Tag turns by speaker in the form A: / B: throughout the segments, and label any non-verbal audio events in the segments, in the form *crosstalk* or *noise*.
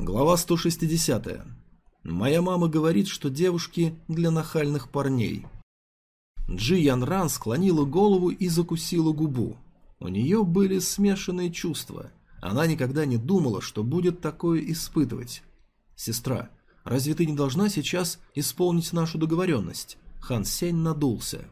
A: Глава 160. Моя мама говорит, что девушки для нахальных парней. Джи Ян Ран склонила голову и закусила губу. У нее были смешанные чувства. Она никогда не думала, что будет такое испытывать. «Сестра, разве ты не должна сейчас исполнить нашу договоренность?» Хан Сень надулся.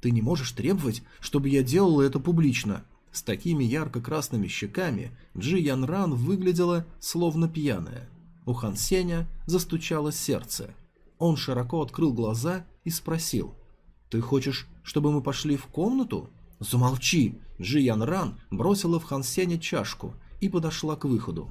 A: «Ты не можешь требовать, чтобы я делала это публично. С такими ярко-красными щеками Джи Ян Ран выглядела словно пьяная. У Хан Сеня застучало сердце. Он широко открыл глаза и спросил. «Ты хочешь, чтобы мы пошли в комнату?» «Замолчи!» Джи Ян Ран бросила в Хан Сеня чашку и подошла к выходу.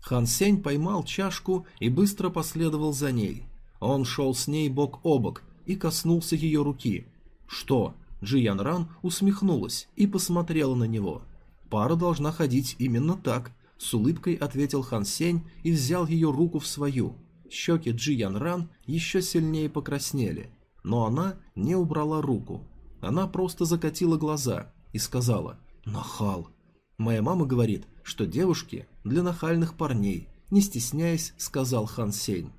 A: Хан Сень поймал чашку и быстро последовал за ней. Он шел с ней бок о бок и коснулся ее руки. «Что?» Джиян Ран усмехнулась и посмотрела на него. «Пара должна ходить именно так», — с улыбкой ответил Хан Сень и взял ее руку в свою. Щеки Джиян Ран еще сильнее покраснели, но она не убрала руку. Она просто закатила глаза и сказала «Нахал». Моя мама говорит, что девушки для нахальных парней, не стесняясь, сказал Хан Сень.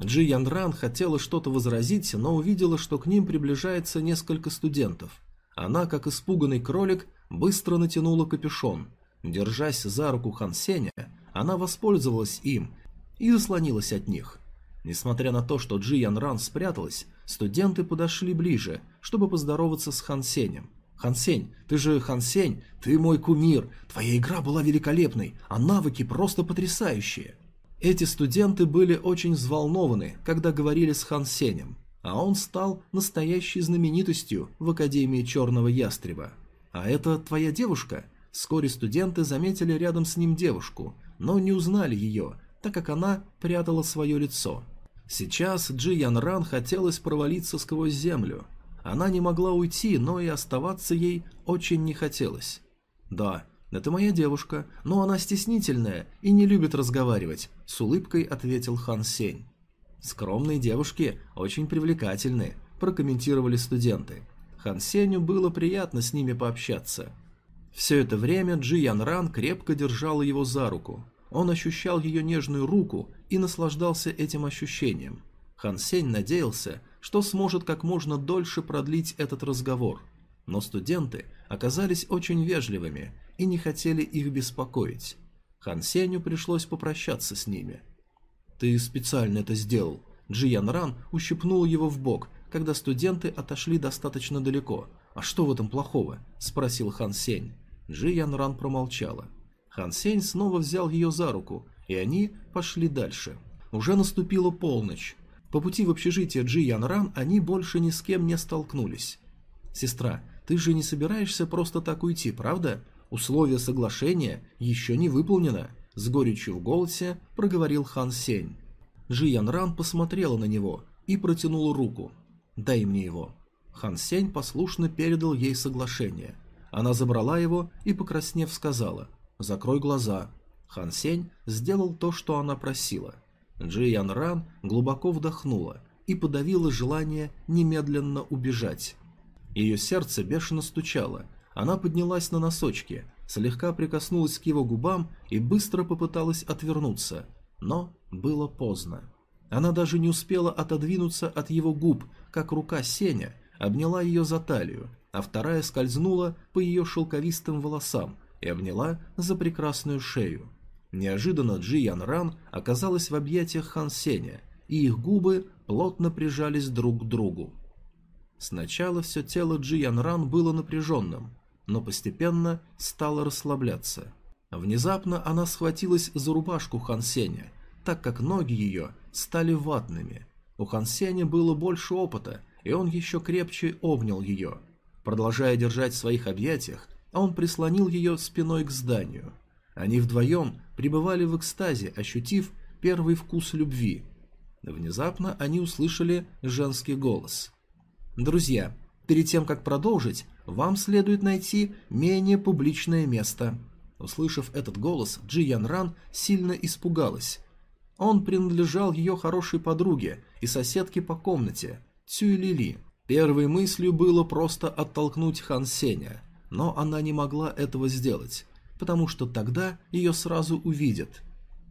A: Джи Яндран хотела что-то возразить, но увидела, что к ним приближается несколько студентов. Она, как испуганный кролик, быстро натянула капюшон. Держась за руку Хан Сеня, она воспользовалась им и заслонилась от них. Несмотря на то, что Джи Янран спряталась, студенты подошли ближе, чтобы поздороваться с Хан Сенем. «Хан Сень, ты же Хан Сень, ты мой кумир, твоя игра была великолепной, а навыки просто потрясающие!» Эти студенты были очень взволнованы, когда говорили с Хан Сенем, а он стал настоящей знаменитостью в Академии Черного Ястреба. «А это твоя девушка?» Вскоре студенты заметили рядом с ним девушку, но не узнали ее, так как она прятала свое лицо. Сейчас Джи Ян Ран хотелось провалиться сквозь землю. Она не могла уйти, но и оставаться ей очень не хотелось. Да, «Это моя девушка, но она стеснительная и не любит разговаривать», — с улыбкой ответил Хан Сень. «Скромные девушки очень привлекательны», — прокомментировали студенты. Хан Сенью было приятно с ними пообщаться. Все это время Джи Ян Ран крепко держала его за руку. Он ощущал ее нежную руку и наслаждался этим ощущением. Хан Сень надеялся, что сможет как можно дольше продлить этот разговор. Но студенты оказались очень вежливыми и не хотели их беспокоить. Хан Сеню пришлось попрощаться с ними. «Ты специально это сделал». Джиян Ран ущипнул его в бок, когда студенты отошли достаточно далеко. «А что в этом плохого?» – спросил Хан Сень. Джиян Ран промолчала. Хан Сень снова взял ее за руку, и они пошли дальше. Уже наступила полночь. По пути в общежитие Джи Ян Ран они больше ни с кем не столкнулись. «Сестра, ты же не собираешься просто так уйти, правда?» Условие соглашения еще не выполнено, с горечью в голосе проговорил Хан Сень. Жи Ян Ран посмотрела на него и протянула руку. «Дай мне его». Хан Сень послушно передал ей соглашение. Она забрала его и, покраснев, сказала «Закрой глаза». Хан Сень сделал то, что она просила. Джи Ян Ран глубоко вдохнула и подавила желание немедленно убежать. Ее сердце бешено стучало, она поднялась на носочки, слегка прикоснулась к его губам и быстро попыталась отвернуться, но было поздно. Она даже не успела отодвинуться от его губ, как рука Сеня обняла ее за талию, а вторая скользнула по ее шелковистым волосам и обняла за прекрасную шею. Неожиданно Джи Ян Ран оказалась в объятиях Хан Сеня, и их губы плотно прижались друг к другу. Сначала все тело Джи Ян Ран было напряженным, но постепенно стала расслабляться. Внезапно она схватилась за рубашку Хан Сеня, так как ноги ее стали ватными. У Хан Сеня было больше опыта, и он еще крепче обнял ее. Продолжая держать в своих объятиях, он прислонил ее спиной к зданию. Они вдвоем пребывали в экстазе, ощутив первый вкус любви. Внезапно они услышали женский голос. «Друзья, перед тем, как продолжить, вам следует найти менее публичное место». Услышав этот голос, Джи Ян Ран сильно испугалась. Он принадлежал ее хорошей подруге и соседке по комнате, Цюй Лили. Первой мыслью было просто оттолкнуть Хан Сеня, но она не могла этого сделать, потому что тогда ее сразу увидят.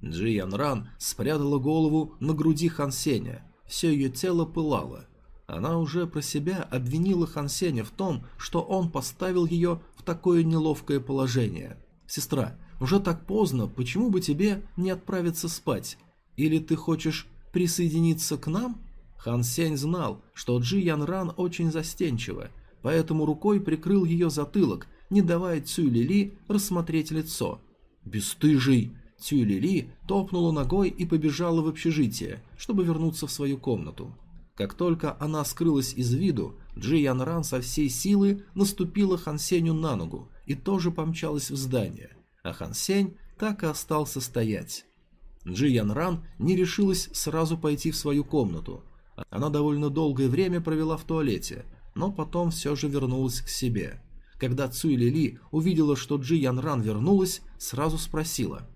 A: Джи Ян Ран спрятала голову на груди Хан Сеня. Все ее тело пылало. Она уже про себя обвинила Хан Сеня в том, что он поставил ее в такое неловкое положение. «Сестра, уже так поздно, почему бы тебе не отправиться спать? Или ты хочешь присоединиться к нам?» Хан Сень знал, что Джи Ян Ран очень застенчива, поэтому рукой прикрыл ее затылок, не давая Цюй Лили рассмотреть лицо. «Бестыжий!» Цюй Лили топнула ногой и побежала в общежитие, чтобы вернуться в свою комнату. Как только она скрылась из виду, Джи Ян Ран со всей силы наступила Хан Сенью на ногу и тоже помчалась в здание, а Хан Сень так и остался стоять. Джи Ян Ран не решилась сразу пойти в свою комнату. Она довольно долгое время провела в туалете, но потом все же вернулась к себе. Когда Цуй Лили увидела, что Джи Ян Ран вернулась, сразу спросила.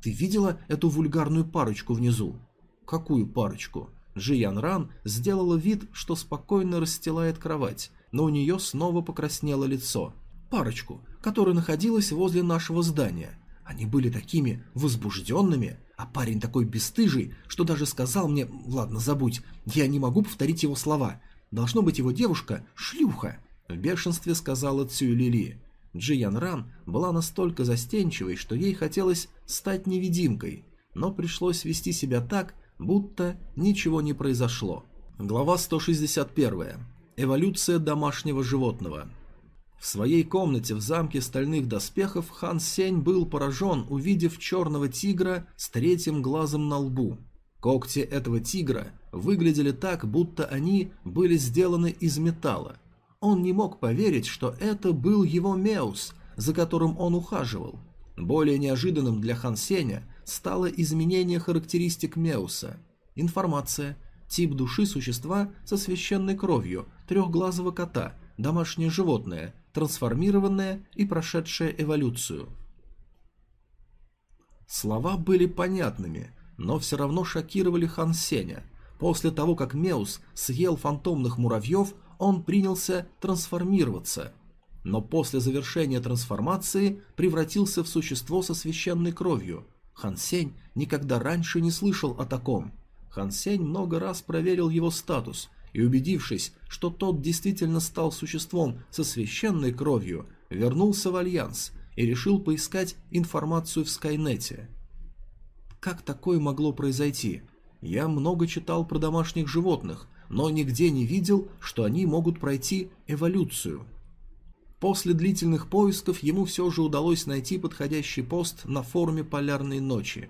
A: «Ты видела эту вульгарную парочку внизу?» «Какую парочку?» Ян Ран сделала вид, что спокойно расстилает кровать, но у нее снова покраснело лицо. «Парочку, которая находилась возле нашего здания. Они были такими возбужденными, а парень такой бесстыжий, что даже сказал мне «Ладно, забудь, я не могу повторить его слова. Должно быть его девушка – шлюха», – в бешенстве сказала Цюй Лили. Джи Ян Ран была настолько застенчивой, что ей хотелось стать невидимкой, но пришлось вести себя так, будто ничего не произошло. Глава 161. Эволюция домашнего животного. В своей комнате в замке стальных доспехов Хан Сень был поражен, увидев черного тигра с третьим глазом на лбу. Когти этого тигра выглядели так, будто они были сделаны из металла. Он не мог поверить, что это был его Меус, за которым он ухаживал. Более неожиданным для Хан Сеня стало изменение характеристик Меуса. Информация. Тип души существа со священной кровью, трехглазого кота, домашнее животное, трансформированное и прошедшее эволюцию. Слова были понятными, но все равно шокировали Хан Сеня. После того, как Меус съел фантомных муравьев, он принялся трансформироваться. Но после завершения трансформации превратился в существо со священной кровью, Хан Сень никогда раньше не слышал о таком. Хан Сень много раз проверил его статус и, убедившись, что тот действительно стал существом со священной кровью, вернулся в Альянс и решил поискать информацию в Скайнете. Как такое могло произойти? Я много читал про домашних животных, но нигде не видел, что они могут пройти эволюцию. После длительных поисков ему все же удалось найти подходящий пост на форуме «Полярной ночи».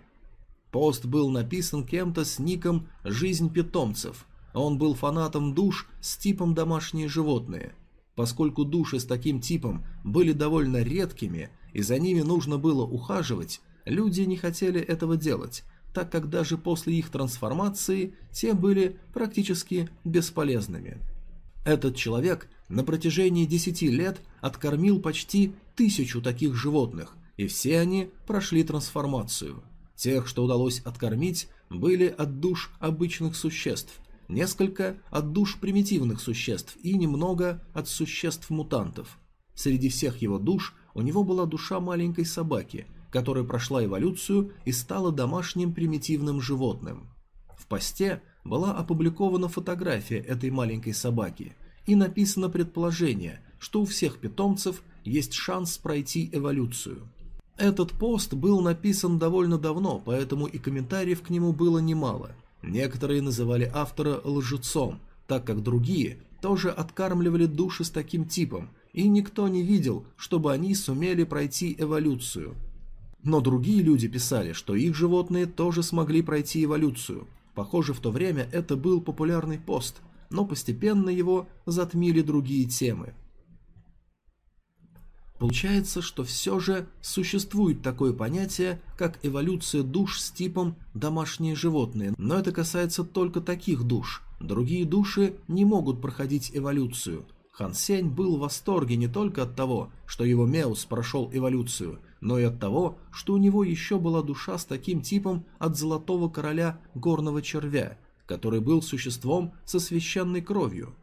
A: Пост был написан кем-то с ником «Жизнь питомцев». Он был фанатом душ с типом «Домашние животные». Поскольку души с таким типом были довольно редкими и за ними нужно было ухаживать, люди не хотели этого делать, так как даже после их трансформации те были практически бесполезными. Этот человек на протяжении десяти лет откормил почти тысячу таких животных, и все они прошли трансформацию. Тех, что удалось откормить, были от душ обычных существ, несколько от душ примитивных существ и немного от существ-мутантов. Среди всех его душ у него была душа маленькой собаки, которая прошла эволюцию и стала домашним примитивным животным. В посте была опубликована фотография этой маленькой собаки и написано предположение, что у всех питомцев есть шанс пройти эволюцию. Этот пост был написан довольно давно, поэтому и комментариев к нему было немало. Некоторые называли автора лжецом, так как другие тоже откармливали души с таким типом, и никто не видел, чтобы они сумели пройти эволюцию. Но другие люди писали, что их животные тоже смогли пройти эволюцию. Похоже, в то время это был популярный пост, но постепенно его затмили другие темы. Получается, что все же существует такое понятие, как эволюция душ с типом «домашние животные», но это касается только таких душ. Другие души не могут проходить эволюцию. Хан Сень был в восторге не только от того, что его Меус прошел эволюцию, но и от того, что у него еще была душа с таким типом от Золотого Короля Горного Червя, который был существом со священной кровью.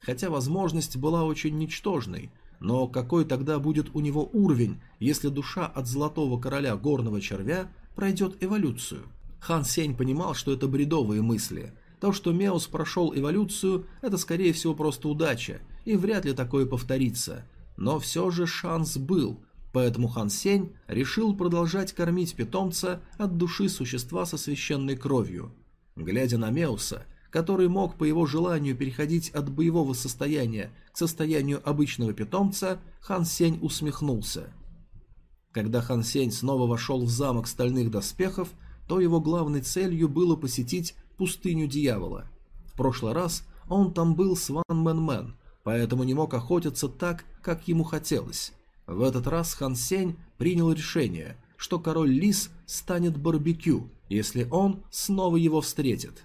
A: Хотя возможность была очень ничтожной, но какой тогда будет у него уровень, если душа от Золотого Короля Горного Червя пройдет эволюцию. Хан Сень понимал, что это бредовые мысли. То, что Меус прошел эволюцию, это скорее всего просто удача, и вряд ли такое повторится. Но все же шанс был, поэтому Хан Сень решил продолжать кормить питомца от души существа со священной кровью. Глядя на Меуса, который мог по его желанию переходить от боевого состояния к состоянию обычного питомца, Хан Сень усмехнулся. Когда Хан Сень снова вошел в замок стальных доспехов, то его главной целью было посетить пустыню дьявола. В прошлый раз он там был с Ван Мэн Мэн, поэтому не мог охотиться так, как ему хотелось. В этот раз Хан Сень принял решение, что король Лис станет барбекю, если он снова его встретит.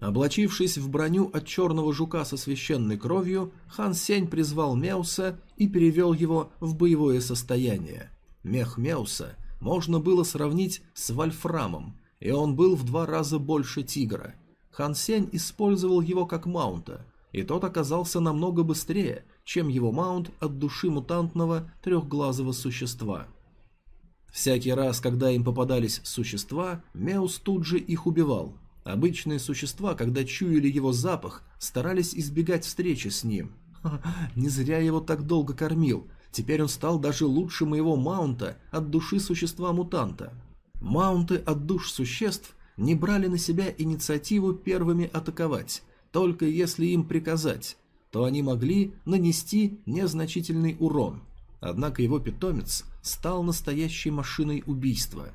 A: Облачившись в броню от черного жука со священной кровью, Хан Сень призвал Меуса и перевел его в боевое состояние. Мех Меуса можно было сравнить с вольфрамом, и он был в два раза больше тигра. Хан Сень использовал его как маунта, и тот оказался намного быстрее, чем его маунт от души мутантного трехглазого существа. Всякий раз, когда им попадались существа, Меус тут же их убивал. Обычные существа, когда чуяли его запах, старались избегать встречи с ним. *laughs* Не зря его так долго кормил, Теперь он стал даже лучше моего маунта от души существа-мутанта. Маунты от душ существ не брали на себя инициативу первыми атаковать, только если им приказать, то они могли нанести незначительный урон. Однако его питомец стал настоящей машиной убийства.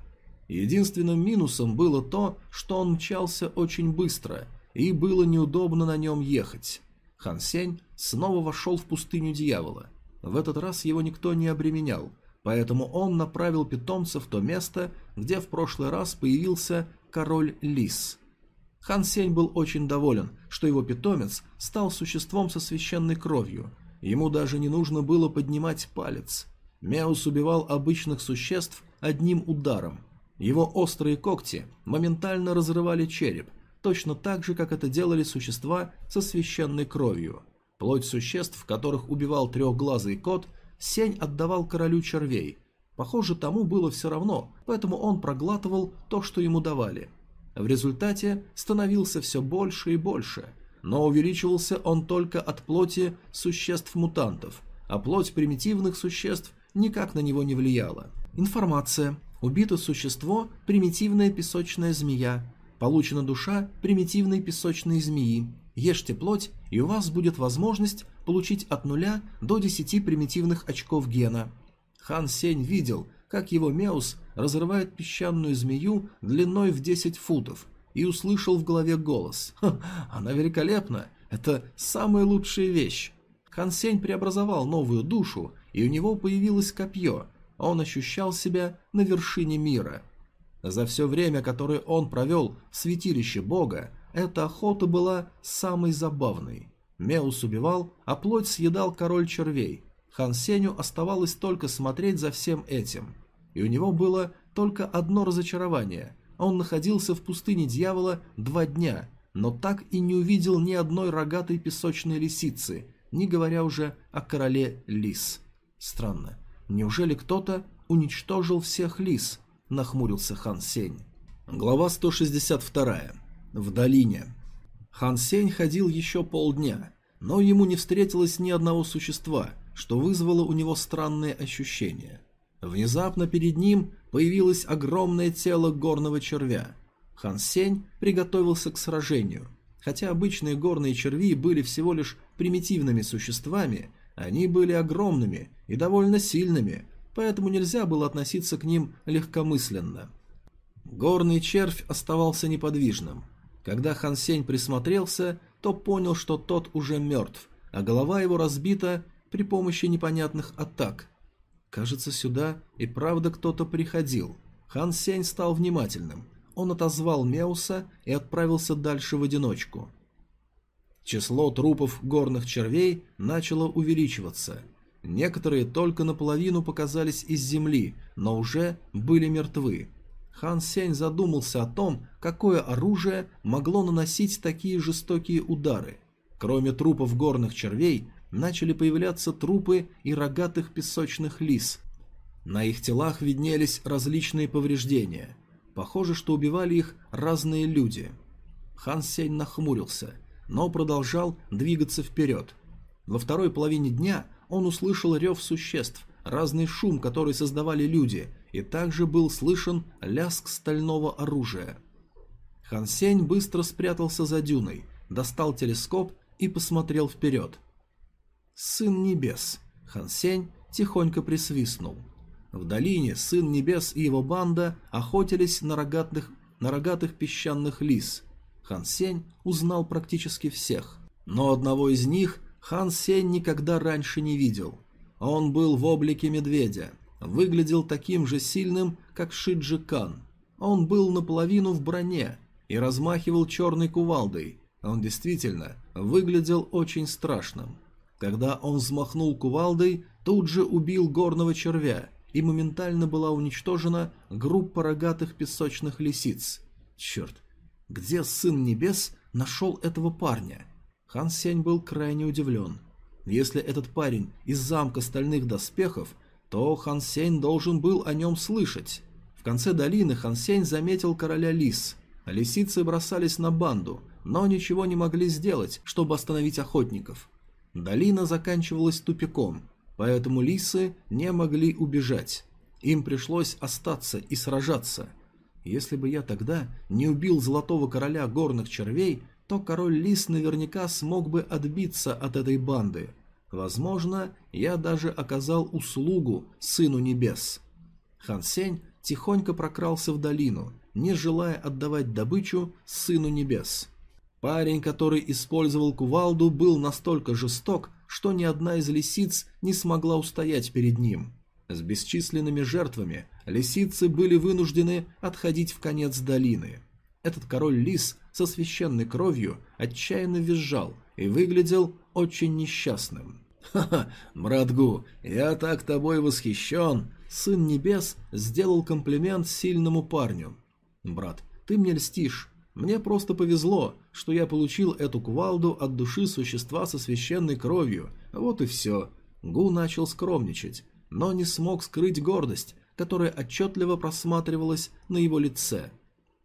A: Единственным минусом было то, что он мчался очень быстро, и было неудобно на нем ехать. Хан Сень снова вошел в пустыню дьявола. В этот раз его никто не обременял, поэтому он направил питомца в то место, где в прошлый раз появился король Лис. Хан Сень был очень доволен, что его питомец стал существом со священной кровью. Ему даже не нужно было поднимать палец. Меус убивал обычных существ одним ударом. Его острые когти моментально разрывали череп, точно так же, как это делали существа со священной кровью. Плоть существ, которых убивал трехглазый кот, Сень отдавал королю червей. Похоже, тому было все равно, поэтому он проглатывал то, что ему давали. В результате становился все больше и больше, но увеличивался он только от плоти существ-мутантов, а плоть примитивных существ никак на него не влияла. Информация. Убито существо – примитивная песочная змея. Получена душа примитивной песочной змеи. Ешьте плоть, и у вас будет возможность получить от нуля до 10 примитивных очков гена. Хан Сень видел, как его Меус разрывает песчаную змею длиной в 10 футов, и услышал в голове голос. *laughs* «Ха, она великолепна! Это самая лучшая вещь!» Хан Сень преобразовал новую душу, и у него появилось копье. Он ощущал себя на вершине мира. За все время, которое он провел в святилище Бога, эта охота была самой забавной. Меус убивал, а плоть съедал король червей. Хан Сеню оставалось только смотреть за всем этим. И у него было только одно разочарование. Он находился в пустыне дьявола два дня, но так и не увидел ни одной рогатой песочной лисицы, не говоря уже о короле лис. Странно. Неужели кто-то уничтожил всех лис? Нахмурился Хан Сень. Глава 162 в долине. Хан Сень ходил еще полдня, но ему не встретилось ни одного существа, что вызвало у него странные ощущения. Внезапно перед ним появилось огромное тело горного червя. Хан Сень приготовился к сражению. Хотя обычные горные черви были всего лишь примитивными существами, они были огромными и довольно сильными, поэтому нельзя было относиться к ним легкомысленно. Горный червь оставался неподвижным. Когда Хан Сень присмотрелся, то понял, что тот уже мертв, а голова его разбита при помощи непонятных атак. Кажется, сюда и правда кто-то приходил. Хан Сень стал внимательным. Он отозвал Меуса и отправился дальше в одиночку. Число трупов горных червей начало увеличиваться. Некоторые только наполовину показались из земли, но уже были мертвы. Хан Сень задумался о том, какое оружие могло наносить такие жестокие удары. Кроме трупов горных червей, начали появляться трупы и рогатых песочных лис. На их телах виднелись различные повреждения. Похоже, что убивали их разные люди. Хан Сень нахмурился, но продолжал двигаться вперед. Во второй половине дня он услышал рев существ, разный шум, который создавали люди, и также был слышен лязг стального оружия. Хан Сень быстро спрятался за дюной, достал телескоп и посмотрел вперед. «Сын небес!» Хан Сень тихонько присвистнул. В долине Сын Небес и его банда охотились на рогатых, на рогатых песчаных лис. Хан Сень узнал практически всех. Но одного из них Хан Сень никогда раньше не видел. Он был в облике медведя, выглядел таким же сильным, как Шиджи Кан. Он был наполовину в броне и размахивал черной кувалдой. Он действительно выглядел очень страшным. Когда он взмахнул кувалдой, тут же убил горного червя, и моментально была уничтожена группа рогатых песочных лисиц. Черт, где Сын Небес нашел этого парня? Хан Сень был крайне удивлен. Если этот парень из замка стальных доспехов, то Хан Сень должен был о нем слышать. В конце долины Хан Сень заметил короля лис. Лисицы бросались на банду, но ничего не могли сделать, чтобы остановить охотников. Долина заканчивалась тупиком, поэтому лисы не могли убежать. Им пришлось остаться и сражаться. Если бы я тогда не убил золотого короля горных червей, то король лис наверняка смог бы отбиться от этой банды. Возможно, я даже оказал услугу сыну небес. Хан Сень тихонько прокрался в долину, не желая отдавать добычу сыну небес. Парень, который использовал кувалду, был настолько жесток, что ни одна из лисиц не смогла устоять перед ним. С бесчисленными жертвами лисицы были вынуждены отходить в конец долины. Этот король-лис со священной кровью отчаянно визжал и выглядел очень несчастным. «Ха-ха, братгу, я так тобой восхищен!» Сын Небес сделал комплимент сильному парню. «Брат, ты мне льстишь. Мне просто повезло, что я получил эту кувалду от души существа со священной кровью. Вот и все. Гу начал скромничать, но не смог скрыть гордость, которая отчетливо просматривалась на его лице.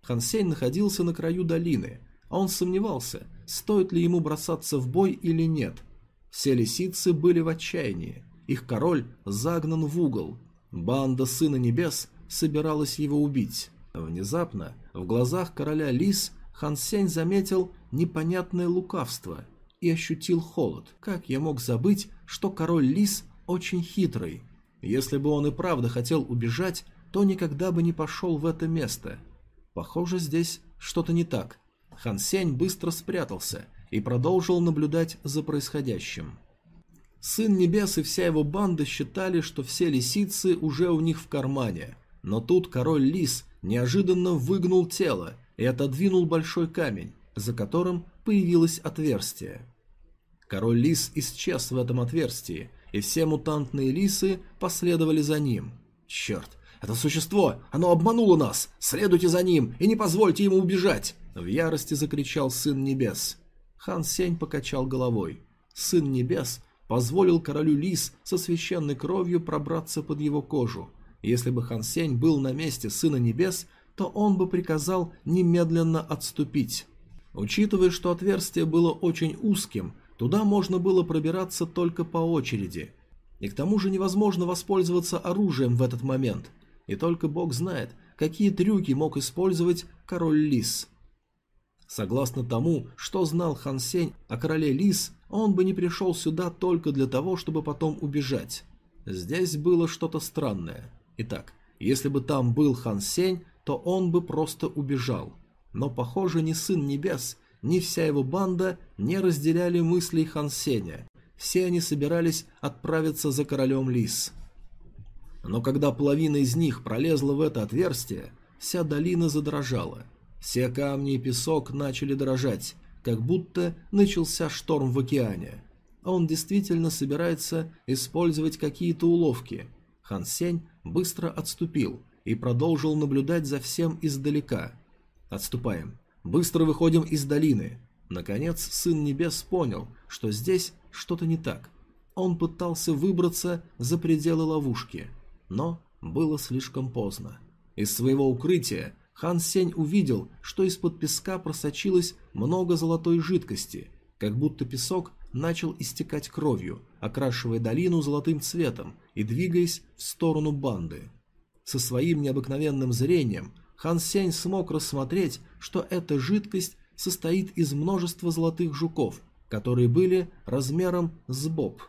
A: Хансень находился на краю долины, а он сомневался, стоит ли ему бросаться в бой или нет. Все лисицы были в отчаянии, их король загнан в угол. Банда Сына Небес собиралась его убить. Внезапно в глазах короля лис Хан Сень заметил непонятное лукавство и ощутил холод. Как я мог забыть, что король лис очень хитрый? Если бы он и правда хотел убежать, то никогда бы не пошел в это место. Похоже, здесь что-то не так. Хан Сень быстро спрятался и продолжил наблюдать за происходящим. Сын Небес и вся его банда считали, что все лисицы уже у них в кармане. Но тут король лис неожиданно выгнул тело и отодвинул большой камень, за которым появилось отверстие. Король лис исчез в этом отверстии, и все мутантные лисы последовали за ним. «Черт, это существо! Оно обмануло нас! Следуйте за ним и не позвольте ему убежать!» В ярости закричал Сын Небес. Хан Сень покачал головой. Сын Небес позволил королю лис со священной кровью пробраться под его кожу, если бы Хан Сень был на месте Сына Небес, то он бы приказал немедленно отступить. Учитывая, что отверстие было очень узким, туда можно было пробираться только по очереди. И к тому же невозможно воспользоваться оружием в этот момент. И только бог знает, какие трюки мог использовать король Лис. Согласно тому, что знал Хан Сень о короле Лис, он бы не пришел сюда только для того, чтобы потом убежать. Здесь было что-то странное. Итак, если бы там был Хан Сень, то он бы просто убежал. Но, похоже, ни Сын Небес, ни вся его банда не разделяли мыслей Хан Сеня. Все они собирались отправиться за королем Лис. Но когда половина из них пролезла в это отверстие, вся долина задрожала. Все камни и песок начали дрожать, как будто начался шторм в океане. А он действительно собирается использовать какие-то уловки. Хан Сень быстро отступил и продолжил наблюдать за всем издалека. «Отступаем. Быстро выходим из долины». Наконец, Сын Небес понял, что здесь что-то не так. Он пытался выбраться за пределы ловушки, но было слишком поздно. Из своего укрытия Хан Сень увидел, что из-под песка просочилось много золотой жидкости, как будто песок начал истекать кровью, окрашивая долину золотым цветом и двигаясь в сторону банды. Со своим необыкновенным зрением Хан Сень смог рассмотреть, что эта жидкость состоит из множества золотых жуков, которые были размером с боб.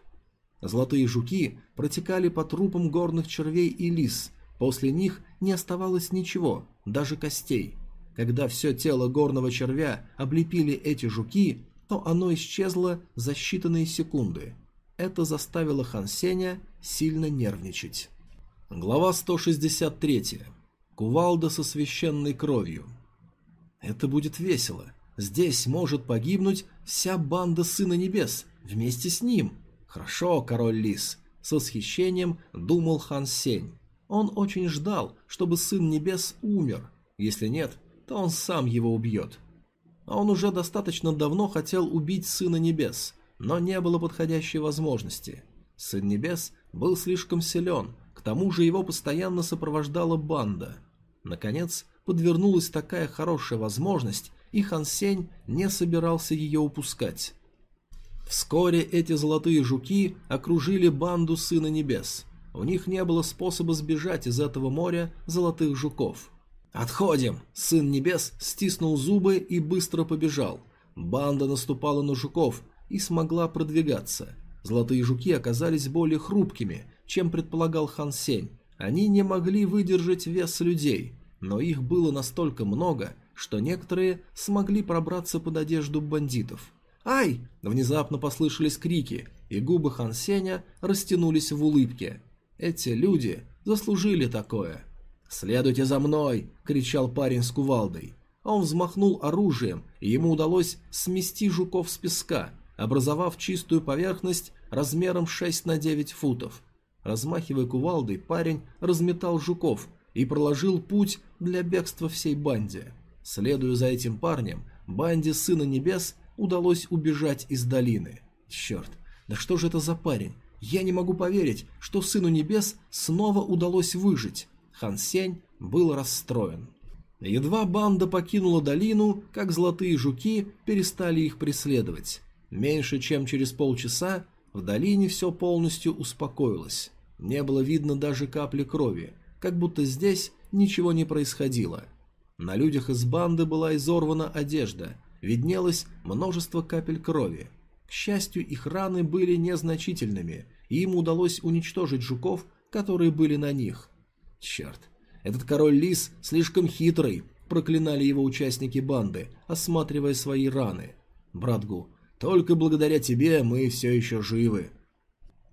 A: Золотые жуки протекали по трупам горных червей и лис, после них не оставалось ничего, даже костей. Когда все тело горного червя облепили эти жуки, то оно исчезло за считанные секунды. Это заставило Хан Сеня сильно нервничать. Глава 163. Кувалда со священной кровью. Это будет весело. Здесь может погибнуть вся банда Сына Небес вместе с ним. Хорошо, король Лис. С восхищением думал Хан Сень. Он очень ждал, чтобы Сын Небес умер. Если нет, то он сам его убьет. А он уже достаточно давно хотел убить Сына Небес, но не было подходящей возможности. Сын Небес был слишком силен, к тому же его постоянно сопровождала банда. Наконец, подвернулась такая хорошая возможность, и Хан Сень не собирался ее упускать. Вскоре эти золотые жуки окружили банду Сына Небес. У них не было способа сбежать из этого моря золотых жуков. «Отходим!» Сын Небес стиснул зубы и быстро побежал. Банда наступала на жуков и смогла продвигаться. Золотые жуки оказались более хрупкими, чем предполагал Хан Сень. Они не могли выдержать вес людей, но их было настолько много, что некоторые смогли пробраться под одежду бандитов. «Ай!» – внезапно послышались крики, и губы Хан Сеня растянулись в улыбке. Эти люди заслужили такое – «Следуйте за мной!» – кричал парень с кувалдой. Он взмахнул оружием, и ему удалось смести жуков с песка, образовав чистую поверхность размером 6 на 9 футов. Размахивая кувалдой, парень разметал жуков и проложил путь для бегства всей банде. Следуя за этим парнем, банде Сына Небес удалось убежать из долины. Черт, да что же это за парень? Я не могу поверить, что Сыну Небес снова удалось выжить. Хан Сень был расстроен. Едва банда покинула долину, как золотые жуки перестали их преследовать. Меньше чем через полчаса в долине все полностью успокоилось. Не было видно даже капли крови, как будто здесь ничего не происходило. На людях из банды была изорвана одежда, виднелось множество капель крови. К счастью, их раны были незначительными, и им удалось уничтожить жуков, которые были на них. Черт, этот король лис слишком хитрый, проклинали его участники банды, осматривая свои раны. Брат Гу, только благодаря тебе мы все еще живы,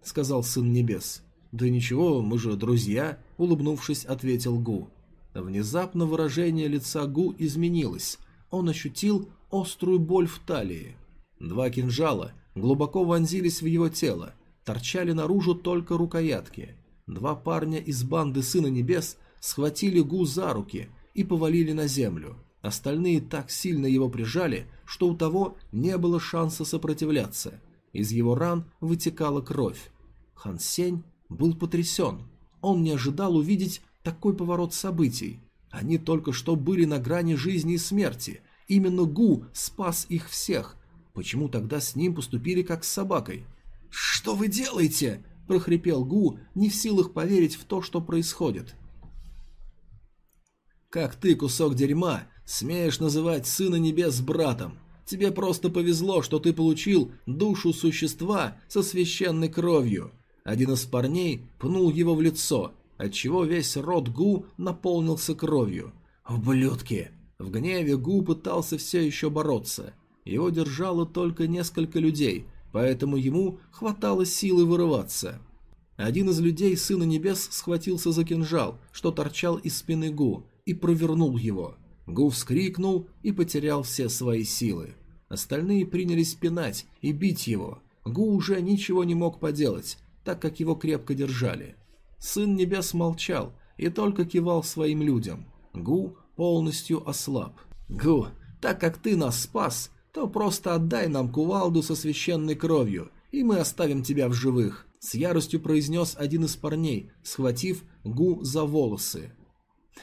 A: сказал сын небес. Да ничего, мы же друзья, улыбнувшись, ответил Гу. Внезапно выражение лица Гу изменилось. Он ощутил острую боль в талии. Два кинжала глубоко вонзились в его тело, торчали наружу только рукоятки. Два парня из банды Сына Небес схватили Гу за руки и повалили на землю. Остальные так сильно его прижали, что у того не было шанса сопротивляться. Из его ран вытекала кровь. Хан Сень был потрясен. Он не ожидал увидеть такой поворот событий. Они только что были на грани жизни и смерти. Именно Гу спас их всех. Почему тогда с ним поступили как с собакой? «Что вы делаете?» – прохрипел Гу, не в силах поверить в то, что происходит. «Как ты, кусок дерьма, смеешь называть Сына Небес братом? Тебе просто повезло, что ты получил душу существа со священной кровью». Один из парней пнул его в лицо, отчего весь рот Гу наполнился кровью. «Ублюдки!» В гневе Гу пытался все еще бороться. Его держало только несколько людей, поэтому ему хватало силы вырываться. Один из людей Сына Небес схватился за кинжал, что торчал из спины Гу, и провернул его. Гу вскрикнул и потерял все свои силы. Остальные принялись пинать и бить его. Гу уже ничего не мог поделать, так как его крепко держали. Сын Небес молчал и только кивал своим людям. Гу полностью ослаб. «Гу, так как ты нас спас, то просто отдай нам кувалду со священной кровью, и мы оставим тебя в живых», — с яростью произнес один из парней, схватив Гу за волосы.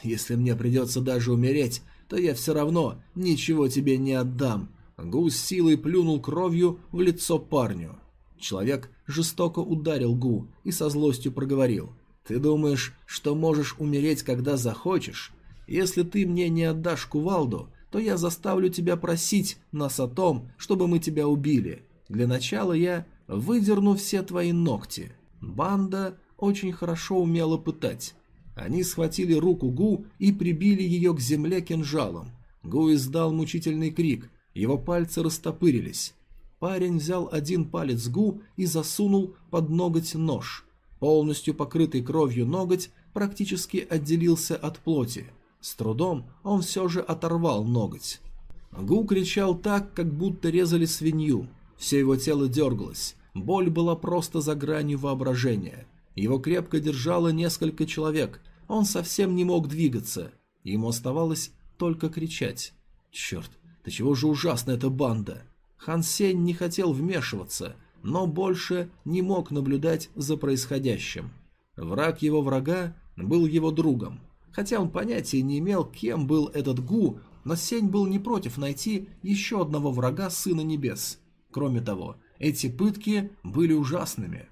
A: Если мне придется даже умереть, то я все равно ничего тебе не отдам. Гу с силой плюнул кровью в лицо парню. Человек жестоко ударил Гу и со злостью проговорил. «Ты думаешь, что можешь умереть, когда захочешь? Если ты мне не отдашь кувалду, то я заставлю тебя просить нас о том, чтобы мы тебя убили. Для начала я выдерну все твои ногти». Банда очень хорошо умела пытать. Они схватили руку Гу и прибили ее к земле кинжалом. Гу издал мучительный крик, его пальцы растопырились. Парень взял один палец Гу и засунул под ноготь нож. Полностью покрытый кровью ноготь практически отделился от плоти. С трудом он все же оторвал ноготь. Гу кричал так, как будто резали свинью. Все его тело дергалось. Боль была просто за гранью воображения. Его крепко держало несколько человек. Он совсем не мог двигаться. Ему оставалось только кричать. «Черт, да чего же ужасна эта банда!» Хан Сень не хотел вмешиваться, но больше не мог наблюдать за происходящим. Враг его врага был его другом. Хотя он понятия не имел, кем был этот Гу, но Сень был не против найти еще одного врага Сына Небес. Кроме того, эти пытки были ужасными.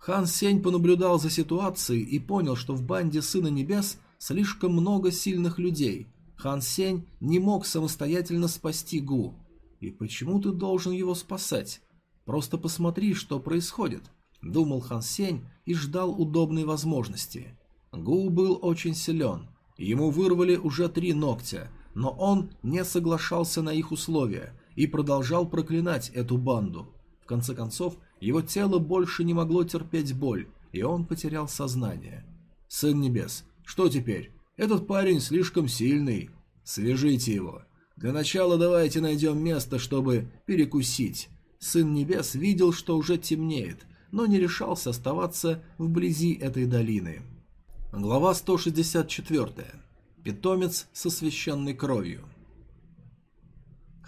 A: Хан Сень понаблюдал за ситуацией и понял, что в банде Сына Небес слишком много сильных людей. Хан Сень не мог самостоятельно спасти Гу. И почему ты должен его спасать? Просто посмотри, что происходит. Думал Хан Сень и ждал удобной возможности. Гу был очень силен. Ему вырвали уже три ногтя, но он не соглашался на их условия и продолжал проклинать эту банду. В конце концов, его тело больше не могло терпеть боль, и он потерял сознание. «Сын Небес, что теперь? Этот парень слишком сильный. Свяжите его. Для начала давайте найдем место, чтобы перекусить». Сын Небес видел, что уже темнеет, но не решался оставаться вблизи этой долины. Глава 164. Питомец со священной кровью.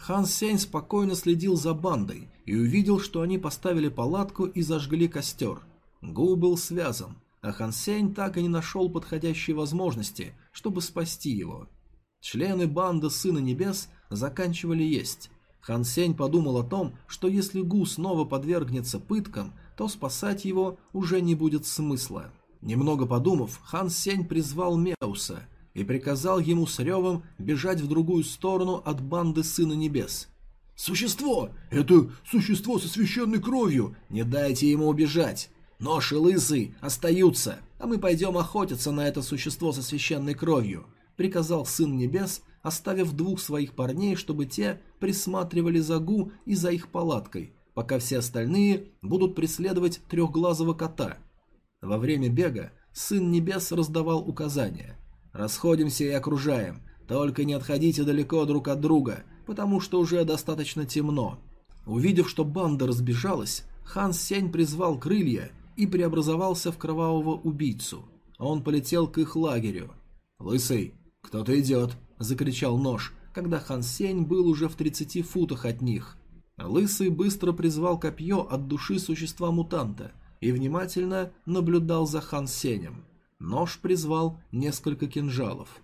A: Хан Сень спокойно следил за бандой и увидел, что они поставили палатку и зажгли костер. Гу был связан, а Хан Сень так и не нашел подходящей возможности, чтобы спасти его. Члены банды Сына Небес заканчивали есть. Хан Сень подумал о том, что если Гу снова подвергнется пыткам, то спасать его уже не будет смысла. Немного подумав, Хан Сень призвал Меуса и приказал ему с ревом бежать в другую сторону от банды Сына Небес. «Существо! Это существо со священной кровью! Не дайте ему убежать! Нож и лысый остаются, а мы пойдем охотиться на это существо со священной кровью!» приказал Сын Небес, оставив двух своих парней, чтобы те присматривали за Гу и за их палаткой, пока все остальные будут преследовать трехглазого кота. Во время бега Сын Небес раздавал указания – Расходимся и окружаем. Только не отходите далеко друг от друга, потому что уже достаточно темно. Увидев, что банда разбежалась, Хан Сень призвал крылья и преобразовался в кровавого убийцу. Он полетел к их лагерю. «Лысый, кто-то идет!» – закричал нож, когда Хан Сень был уже в 30 футах от них. Лысый быстро призвал копье от души существа-мутанта и внимательно наблюдал за Хан Сенем. Нож призвал несколько кинжалов.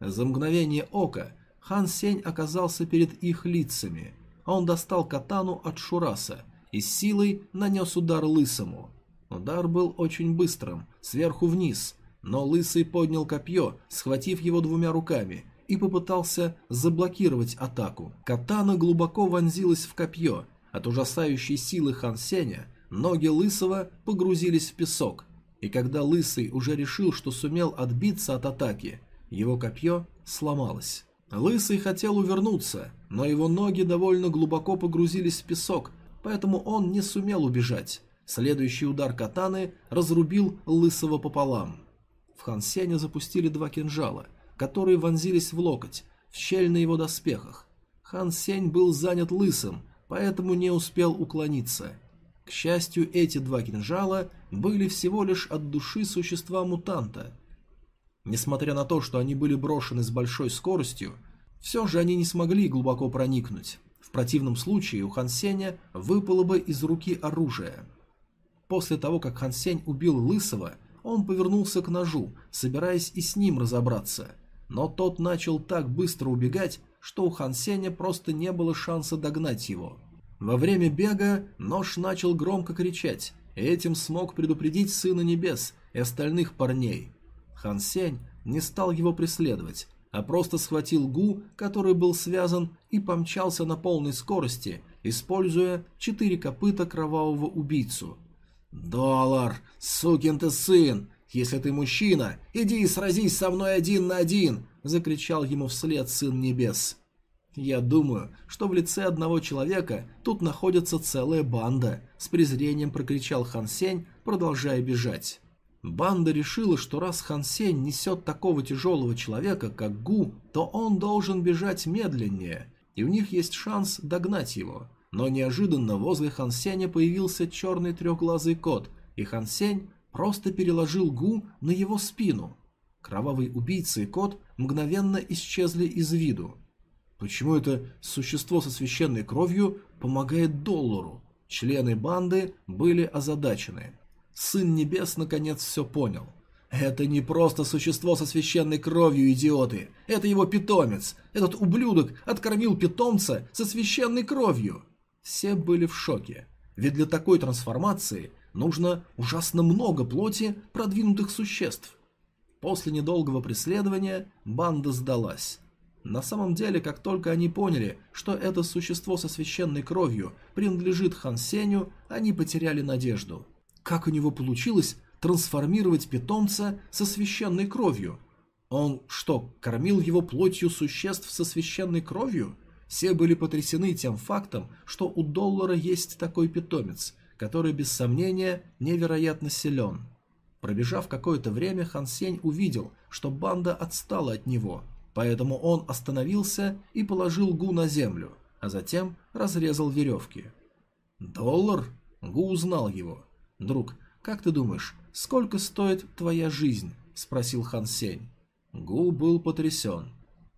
A: За мгновение ока Хан Сень оказался перед их лицами. Он достал катану от Шураса и силой нанес удар Лысому. Удар был очень быстрым, сверху вниз, но Лысый поднял копье, схватив его двумя руками, и попытался заблокировать атаку. Катана глубоко вонзилась в копье. От ужасающей силы Хан Сеня ноги Лысого погрузились в песок, и когда Лысый уже решил, что сумел отбиться от атаки, его копье сломалось. Лысый хотел увернуться, но его ноги довольно глубоко погрузились в песок, поэтому он не сумел убежать. Следующий удар катаны разрубил Лысого пополам. В Хансене запустили два кинжала, которые вонзились в локоть, в щель на его доспехах. Хан Сень был занят лысым, поэтому не успел уклониться – к счастью, эти два кинжала были всего лишь от души существа-мутанта. Несмотря на то, что они были брошены с большой скоростью, все же они не смогли глубоко проникнуть. В противном случае у Хан Сеня выпало бы из руки оружие. После того, как Хан Сень убил Лысого, он повернулся к ножу, собираясь и с ним разобраться. Но тот начал так быстро убегать, что у Хан Сеня просто не было шанса догнать его. Во время бега нож начал громко кричать, и этим смог предупредить Сына Небес и остальных парней. Хан Сень не стал его преследовать, а просто схватил Гу, который был связан, и помчался на полной скорости, используя четыре копыта кровавого убийцу. «Доллар! Сукин ты сын! Если ты мужчина, иди и сразись со мной один на один!» – закричал ему вслед Сын Небес. «Я думаю, что в лице одного человека тут находится целая банда», – с презрением прокричал Хан Сень, продолжая бежать. Банда решила, что раз Хан Сень несет такого тяжелого человека, как Гу, то он должен бежать медленнее, и у них есть шанс догнать его. Но неожиданно возле Хан Сеня появился черный трехглазый кот, и Хан Сень просто переложил Гу на его спину. Кровавый убийца и кот мгновенно исчезли из виду. Почему это существо со священной кровью помогает доллару? Члены банды были озадачены. Сын Небес наконец все понял. Это не просто существо со священной кровью, идиоты. Это его питомец. Этот ублюдок откормил питомца со священной кровью. Все были в шоке. Ведь для такой трансформации нужно ужасно много плоти продвинутых существ. После недолгого преследования банда сдалась. На самом деле, как только они поняли, что это существо со священной кровью принадлежит Хан Сеню, они потеряли надежду. Как у него получилось трансформировать питомца со священной кровью? Он что, кормил его плотью существ со священной кровью? Все были потрясены тем фактом, что у Доллара есть такой питомец, который без сомнения невероятно силен. Пробежав какое-то время, Хан Сень увидел, что банда отстала от него – Поэтому он остановился и положил Гу на землю, а затем разрезал веревки. «Доллар?» Гу узнал его. «Друг, как ты думаешь, сколько стоит твоя жизнь?» – спросил Хан Сень. Гу был потрясен.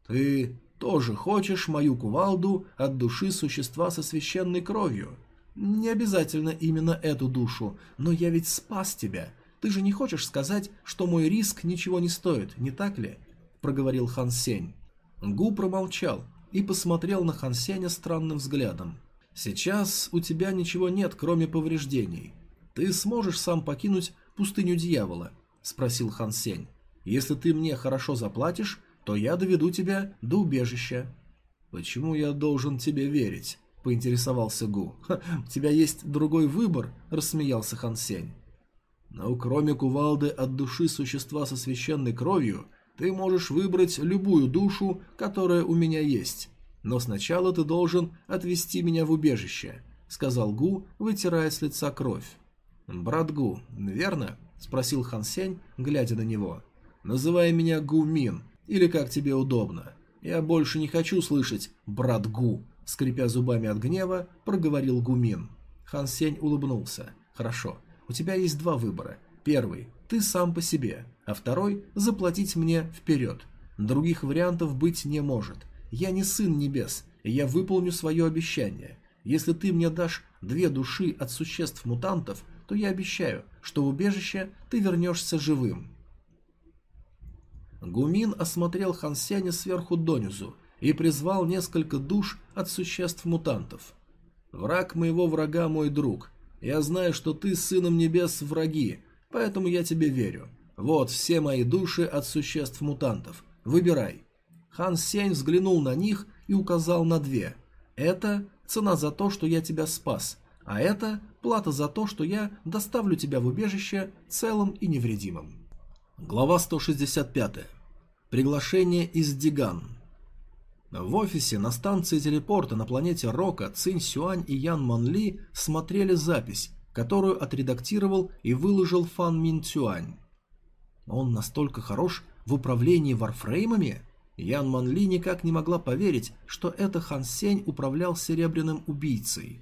A: «Ты тоже хочешь мою кувалду от души существа со священной кровью?» «Не обязательно именно эту душу, но я ведь спас тебя. Ты же не хочешь сказать, что мой риск ничего не стоит, не так ли? – проговорил Хан Сень. Гу промолчал и посмотрел на Хан Сеня странным взглядом. «Сейчас у тебя ничего нет, кроме повреждений. Ты сможешь сам покинуть пустыню дьявола?» – спросил Хан Сень. «Если ты мне хорошо заплатишь, то я доведу тебя до убежища». «Почему я должен тебе верить?» – поинтересовался Гу. «У тебя есть другой выбор?» – рассмеялся Хан Сень. «Но кроме кувалды от души существа со священной кровью – ты можешь выбрать любую душу, которая у меня есть. Но сначала ты должен отвезти меня в убежище», — сказал Гу, вытирая с лица кровь. «Брат Гу, верно?» — спросил Хан Сень, глядя на него. «Называй меня Гу Мин, или как тебе удобно. Я больше не хочу слышать «брат Гу», — скрипя зубами от гнева, проговорил Гу Мин. Хан Сень улыбнулся. «Хорошо, у тебя есть два выбора. Первый — ты сам по себе а второй – заплатить мне вперед. Других вариантов быть не может. Я не сын небес, и я выполню свое обещание. Если ты мне дашь две души от существ-мутантов, то я обещаю, что в убежище ты вернешься живым. Гумин осмотрел Хансяня сверху донизу и призвал несколько душ от существ-мутантов. «Враг моего врага мой друг. Я знаю, что ты сыном небес враги, поэтому я тебе верю. Вот все мои души от существ-мутантов. Выбирай. Хан Сень взглянул на них и указал на две. Это цена за то, что я тебя спас, а это плата за то, что я доставлю тебя в убежище целым и невредимым. Глава 165. Приглашение из Диган. В офисе на станции телепорта на планете Рока Цинь Сюань и Ян Мон Ли смотрели запись, которую отредактировал и выложил Фан Мин Цюань. Он настолько хорош в управлении варфреймами? Ян Манли никак не могла поверить, что это Хан Сень управлял серебряным убийцей.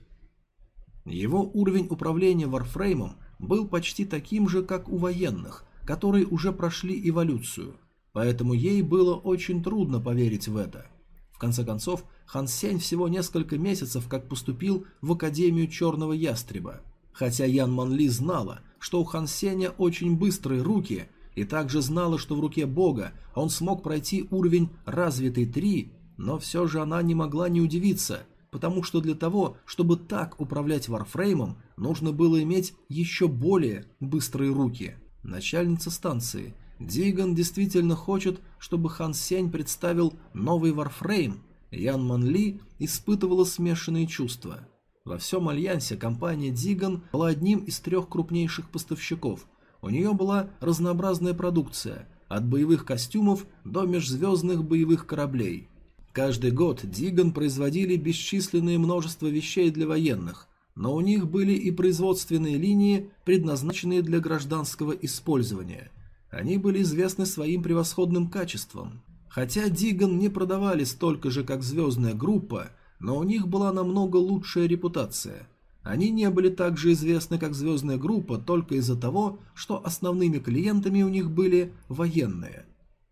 A: Его уровень управления варфреймом был почти таким же, как у военных, которые уже прошли эволюцию, поэтому ей было очень трудно поверить в это. В конце концов, Хан Сень всего несколько месяцев как поступил в Академию Черного Ястреба. Хотя Ян Манли знала, что у Хан Сеня очень быстрые руки, и также знала, что в руке бога он смог пройти уровень развитый 3, но все же она не могла не удивиться, потому что для того, чтобы так управлять варфреймом, нужно было иметь еще более быстрые руки. Начальница станции. Диган действительно хочет, чтобы Хан Сень представил новый варфрейм. Ян Ман Ли испытывала смешанные чувства. Во всем Альянсе компания Диган была одним из трех крупнейших поставщиков. У нее была разнообразная продукция, от боевых костюмов до межзвездных боевых кораблей – Каждый год Диган производили бесчисленное множество вещей для военных, но у них были и производственные линии, предназначенные для гражданского использования. Они были известны своим превосходным качеством. Хотя Диган не продавали столько же, как звездная группа, но у них была намного лучшая репутация. Они не были так же известны, как звездная группа, только из-за того, что основными клиентами у них были военные.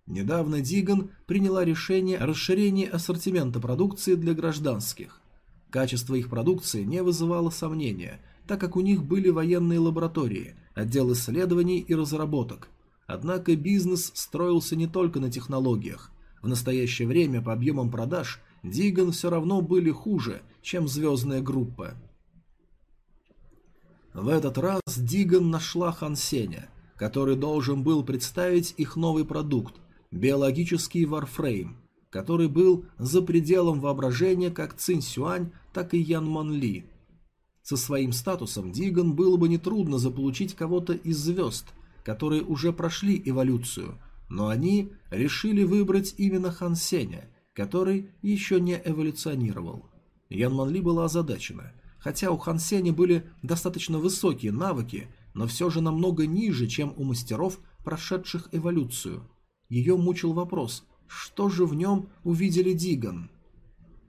A: Недавно Диган приняла решение о расширении ассортимента продукции для гражданских. Качество их продукции не вызывало сомнения, так как у них были военные лаборатории, отдел исследований и разработок. Однако бизнес строился не только на технологиях. В настоящее время по объемам продаж Диган все равно были хуже, чем звездная группа. В этот раз Диган нашла Хан Сеня, который должен был представить их новый продукт биологический варфрейм, который был за пределом воображения как Цинь Сюань, так и Ян Ман Ли. Со своим статусом Диган было бы нетрудно заполучить кого-то из звезд, которые уже прошли эволюцию, но они решили выбрать именно Хан Сеня, который еще не эволюционировал. Ян Ман Ли была озадачена. Хотя у Хан Сеня были достаточно высокие навыки, но все же намного ниже, чем у мастеров, прошедших эволюцию – ее мучил вопрос, что же в нем увидели Диган?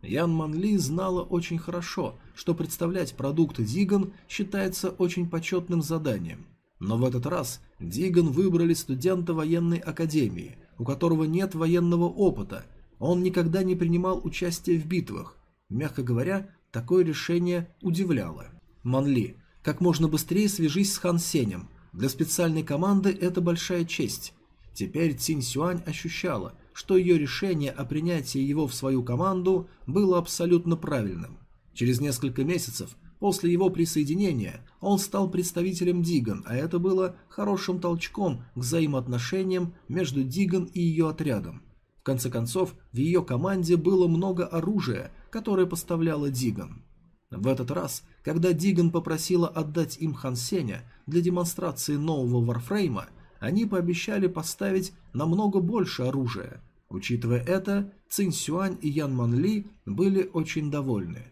A: Ян Манли знала очень хорошо, что представлять продукты Диган считается очень почетным заданием. Но в этот раз Диган выбрали студента военной академии, у которого нет военного опыта, он никогда не принимал участие в битвах. Мягко говоря, такое решение удивляло. Манли, как можно быстрее свяжись с Хан Сенем. Для специальной команды это большая честь. Теперь Цинь Сюань ощущала, что ее решение о принятии его в свою команду было абсолютно правильным. Через несколько месяцев после его присоединения он стал представителем Диган, а это было хорошим толчком к взаимоотношениям между Диган и ее отрядом. Конце концов, в ее команде было много оружия, которое поставляла Диган. В этот раз, когда Диган попросила отдать им Хан Сеня для демонстрации нового варфрейма, они пообещали поставить намного больше оружия. Учитывая это, Цинь Сюань и Ян Ман Ли были очень довольны.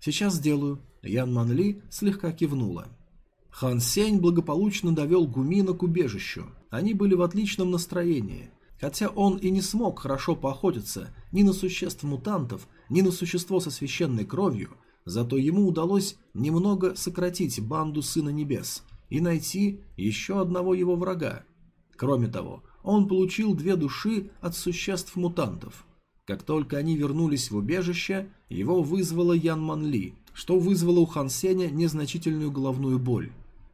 A: «Сейчас сделаю». Ян Ман Ли слегка кивнула. Хан Сень благополучно довел Гумина к убежищу. Они были в отличном настроении. Хотя он и не смог хорошо поохотиться ни на существ-мутантов, ни на существо со священной кровью, зато ему удалось немного сократить банду Сына Небес и найти еще одного его врага. Кроме того, он получил две души от существ-мутантов. Как только они вернулись в убежище, его вызвала Ян Ман Ли, что вызвало у Хан Сеня незначительную головную боль.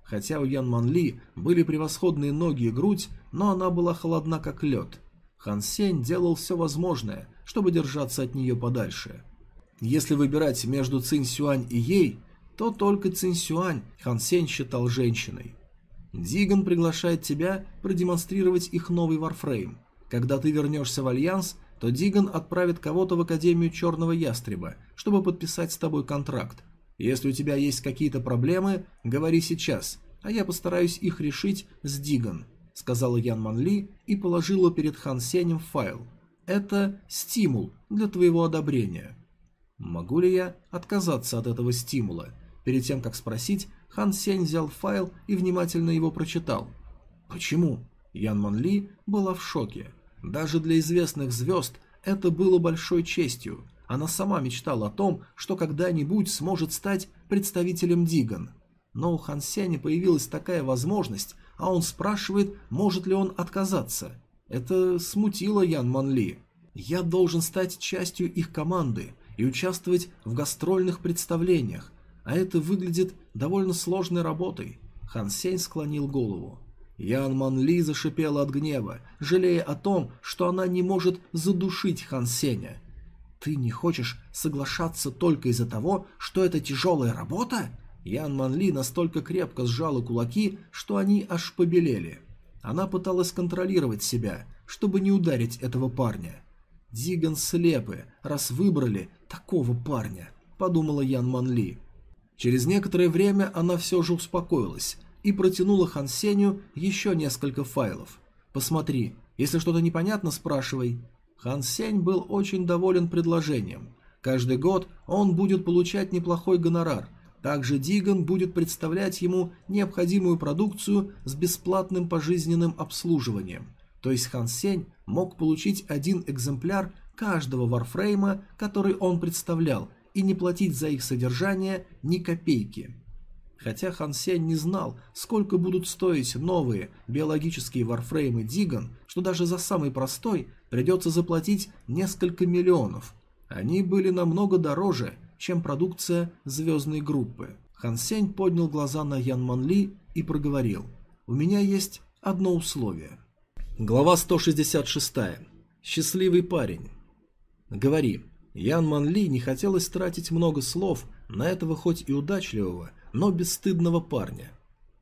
A: Хотя у Ян Ман Ли были превосходные ноги и грудь, но она была холодна как лед. Хан Сень делал все возможное, чтобы держаться от нее подальше. Если выбирать между Цинь Сюань и ей, то только Цинь Сюань Хан Сень считал женщиной. Диган приглашает тебя продемонстрировать их новый warframe. Когда ты вернешься в Альянс, то Диган отправит кого-то в Академию Черного Ястреба, чтобы подписать с тобой контракт. Если у тебя есть какие-то проблемы, говори сейчас, а я постараюсь их решить с Диган», — сказала Ян Манли и положила перед Хан Сенем файл. «Это стимул для твоего одобрения». Могу ли я отказаться от этого стимула? Перед тем, как спросить, Хан Сень взял файл и внимательно его прочитал. Почему? Ян Ман Ли была в шоке. Даже для известных звезд это было большой честью. Она сама мечтала о том, что когда-нибудь сможет стать представителем Диган. Но у Хан Сеня появилась такая возможность, а он спрашивает, может ли он отказаться. Это смутило Ян Ман Ли. «Я должен стать частью их команды и участвовать в гастрольных представлениях, а это выглядит довольно сложной работой. Хан Сень склонил голову. Ян Ман Ли зашипела от гнева, жалея о том, что она не может задушить Хан Сеня. «Ты не хочешь соглашаться только из-за того, что это тяжелая работа?» Ян Ман Ли настолько крепко сжала кулаки, что они аж побелели. Она пыталась контролировать себя, чтобы не ударить этого парня. «Диган слепы, раз выбрали такого парня», — подумала Ян Ман Ли. Через некоторое время она все же успокоилась и протянула Хан Сеню еще несколько файлов. «Посмотри, если что-то непонятно, спрашивай». Хан Сень был очень доволен предложением. Каждый год он будет получать неплохой гонорар. Также Диган будет представлять ему необходимую продукцию с бесплатным пожизненным обслуживанием. То есть Хан Сень мог получить один экземпляр каждого варфрейма, который он представлял, и не платить за их содержание ни копейки. Хотя Хан Сень не знал, сколько будут стоить новые биологические варфреймы Диган, что даже за самый простой придется заплатить несколько миллионов. Они были намного дороже, чем продукция звездной группы. Хан Сень поднял глаза на Ян Ман Ли и проговорил. «У меня есть одно условие». Глава 166. Счастливый парень. Говори. Ян Ман Ли не хотелось тратить много слов на этого хоть и удачливого, но бесстыдного парня.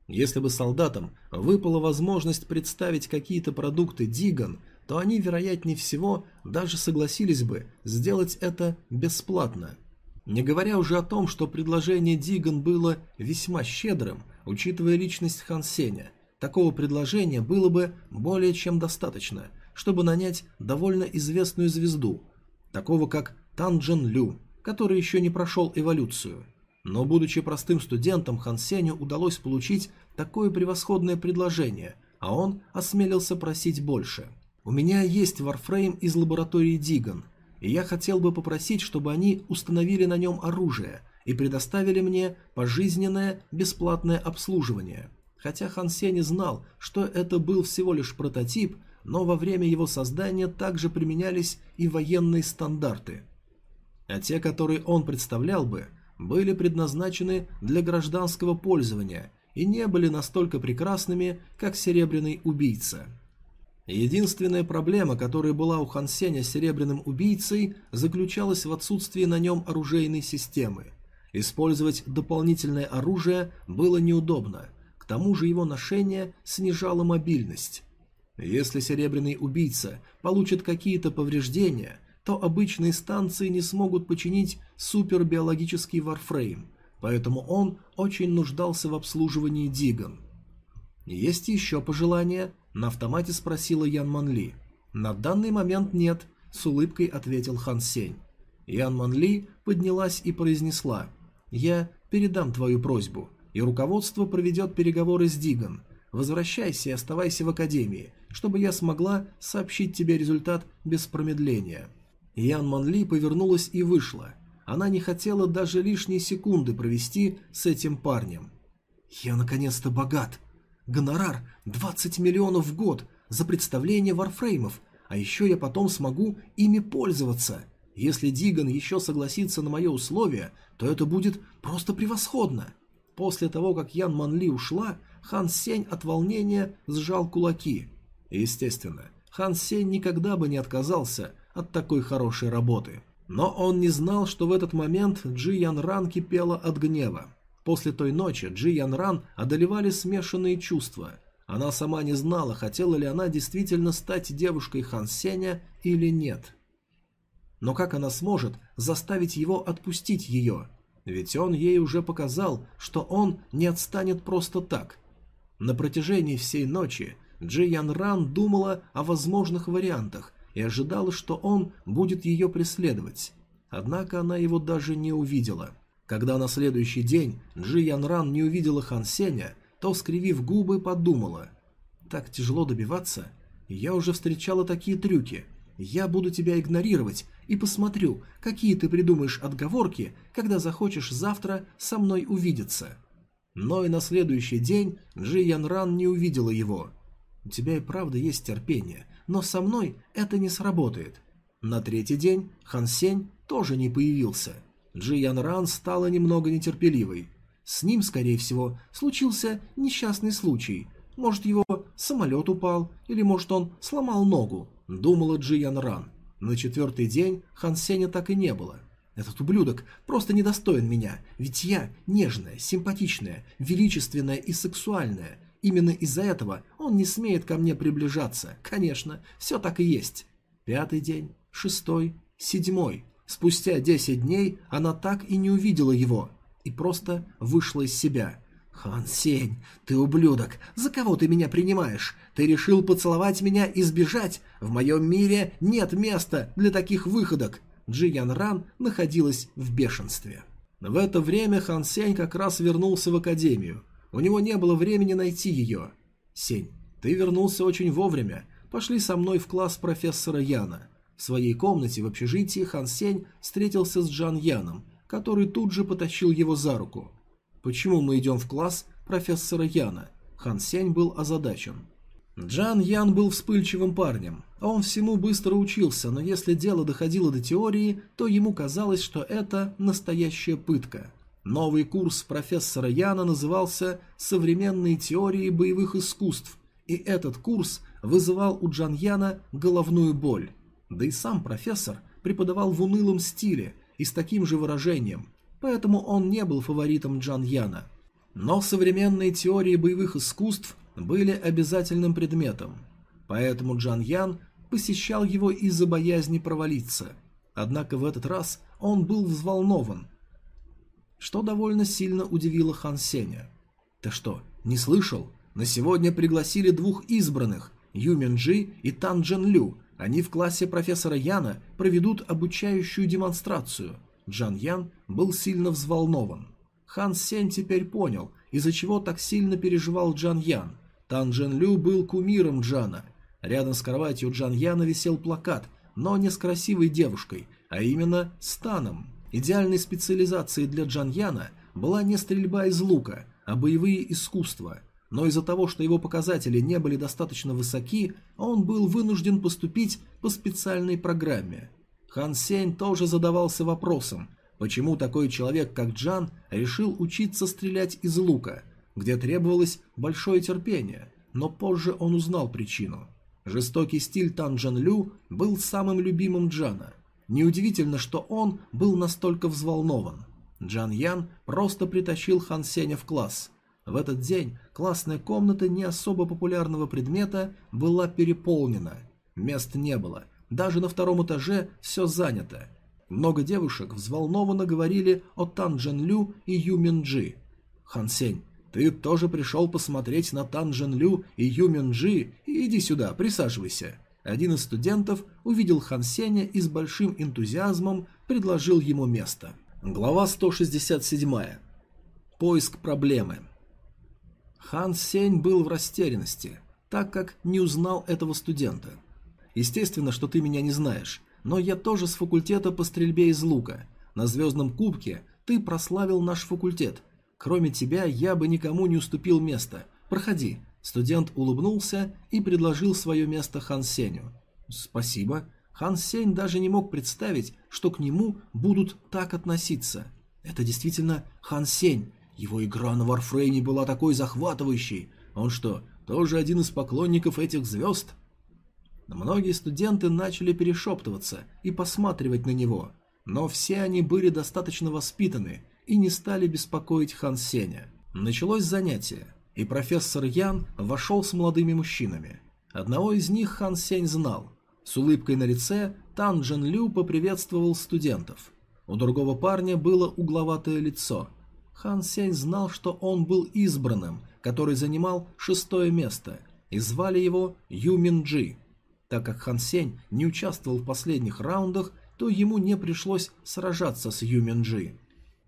A: Если бы солдатам выпала возможность представить какие-то продукты Диган, то они, вероятнее всего, даже согласились бы сделать это бесплатно. Не говоря уже о том, что предложение Диган было весьма щедрым, учитывая личность Хан Сеня. Такого предложения было бы более чем достаточно, чтобы нанять довольно известную звезду, такого как Танджен Лю, который еще не прошел эволюцию – но, будучи простым студентом, Хан Сеню удалось получить такое превосходное предложение, а он осмелился просить больше. «У меня есть варфрейм из лаборатории Диган, и я хотел бы попросить, чтобы они установили на нем оружие и предоставили мне пожизненное бесплатное обслуживание». Хотя Хан Сень знал, что это был всего лишь прототип, но во время его создания также применялись и военные стандарты. А те, которые он представлял бы, были предназначены для гражданского пользования и не были настолько прекрасными, как Серебряный Убийца. Единственная проблема, которая была у Хан Сеня Серебряным Убийцей, заключалась в отсутствии на нем оружейной системы. Использовать дополнительное оружие было неудобно, к тому же его ношение снижало мобильность. Если Серебряный Убийца получит какие-то повреждения – то обычные станции не смогут починить супербиологический варфрейм, поэтому он очень нуждался в обслуживании Диган. «Есть еще пожелания?» – на автомате спросила Ян Манли. «На данный момент нет», – с улыбкой ответил Хан Сень. Ян Манли поднялась и произнесла «Я передам твою просьбу, и руководство проведет переговоры с Диган. Возвращайся и оставайся в Академии, чтобы я смогла сообщить тебе результат без промедления». Ян Манли повернулась и вышла. Она не хотела даже лишние секунды провести с этим парнем. «Я наконец-то богат. Гонорар 20 миллионов в год за представление варфреймов, а еще я потом смогу ими пользоваться. Если Диган еще согласится на мое условие, то это будет просто превосходно». После того, как Ян Манли ушла, Хан Сень от волнения сжал кулаки. Естественно, Хан Сень никогда бы не отказался от такой хорошей работы. Но он не знал, что в этот момент Джи Ян Ран кипела от гнева. После той ночи Джи Ян Ран одолевали смешанные чувства. Она сама не знала, хотела ли она действительно стать девушкой Хан Сеня или нет. Но как она сможет заставить его отпустить ее? Ведь он ей уже показал, что он не отстанет просто так. На протяжении всей ночи Джи Ян Ран думала о возможных вариантах, и ожидала, что он будет ее преследовать. Однако она его даже не увидела. Когда на следующий день Джи Ян Ран не увидела Хан Сеня, то, скривив губы, подумала. «Так тяжело добиваться. Я уже встречала такие трюки. Я буду тебя игнорировать и посмотрю, какие ты придумаешь отговорки, когда захочешь завтра со мной увидеться». Но и на следующий день Джи Ян Ран не увидела его. «У тебя и правда есть терпение но со мной это не сработает. На третий день Хан Сень тоже не появился. Джи Ян Ран стала немного нетерпеливой. С ним, скорее всего, случился несчастный случай. Может, его самолет упал, или может он сломал ногу, думала Джи Ян Ран. На четвертый день Хан Сеня так и не было. Этот ублюдок просто недостоин меня, ведь я нежная, симпатичная, величественная и сексуальная. Именно из-за этого он не смеет ко мне приближаться. Конечно, все так и есть. Пятый день, шестой, седьмой. Спустя десять дней она так и не увидела его и просто вышла из себя. «Хан Сень, ты ублюдок! За кого ты меня принимаешь? Ты решил поцеловать меня и сбежать? В моем мире нет места для таких выходок!» Джи Ян Ран находилась в бешенстве. В это время Хан Сень как раз вернулся в академию. У него не было времени найти ее. «Сень, ты вернулся очень вовремя. Пошли со мной в класс профессора Яна». В своей комнате в общежитии Хан Сень встретился с Джан Яном, который тут же потащил его за руку. «Почему мы идем в класс профессора Яна?» Хан Сень был озадачен. Джан Ян был вспыльчивым парнем. Он всему быстро учился, но если дело доходило до теории, то ему казалось, что это настоящая пытка. Новый курс профессора Яна назывался «Современные теории боевых искусств», и этот курс вызывал у Джан Яна головную боль. Да и сам профессор преподавал в унылом стиле и с таким же выражением, поэтому он не был фаворитом Джан Яна. Но современные теории боевых искусств были обязательным предметом, поэтому Джан Ян посещал его из-за боязни провалиться. Однако в этот раз он был взволнован, что довольно сильно удивило Хан Сеня. «Ты что, не слышал? На сегодня пригласили двух избранных, Ю Минджи и Тан Джен Лю. Они в классе профессора Яна проведут обучающую демонстрацию». Джан Ян был сильно взволнован. Хан Сень теперь понял, из-за чего так сильно переживал Джан Ян. Тан Джен Лю был кумиром Джана – Рядом с кроватью Джан Яна висел плакат, но не с красивой девушкой, а именно с Таном. Идеальной специализацией для Джан Яна была не стрельба из лука, а боевые искусства. Но из-за того, что его показатели не были достаточно высоки, он был вынужден поступить по специальной программе. Хан Сень тоже задавался вопросом, почему такой человек, как Джан, решил учиться стрелять из лука, где требовалось большое терпение, но позже он узнал причину – Жестокий стиль Тан Джан Лю был самым любимым Джана. Неудивительно, что он был настолько взволнован. Джан Ян просто притащил Хан Сеня в класс. В этот день классная комната не особо популярного предмета была переполнена. Мест не было. Даже на втором этаже все занято. Много девушек взволнованно говорили о Тан Джан Лю и Ю Мин Джи. «Хан Сень, ты тоже пришел посмотреть на Тан Джен Лю и Ю Мин Джи? Иди сюда, присаживайся. Один из студентов увидел Хан Сеня и с большим энтузиазмом предложил ему место. Глава 167. Поиск проблемы. Хан Сень был в растерянности, так как не узнал этого студента. Естественно, что ты меня не знаешь, но я тоже с факультета по стрельбе из лука. На звездном кубке ты прославил наш факультет, Кроме тебя я бы никому не уступил место. Проходи». Студент улыбнулся и предложил свое место Хан Сеню. «Спасибо». Хан Сень даже не мог представить, что к нему будут так относиться. Это действительно Хан Сень. Его игра на Варфрейме была такой захватывающей. Он что, тоже один из поклонников этих звезд? Многие студенты начали перешептываться и посматривать на него, но все они были достаточно воспитаны и не стали беспокоить Хан Сеня. Началось занятие, и профессор Ян вошел с молодыми мужчинами. Одного из них Хан Сень знал. С улыбкой на лице Тан Джен Лю поприветствовал студентов. У другого парня было угловатое лицо. Хан Сень знал, что он был избранным, который занимал шестое место, и звали его Ю Мин Джи. Так как Хан Сень не участвовал в последних раундах, то ему не пришлось сражаться с Ю Мин Джи.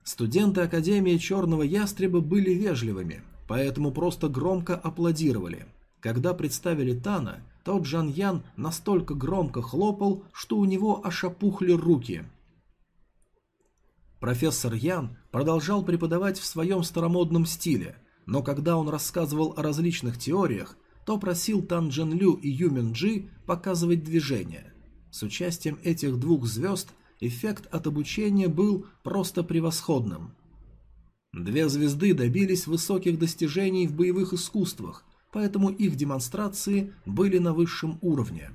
A: Студенты Академии Черного Ястреба были вежливыми, поэтому просто громко аплодировали. Когда представили Тана, то Джан Ян настолько громко хлопал, что у него аж опухли руки. Профессор Ян продолжал преподавать в своем старомодном стиле, но когда он рассказывал о различных теориях, то просил Тан Джен Лю и Ю Мин Джи показывать движения. С участием этих двух звезд эффект от обучения был просто превосходным. Две звезды добились высоких достижений в боевых искусствах, поэтому их демонстрации были на высшем уровне.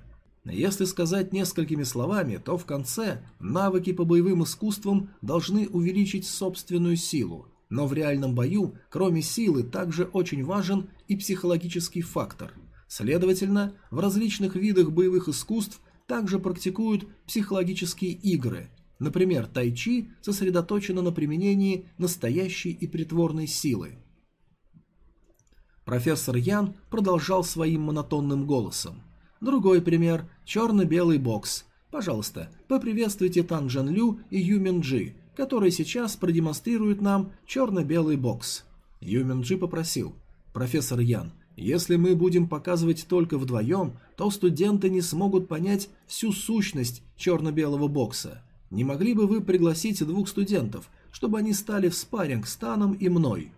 A: Если сказать несколькими словами, то в конце навыки по боевым искусствам должны увеличить собственную силу, но в реальном бою, кроме силы, также очень важен и психологический фактор. Следовательно, в различных видах боевых искусств также практикуют психологические игры. Например, тайчи сосредоточено на применении настоящей и притворной силы. Профессор Ян продолжал своим монотонным голосом. Другой пример – черно-белый бокс. Пожалуйста, поприветствуйте Тан Джан Лю и Ю Мин Джи, которые сейчас продемонстрируют нам черно-белый бокс. Ю Мин Джи попросил. Профессор Ян, если мы будем показывать только вдвоем, то студенты не смогут понять всю сущность черно-белого бокса. Не могли бы вы пригласить двух студентов, чтобы они стали в спарринг с Таном и мной?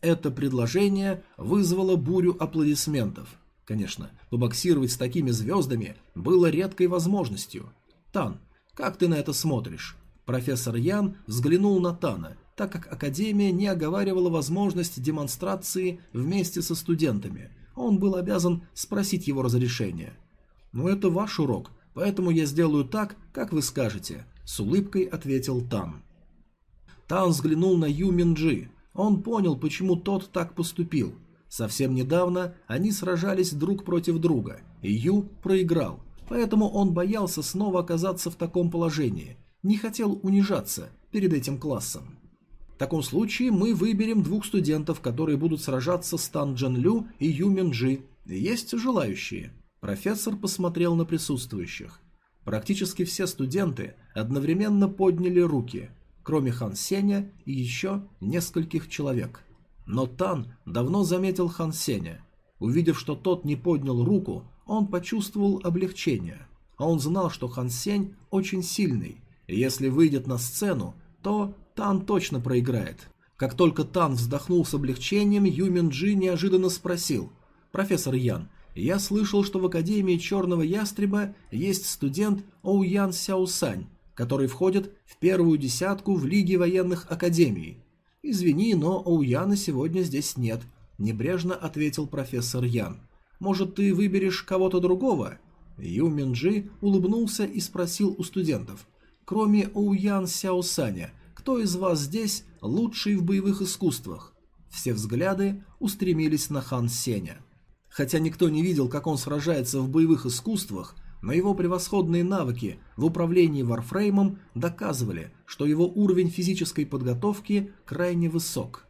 A: Это предложение вызвало бурю аплодисментов. Конечно, побоксировать с такими звездами было редкой возможностью. Тан, как ты на это смотришь? Профессор Ян взглянул на Тана, так как Академия не оговаривала возможность демонстрации вместе со студентами. Он был обязан спросить его разрешения. «Но «Ну, это ваш урок, поэтому я сделаю так, как вы скажете», – с улыбкой ответил Тан. Тан взглянул на Ю Минджи. Он понял, почему тот так поступил. Совсем недавно они сражались друг против друга, и Ю проиграл, поэтому он боялся снова оказаться в таком положении, не хотел унижаться перед этим классом. В таком случае мы выберем двух студентов, которые будут сражаться с Тан Джан Лю и Ю Мин Джи. Есть желающие? Профессор посмотрел на присутствующих. Практически все студенты одновременно подняли руки, кроме Хан Сеня и еще нескольких человек. Но Тан давно заметил Хан Сеня. Увидев, что тот не поднял руку, он почувствовал облегчение. А он знал, что Хан Сень очень сильный, и если выйдет на сцену, то Тан точно проиграет. Как только Тан вздохнул с облегчением, Юмин Джи неожиданно спросил. «Профессор Ян, я слышал, что в Академии Черного Ястреба есть студент Оуян Сяосань, который входит в первую десятку в Лиге военных академий. «Извини, но Оуяна сегодня здесь нет», – небрежно ответил профессор Ян. «Может, ты выберешь кого-то другого?» Ю Минджи улыбнулся и спросил у студентов. «Кроме Оуян Сяосаня, кто из вас здесь лучший в боевых искусствах?» Все взгляды устремились на Хан Сеня. Хотя никто не видел, как он сражается в боевых искусствах, но его превосходные навыки в управлении варфреймом доказывали, что его уровень физической подготовки крайне высок.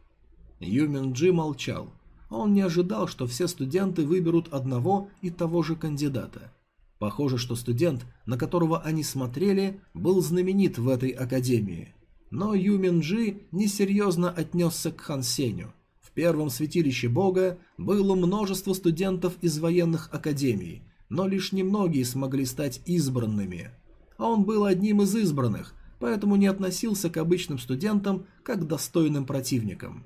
A: Юмин Джи молчал. Он не ожидал, что все студенты выберут одного и того же кандидата. Похоже, что студент, на которого они смотрели, был знаменит в этой академии. Но Юмин Джи несерьезно отнесся к Хан Сеню. В первом святилище бога было множество студентов из военных академий, но лишь немногие смогли стать избранными. А он был одним из избранных, поэтому не относился к обычным студентам как к достойным противникам.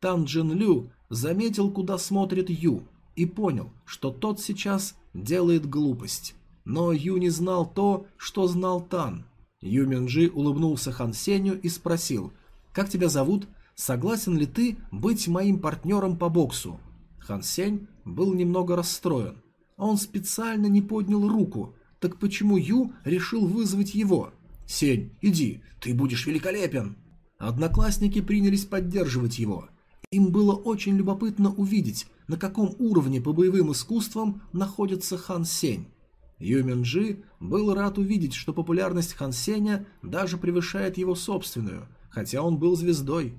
A: Тан Джин Лю заметил, куда смотрит Ю, и понял, что тот сейчас делает глупость. Но Ю не знал то, что знал Тан. Ю Минджи улыбнулся Хан Сеню и спросил, «Как тебя зовут? Согласен ли ты быть моим партнером по боксу?» Хан Сень был немного расстроен. Он специально не поднял руку. Так почему Ю решил вызвать его? «Сень, иди, ты будешь великолепен!» Одноклассники принялись поддерживать его. Им было очень любопытно увидеть, на каком уровне по боевым искусствам находится Хан Сень. Юмин был рад увидеть, что популярность Хан Сеня даже превышает его собственную, хотя он был звездой.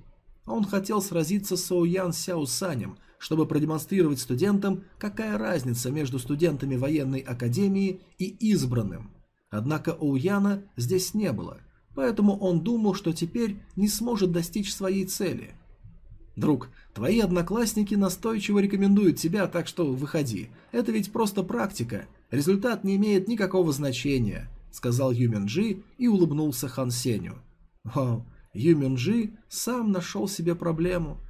A: Он хотел сразиться с Оуян Сяо Санем, чтобы продемонстрировать студентам, какая разница между студентами военной академии и избранным. Однако Оуяна здесь не было, поэтому он думал, что теперь не сможет достичь своей цели. «Друг, твои одноклассники настойчиво рекомендуют тебя, так что выходи. Это ведь просто практика. Результат не имеет никакого значения», — сказал Юминджи и улыбнулся Хан Сеню. «Вау, Юминджи сам нашел себе проблему.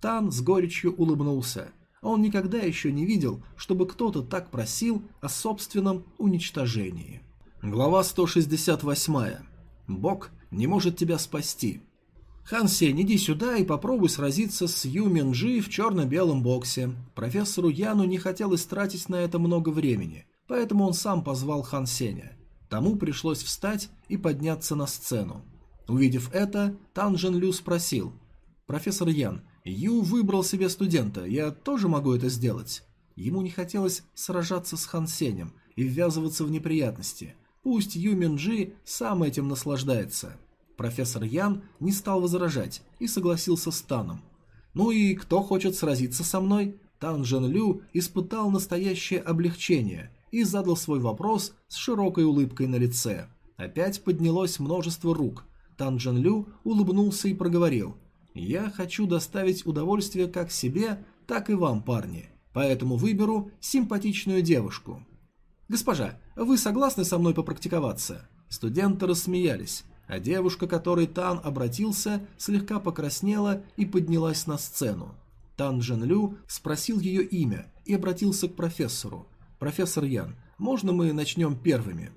A: Тан с горечью улыбнулся. Он никогда еще не видел, чтобы кто-то так просил о собственном уничтожении. Глава 168. Бог не может тебя спасти. Хан Сень, иди сюда и попробуй сразиться с Ю Минджи в черно-белом боксе. Профессору Яну не хотелось тратить на это много времени, поэтому он сам позвал Хан Сеня. Тому пришлось встать и подняться на сцену. Увидев это, Тан Джен Лю спросил. «Профессор Ян, Ю выбрал себе студента, я тоже могу это сделать?» Ему не хотелось сражаться с Хан Сенем и ввязываться в неприятности. Пусть Ю Минджи сам этим наслаждается. Профессор Ян не стал возражать и согласился с Таном. «Ну и кто хочет сразиться со мной?» Тан Джен Лю испытал настоящее облегчение и задал свой вопрос с широкой улыбкой на лице. Опять поднялось множество рук. Тан Джен Лю улыбнулся и проговорил. «Я хочу доставить удовольствие как себе, так и вам, парни, поэтому выберу симпатичную девушку». «Госпожа, вы согласны со мной попрактиковаться?» Студенты рассмеялись, а девушка, которой Тан обратился, слегка покраснела и поднялась на сцену. Тан Джен Лю спросил ее имя и обратился к профессору. «Профессор Ян, можно мы начнем первыми?»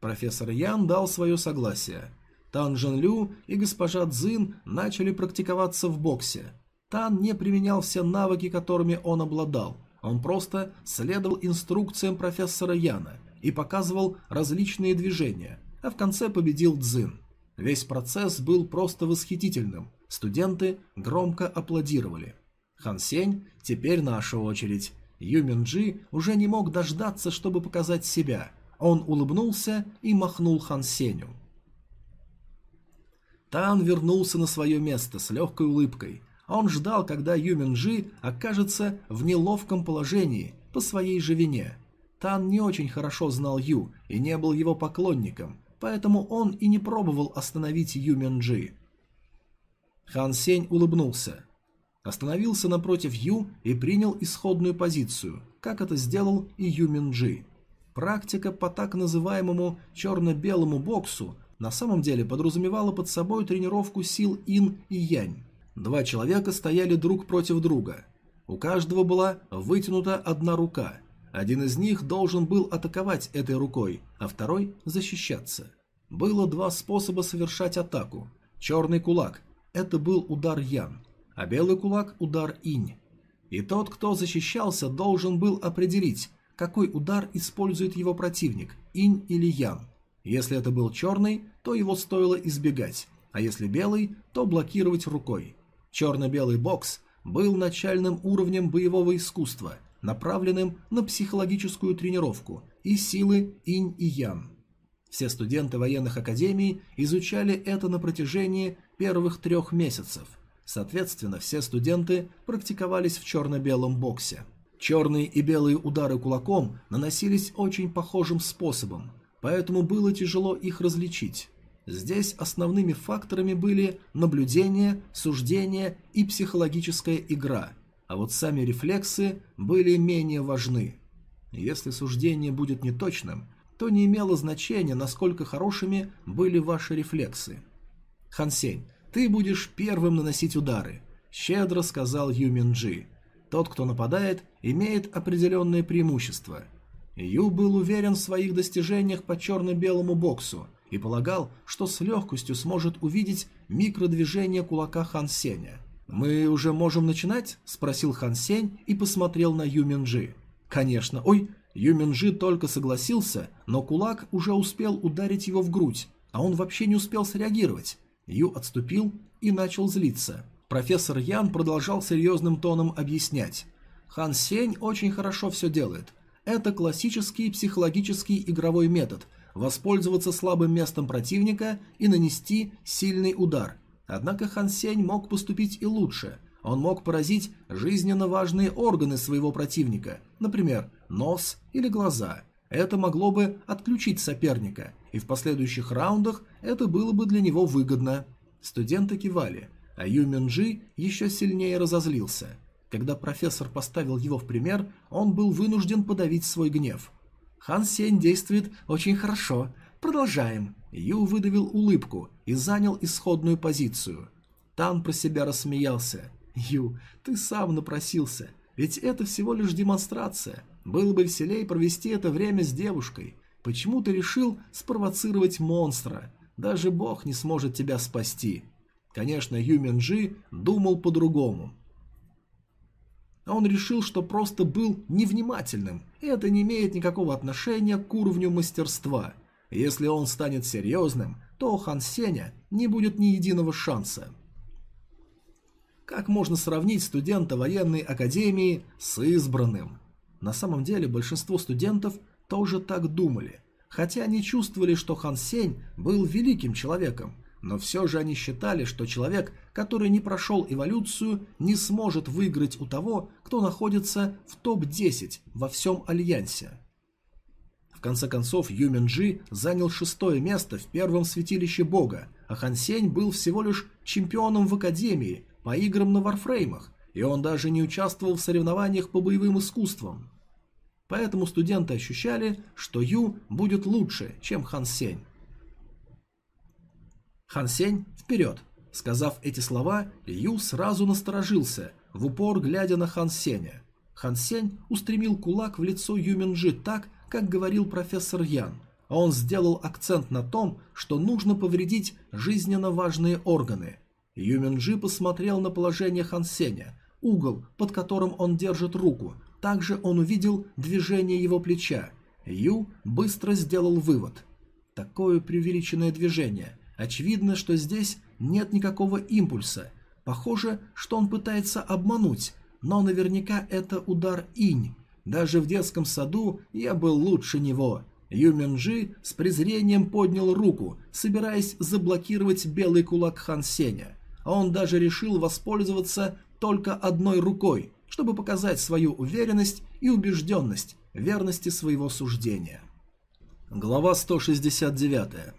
A: Профессор Ян дал свое согласие. Тан Джен Лю и госпожа Цзин начали практиковаться в боксе. Тан не применял все навыки, которыми он обладал. Он просто следовал инструкциям профессора Яна и показывал различные движения, а в конце победил Цзин. Весь процесс был просто восхитительным. Студенты громко аплодировали. Хан Сень, теперь наша очередь. Ю Минджи уже не мог дождаться, чтобы показать себя. Он улыбнулся и махнул Хан Сенью. Тан вернулся на свое место с легкой улыбкой. Он ждал, когда Ю Минджи окажется в неловком положении по своей же вине. Тан не очень хорошо знал Ю и не был его поклонником, поэтому он и не пробовал остановить Ю Минджи. Хан Сень улыбнулся остановился напротив Ю и принял исходную позицию, как это сделал и Ю Минджи. Практика по так называемому черно-белому боксу на самом деле подразумевала под собой тренировку сил Ин и Янь. Два человека стояли друг против друга. У каждого была вытянута одна рука. Один из них должен был атаковать этой рукой, а второй – защищаться. Было два способа совершать атаку. Черный кулак – это был удар Ян а белый кулак – удар инь. И тот, кто защищался, должен был определить, какой удар использует его противник – инь или ян. Если это был черный, то его стоило избегать, а если белый, то блокировать рукой. Черно-белый бокс был начальным уровнем боевого искусства, направленным на психологическую тренировку и силы инь и ян. Все студенты военных академий изучали это на протяжении первых трех месяцев – Соответственно, все студенты практиковались в черно-белом боксе. Черные и белые удары кулаком наносились очень похожим способом, поэтому было тяжело их различить. Здесь основными факторами были наблюдение, суждение и психологическая игра, а вот сами рефлексы были менее важны. Если суждение будет неточным, то не имело значения, насколько хорошими были ваши рефлексы. Хансень, ты будешь первым наносить удары», – щедро сказал Ю Минджи. «Тот, кто нападает, имеет определенное преимущество». Ю был уверен в своих достижениях по черно-белому боксу и полагал, что с легкостью сможет увидеть микродвижение кулака Хан Сеня. «Мы уже можем начинать?» – спросил Хан Сень и посмотрел на Ю Минджи. «Конечно. Ой!» Ю Минджи только согласился, но кулак уже успел ударить его в грудь, а он вообще не успел среагировать. Ю отступил и начал злиться. Профессор Ян продолжал серьезным тоном объяснять. Хан Сень очень хорошо все делает. Это классический психологический игровой метод – воспользоваться слабым местом противника и нанести сильный удар. Однако Хан Сень мог поступить и лучше. Он мог поразить жизненно важные органы своего противника, например, нос или глаза. Это могло бы отключить соперника – и в последующих раундах это было бы для него выгодно. Студенты кивали, а Ю Минджи еще сильнее разозлился. Когда профессор поставил его в пример, он был вынужден подавить свой гнев. «Хан Сень действует очень хорошо. Продолжаем». Ю выдавил улыбку и занял исходную позицию. Тан про себя рассмеялся. «Ю, ты сам напросился, ведь это всего лишь демонстрация. Было бы веселей провести это время с девушкой. Почему ты решил спровоцировать монстра? Даже бог не сможет тебя спасти. Конечно, Ю Минджи думал по-другому. Он решил, что просто был невнимательным, это не имеет никакого отношения к уровню мастерства. Если он станет серьезным, то у Хан Сеня не будет ни единого шанса. Как можно сравнить студента военной академии с избранным? На самом деле большинство студентов тоже так думали, хотя они чувствовали, что Хан Сень был великим человеком, но все же они считали, что человек, который не прошел эволюцию, не сможет выиграть у того, кто находится в топ-10 во всем Альянсе. В конце концов, Юминджи занял шестое место в первом святилище бога, а Хан Сень был всего лишь чемпионом в Академии по играм на варфреймах, и он даже не участвовал в соревнованиях по боевым искусствам. Поэтому студенты ощущали, что Ю будет лучше, чем Хан Сень. Хан Сень, вперед! Сказав эти слова, Ю сразу насторожился, в упор глядя на Хан Сеня. Хан Сень устремил кулак в лицо Юминджи так, как говорил профессор Ян, а он сделал акцент на том, что нужно повредить жизненно важные органы. Юминджи посмотрел на положение Хан Сеня, угол, под которым он держит руку, также он увидел движение его плеча. Ю быстро сделал вывод. Такое преувеличенное движение. Очевидно, что здесь нет никакого импульса. Похоже, что он пытается обмануть, но наверняка это удар инь. Даже в детском саду я был лучше него. Ю Минджи с презрением поднял руку, собираясь заблокировать белый кулак Хан Сеня. А он даже решил воспользоваться только одной рукой, чтобы показать свою уверенность и убежденность верности своего суждения. Глава 169.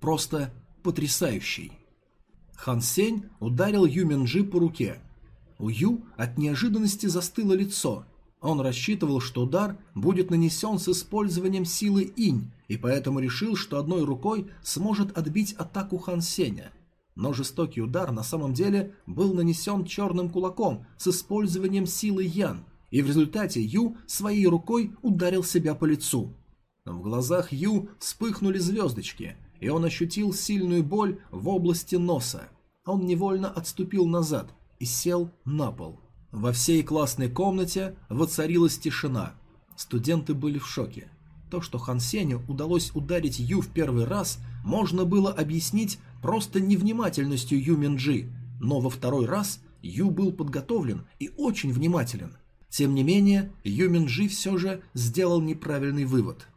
A: Просто потрясающий. Хан Сень ударил Ю Минджи по руке. У Ю от неожиданности застыло лицо. Он рассчитывал, что удар будет нанесен с использованием силы инь, и поэтому решил, что одной рукой сможет отбить атаку Хан Сеня – но жестокий удар на самом деле был нанесен черным кулаком с использованием силы Ян, и в результате Ю своей рукой ударил себя по лицу. В глазах Ю вспыхнули звездочки, и он ощутил сильную боль в области носа. Он невольно отступил назад и сел на пол. Во всей классной комнате воцарилась тишина. Студенты были в шоке. То, что Хан Сеню удалось ударить Ю в первый раз, можно было объяснить просто невнимательностью Ю Минджи, но во второй раз Ю был подготовлен и очень внимателен. Тем не менее, Ю Минджи все же сделал неправильный вывод.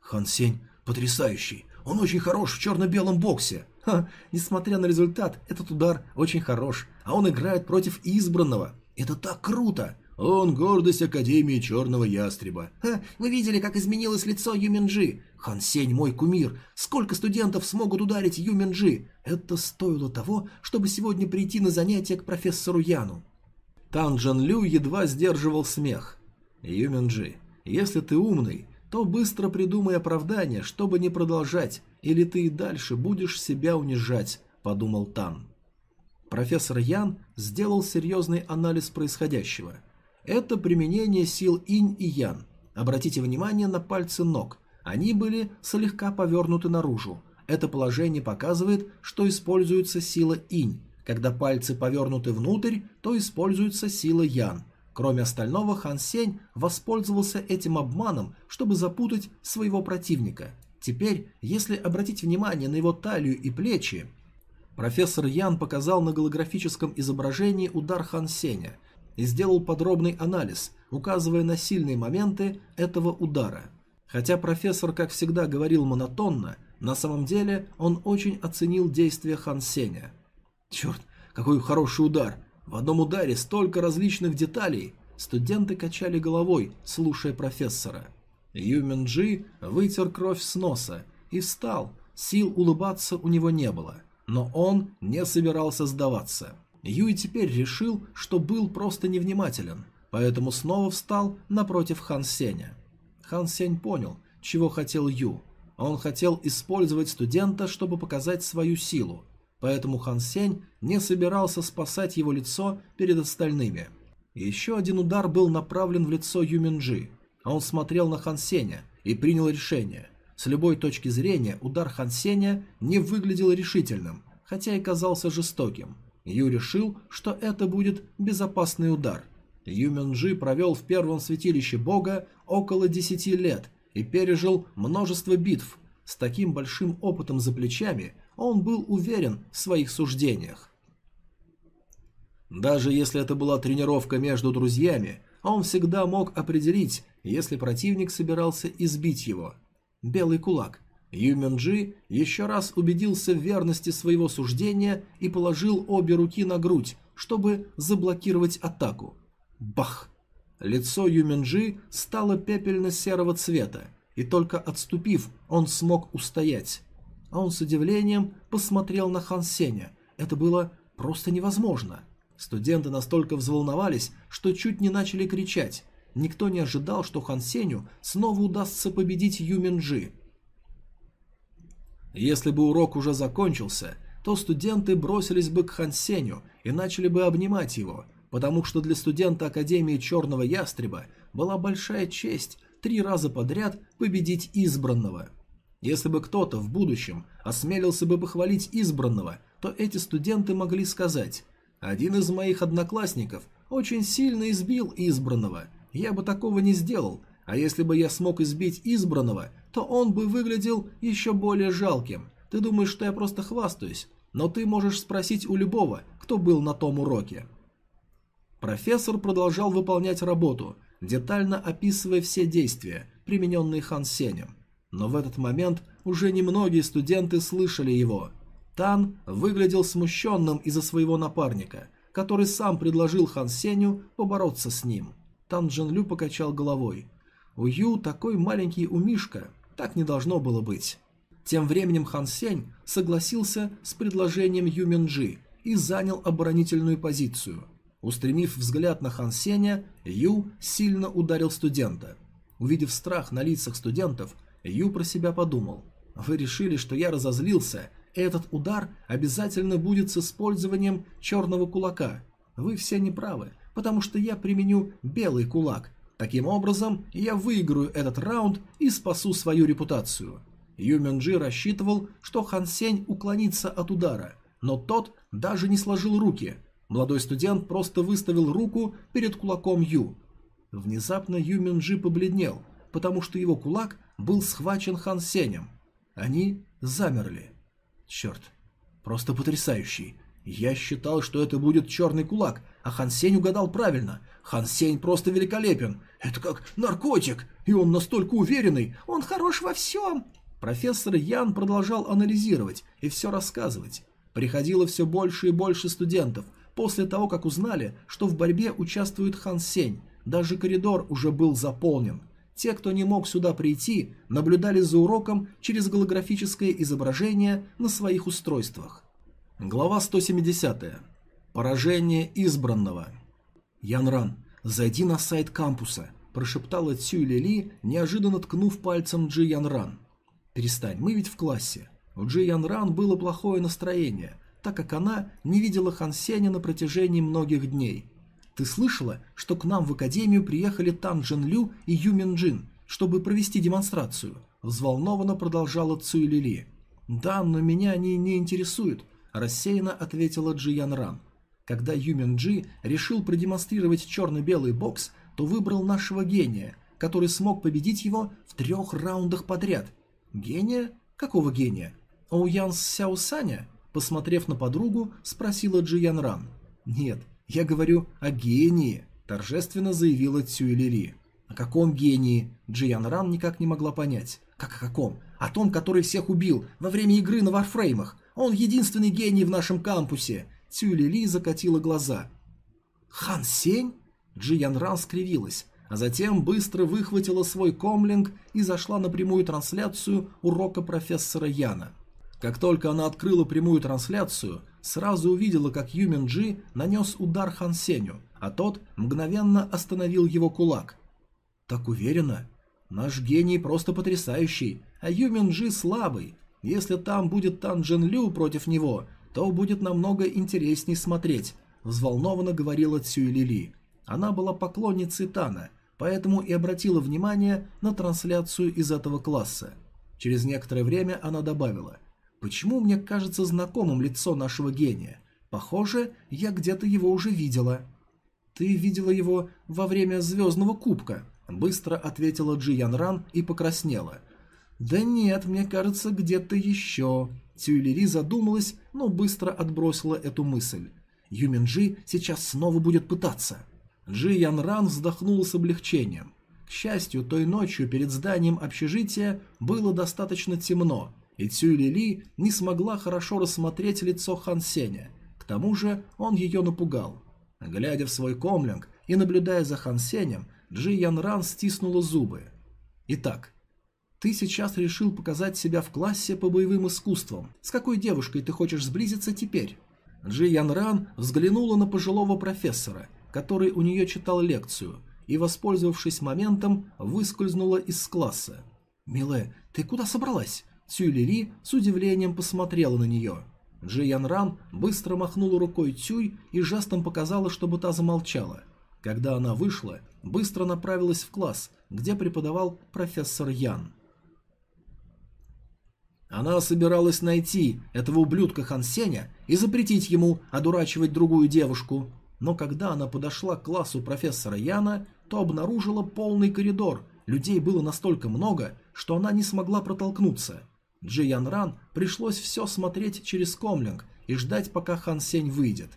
A: Хан Сень потрясающий, он очень хорош в черно-белом боксе. Ха, несмотря на результат, этот удар очень хорош, а он играет против избранного. Это так круто! Он гордость Академии Черного Ястреба. Ха, вы видели, как изменилось лицо Юминджи? Хан Сень мой кумир. Сколько студентов смогут ударить Юминджи? Это стоило того, чтобы сегодня прийти на занятия к профессору Яну. Тан Джан Лю едва сдерживал смех. Юминджи, если ты умный, то быстро придумай оправдание, чтобы не продолжать, или ты и дальше будешь себя унижать, подумал Тан. Профессор Ян сделал серьезный анализ происходящего – это применение сил инь и ян. Обратите внимание на пальцы ног. Они были слегка повернуты наружу. Это положение показывает, что используется сила инь. Когда пальцы повернуты внутрь, то используется сила ян. Кроме остального, Хан Сень воспользовался этим обманом, чтобы запутать своего противника. Теперь, если обратить внимание на его талию и плечи, профессор Ян показал на голографическом изображении удар Хан Сеня – и сделал подробный анализ, указывая на сильные моменты этого удара. Хотя профессор, как всегда, говорил монотонно, на самом деле он очень оценил действия Хан Сеня. «Черт, какой хороший удар! В одном ударе столько различных деталей!» Студенты качали головой, слушая профессора. Юмин Джи вытер кровь с носа и встал, сил улыбаться у него не было, но он не собирался сдаваться. Юй теперь решил, что был просто невнимателен, поэтому снова встал напротив Хан Сеня. Хан Сень понял, чего хотел Ю. Он хотел использовать студента, чтобы показать свою силу, поэтому Хан Сень не собирался спасать его лицо перед остальными. Еще один удар был направлен в лицо Юминджи. Он смотрел на Хан Сеня и принял решение. С любой точки зрения удар Хан Сеня не выглядел решительным, хотя и казался жестоким. Ю решил, что это будет безопасный удар. Ю Минджи провел в первом святилище бога около десяти лет и пережил множество битв. С таким большим опытом за плечами он был уверен в своих суждениях. Даже если это была тренировка между друзьями, он всегда мог определить, если противник собирался избить его. Белый кулак. Ю Минджи еще раз убедился в верности своего суждения и положил обе руки на грудь, чтобы заблокировать атаку. Бах! Лицо Ю Минджи стало пепельно-серого цвета, и только отступив, он смог устоять. А он с удивлением посмотрел на Хан Сеня. Это было просто невозможно. Студенты настолько взволновались, что чуть не начали кричать. Никто не ожидал, что Хан Сеню снова удастся победить Ю Минджи. Если бы урок уже закончился, то студенты бросились бы к Хан Сеню и начали бы обнимать его, потому что для студента Академии Черного Ястреба была большая честь три раза подряд победить избранного. Если бы кто-то в будущем осмелился бы похвалить избранного, то эти студенты могли сказать «Один из моих одноклассников очень сильно избил избранного, я бы такого не сделал, а если бы я смог избить избранного, то он бы выглядел еще более жалким. Ты думаешь, что я просто хвастаюсь, но ты можешь спросить у любого, кто был на том уроке». Профессор продолжал выполнять работу, детально описывая все действия, примененные Хан Сенем. Но в этот момент уже немногие студенты слышали его. Тан выглядел смущенным из-за своего напарника, который сам предложил Хан Сеню побороться с ним. Тан Джен покачал головой. У Ю такой маленький умишка, так не должно было быть. Тем временем Хан Сень согласился с предложением Ю Минджи и занял оборонительную позицию. Устремив взгляд на Хан Сеня, Ю сильно ударил студента. Увидев страх на лицах студентов, Ю про себя подумал. «Вы решили, что я разозлился, этот удар обязательно будет с использованием черного кулака. Вы все неправы, потому что я применю белый кулак. Таким образом, я выиграю этот раунд и спасу свою репутацию». Ю Мюнджи рассчитывал, что Хан Сень уклонится от удара, но тот даже не сложил руки. Молодой студент просто выставил руку перед кулаком Ю. Внезапно Ю Мюнджи побледнел, потому что его кулак был схвачен Хан Сенем. Они замерли. Черт, просто потрясающий. Я считал, что это будет черный кулак, а Хан Сень угадал правильно. Хан Сень просто великолепен. Это как наркотик, и он настолько уверенный, он хорош во всем. Профессор Ян продолжал анализировать и все рассказывать. Приходило все больше и больше студентов. После того, как узнали, что в борьбе участвует Хан Сень, даже коридор уже был заполнен. Те, кто не мог сюда прийти, наблюдали за уроком через голографическое изображение на своих устройствах. Глава 170. Поражение избранного. Янран, зайди на сайт кампуса, прошептала Цюй Лили, неожиданно ткнув пальцем Джи Янран. Перестань, мы ведь в классе. У Джи Янран было плохое настроение, так как она не видела Хан Сеня на протяжении многих дней. Ты слышала, что к нам в академию приехали Тан Джен Лю и Ю Мин Джин, чтобы провести демонстрацию?» Взволнованно продолжала Цуй Лили. «Да, но меня они не интересуют», – рассеянно ответила Джи Ян Ран. Когда Мин Джи решил продемонстрировать черно-белый бокс, то выбрал нашего гения, который смог победить его в трех раундах подряд. «Гения? Какого гения? Оуян Сяо Саня?» Посмотрев на подругу, спросила Джи Ян Ран. «Нет, «Я говорю о гении», – торжественно заявила Цюэлери. «О каком гении?» Джиян Ран никак не могла понять. «Как о каком? О том, который всех убил во время игры на варфреймах. Он единственный гений в нашем кампусе!» Цюэлери закатила глаза. «Хан Сень?» Джиян Ран скривилась, а затем быстро выхватила свой комлинг и зашла на прямую трансляцию урока профессора Яна. Как только она открыла прямую трансляцию, сразу увидела, как Юмин Джи нанес удар Хан Сеню, а тот мгновенно остановил его кулак. Так уверенно. Наш гений просто потрясающий, а Юмин Джи слабый. Если там будет Тан Джен Лю против него, то будет намного интересней смотреть, взволнованно говорила Цюй Лили. Она была поклонницей Тана, поэтому и обратила внимание на трансляцию из этого класса. Через некоторое время она добавила – Почему мне кажется знакомым лицо нашего гения? Похоже, я где-то его уже видела. Ты видела его во время Звездного Кубка, быстро ответила Джи Ян Ран и покраснела. Да нет, мне кажется, где-то еще. Цюйлери задумалась, но быстро отбросила эту мысль. Юминджи сейчас снова будет пытаться. Джи Ян Ран вздохнула с облегчением. К счастью, той ночью перед зданием общежития было достаточно темно, и Цюй Лили не смогла хорошо рассмотреть лицо Хан Сеня. К тому же он ее напугал. Глядя в свой комлинг и наблюдая за Хан Сенем, Джи Ян Ран стиснула зубы. «Итак, ты сейчас решил показать себя в классе по боевым искусствам. С какой девушкой ты хочешь сблизиться теперь?» Джи Ян Ран взглянула на пожилого профессора, который у нее читал лекцию, и, воспользовавшись моментом, выскользнула из класса. «Милая, ты куда собралась?» Цюй Лили с удивлением посмотрела на нее. Джи Ян Ран быстро махнула рукой Цюй и жестом показала, чтобы та замолчала. Когда она вышла, быстро направилась в класс, где преподавал профессор Ян. Она собиралась найти этого ублюдка Хан Сеня и запретить ему одурачивать другую девушку. Но когда она подошла к классу профессора Яна, то обнаружила полный коридор. Людей было настолько много, что она не смогла протолкнуться. Джи Ян Ран пришлось все смотреть через комлинг и ждать, пока Хан Сень выйдет.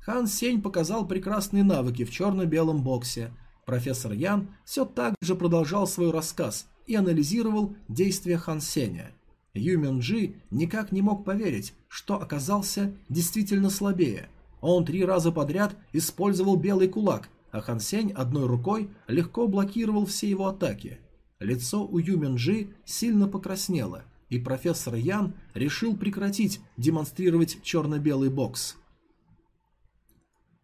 A: Хан Сень показал прекрасные навыки в черно-белом боксе. Профессор Ян все так же продолжал свой рассказ и анализировал действия Хан Сеня. Ю Мин Джи никак не мог поверить, что оказался действительно слабее. Он три раза подряд использовал белый кулак, а Хан Сень одной рукой легко блокировал все его атаки. Лицо у Юминджи сильно покраснело, и профессор Ян решил прекратить демонстрировать черно-белый бокс.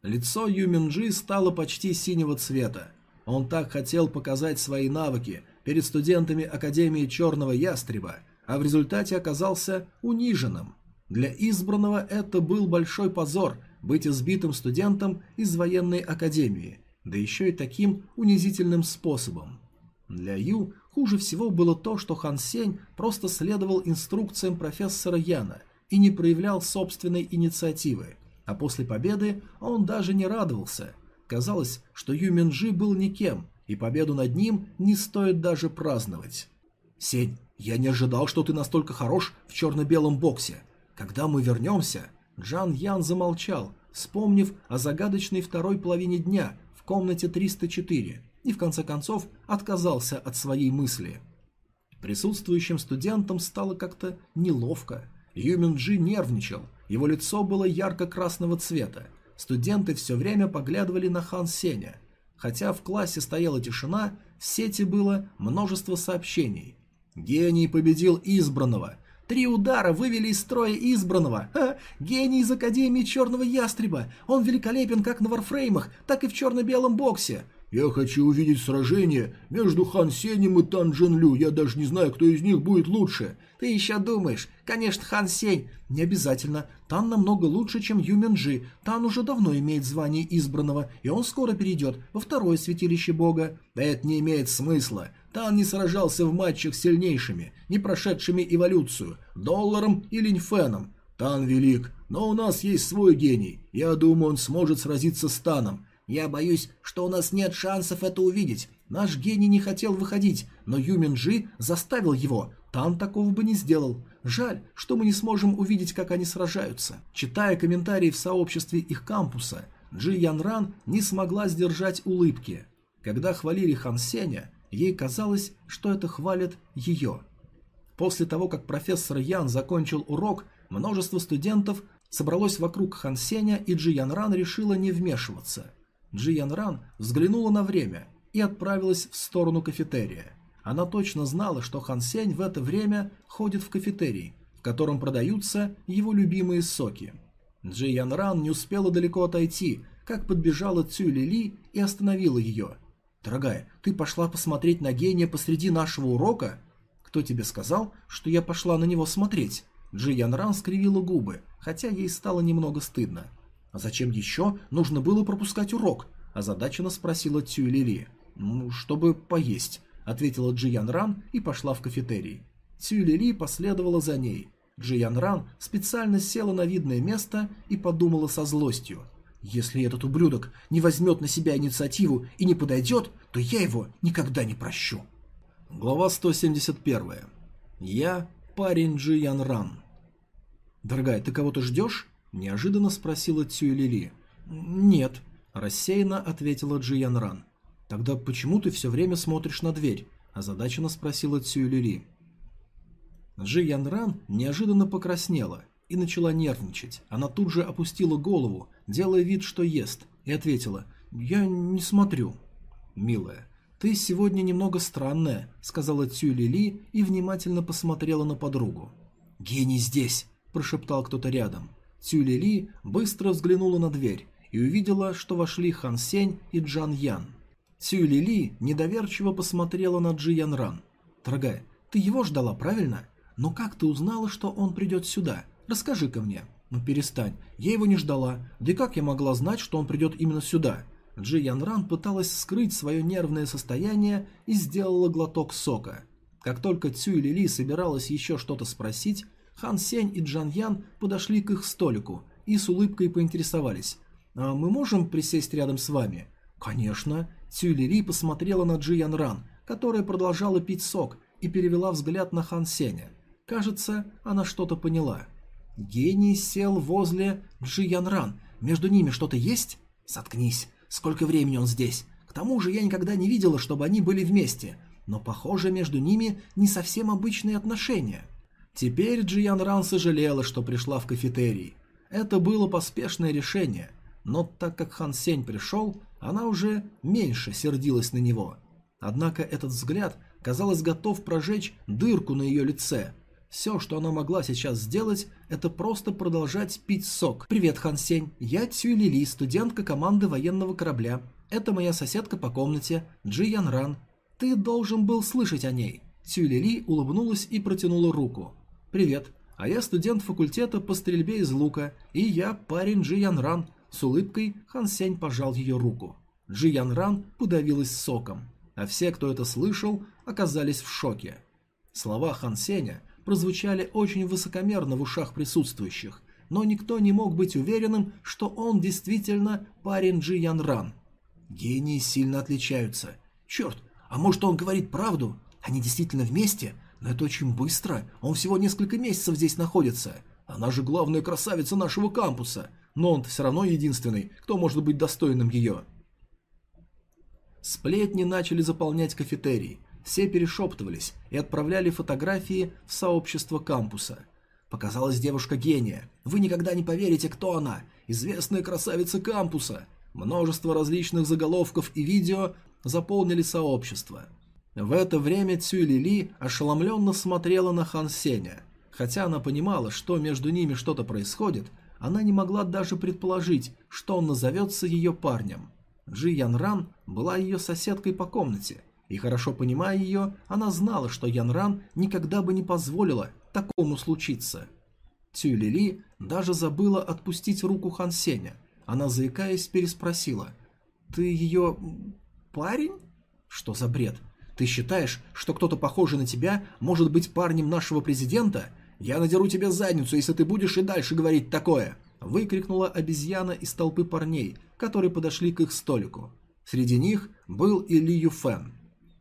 A: Лицо Юминджи стало почти синего цвета. Он так хотел показать свои навыки перед студентами Академии Черного Ястреба, а в результате оказался униженным. Для избранного это был большой позор быть избитым студентом из военной академии, да еще и таким унизительным способом. Для Ю хуже всего было то, что Хан Сень просто следовал инструкциям профессора Яна и не проявлял собственной инициативы, а после победы он даже не радовался. Казалось, что Ю Минджи был никем, и победу над ним не стоит даже праздновать. «Сень, я не ожидал, что ты настолько хорош в черно-белом боксе. Когда мы вернемся...» Джан Ян замолчал, вспомнив о загадочной второй половине дня в комнате 304 и в конце концов отказался от своей мысли. Присутствующим студентам стало как-то неловко. Юмин Джи нервничал, его лицо было ярко-красного цвета. Студенты все время поглядывали на Хан Сеня. Хотя в классе стояла тишина, в сети было множество сообщений. «Гений победил избранного», Три удара вывели из строя избранного. Ха, гений из Академии Черного Ястреба. Он великолепен как на варфреймах, так и в черно-белом боксе. Я хочу увидеть сражение между Хан Сенем и Тан Джен Лю. Я даже не знаю, кто из них будет лучше. Ты еще думаешь? Конечно, Хан Сень. Не обязательно. Тан намного лучше, чем Ю Минджи. Тан уже давно имеет звание избранного, и он скоро перейдет во второе святилище бога. Да это не имеет смысла. Тан не сражался в матчах с сильнейшими, не прошедшими эволюцию, Долларом и Линьфеном. Тан велик, но у нас есть свой гений. Я думаю, он сможет сразиться с Таном. Я боюсь, что у нас нет шансов это увидеть. Наш гений не хотел выходить, но Юминджи заставил его. Тан такого бы не сделал. Жаль, что мы не сможем увидеть, как они сражаются. Читая комментарии в сообществе их кампуса, Джи Ян Ран не смогла сдержать улыбки. Когда хвалили Хан Сеня, ей казалось, что это хвалят ее. После того, как профессор Ян закончил урок, множество студентов собралось вокруг Хан Сеня, и Джи Ян Ран решила не вмешиваться – Джи Ян Ран взглянула на время и отправилась в сторону кафетерия. Она точно знала, что Хан Сень в это время ходит в кафетерий, в котором продаются его любимые соки. Джи Ян Ран не успела далеко отойти, как подбежала Цю Лили и остановила ее. «Дорогая, ты пошла посмотреть на гения посреди нашего урока?» «Кто тебе сказал, что я пошла на него смотреть?» Джи Ян Ран скривила губы, хотя ей стало немного стыдно. «А зачем еще нужно было пропускать урок?» – озадаченно спросила Цюй Лили. «Ну, чтобы поесть», – ответила Джи Ян Ран и пошла в кафетерий. Цюй Лили последовала за ней. Джи Ян Ран специально села на видное место и подумала со злостью. «Если этот ублюдок не возьмет на себя инициативу и не подойдет, то я его никогда не прощу». Глава 171. Я парень Джи Ян Ран. «Дорогая, ты кого-то ждешь?» – неожиданно спросила Цюй Лили. «Нет», – рассеянно ответила Джи Ян Ран. «Тогда почему ты все время смотришь на дверь?» – озадаченно спросила Цюй Лили. Джи Ян Ран неожиданно покраснела и начала нервничать. Она тут же опустила голову, делая вид, что ест, и ответила «Я не смотрю». «Милая, ты сегодня немного странная», — сказала Цю Лили и внимательно посмотрела на подругу. «Гений здесь», — прошептал кто-то рядом. Цю Лили быстро взглянула на дверь и увидела, что вошли Хан Сень и Джан Ян. Цю Лили недоверчиво посмотрела на Джи Ян Ран. «Дорогая, ты его ждала, правильно? Но как ты узнала, что он придет сюда? Расскажи-ка мне». «Ну перестань, я его не ждала. Да и как я могла знать, что он придет именно сюда?» Джи Ян Ран пыталась скрыть свое нервное состояние и сделала глоток сока. Как только Цюй Лили собиралась еще что-то спросить, Хан Сень и Джан Ян подошли к их столику и с улыбкой поинтересовались. «А мы можем присесть рядом с вами?» «Конечно». Цюй Лили посмотрела на Джи Ян Ран, которая продолжала пить сок, и перевела взгляд на Хан Сеня. Кажется, она что-то поняла. Гений сел возле Джи Янран. Между ними что-то есть? Соткнись. Сколько времени он здесь? К тому же я никогда не видела, чтобы они были вместе. Но, похоже, между ними не совсем обычные отношения. Теперь Джи Янран сожалела, что пришла в кафетерий. Это было поспешное решение. Но так как Хан Сень пришел, она уже меньше сердилась на него. Однако этот взгляд, казалось, готов прожечь дырку на ее лице – все, что она могла сейчас сделать, это просто продолжать пить сок. «Привет, Хан Сень. Я Цюй Лили, студентка команды военного корабля. Это моя соседка по комнате, Джи Ян Ран. Ты должен был слышать о ней». Цюй Лили улыбнулась и протянула руку. «Привет. А я студент факультета по стрельбе из лука, и я парень Джи Ян Ран». С улыбкой Хан Сень пожал ее руку. Джи Ян Ран подавилась соком. А все, кто это слышал, оказались в шоке. Слова Хан Сеня прозвучали очень высокомерно в ушах присутствующих, но никто не мог быть уверенным, что он действительно парень Джи Ян Ран. Гении сильно отличаются. Черт, а может он говорит правду? Они действительно вместе? Но это очень быстро, он всего несколько месяцев здесь находится. Она же главная красавица нашего кампуса, но он все равно единственный, кто может быть достойным ее. Сплетни начали заполнять кафетерий. Все перешептывались и отправляли фотографии в сообщество кампуса. Показалась девушка гения. Вы никогда не поверите, кто она. Известная красавица кампуса. Множество различных заголовков и видео заполнили сообщество. В это время Цюй Лили ошеломленно смотрела на Хан Сеня. Хотя она понимала, что между ними что-то происходит, она не могла даже предположить, что он назовется ее парнем. Джи Ян Ран была ее соседкой по комнате, и хорошо понимая ее, она знала, что Ян Ран никогда бы не позволила такому случиться. Цюй Лили даже забыла отпустить руку Хан Сеня. Она, заикаясь, переспросила. «Ты ее... парень?» «Что за бред? Ты считаешь, что кто-то похожий на тебя может быть парнем нашего президента? Я надеру тебе задницу, если ты будешь и дальше говорить такое!» Выкрикнула обезьяна из толпы парней, которые подошли к их столику. Среди них был и Ли Юфен.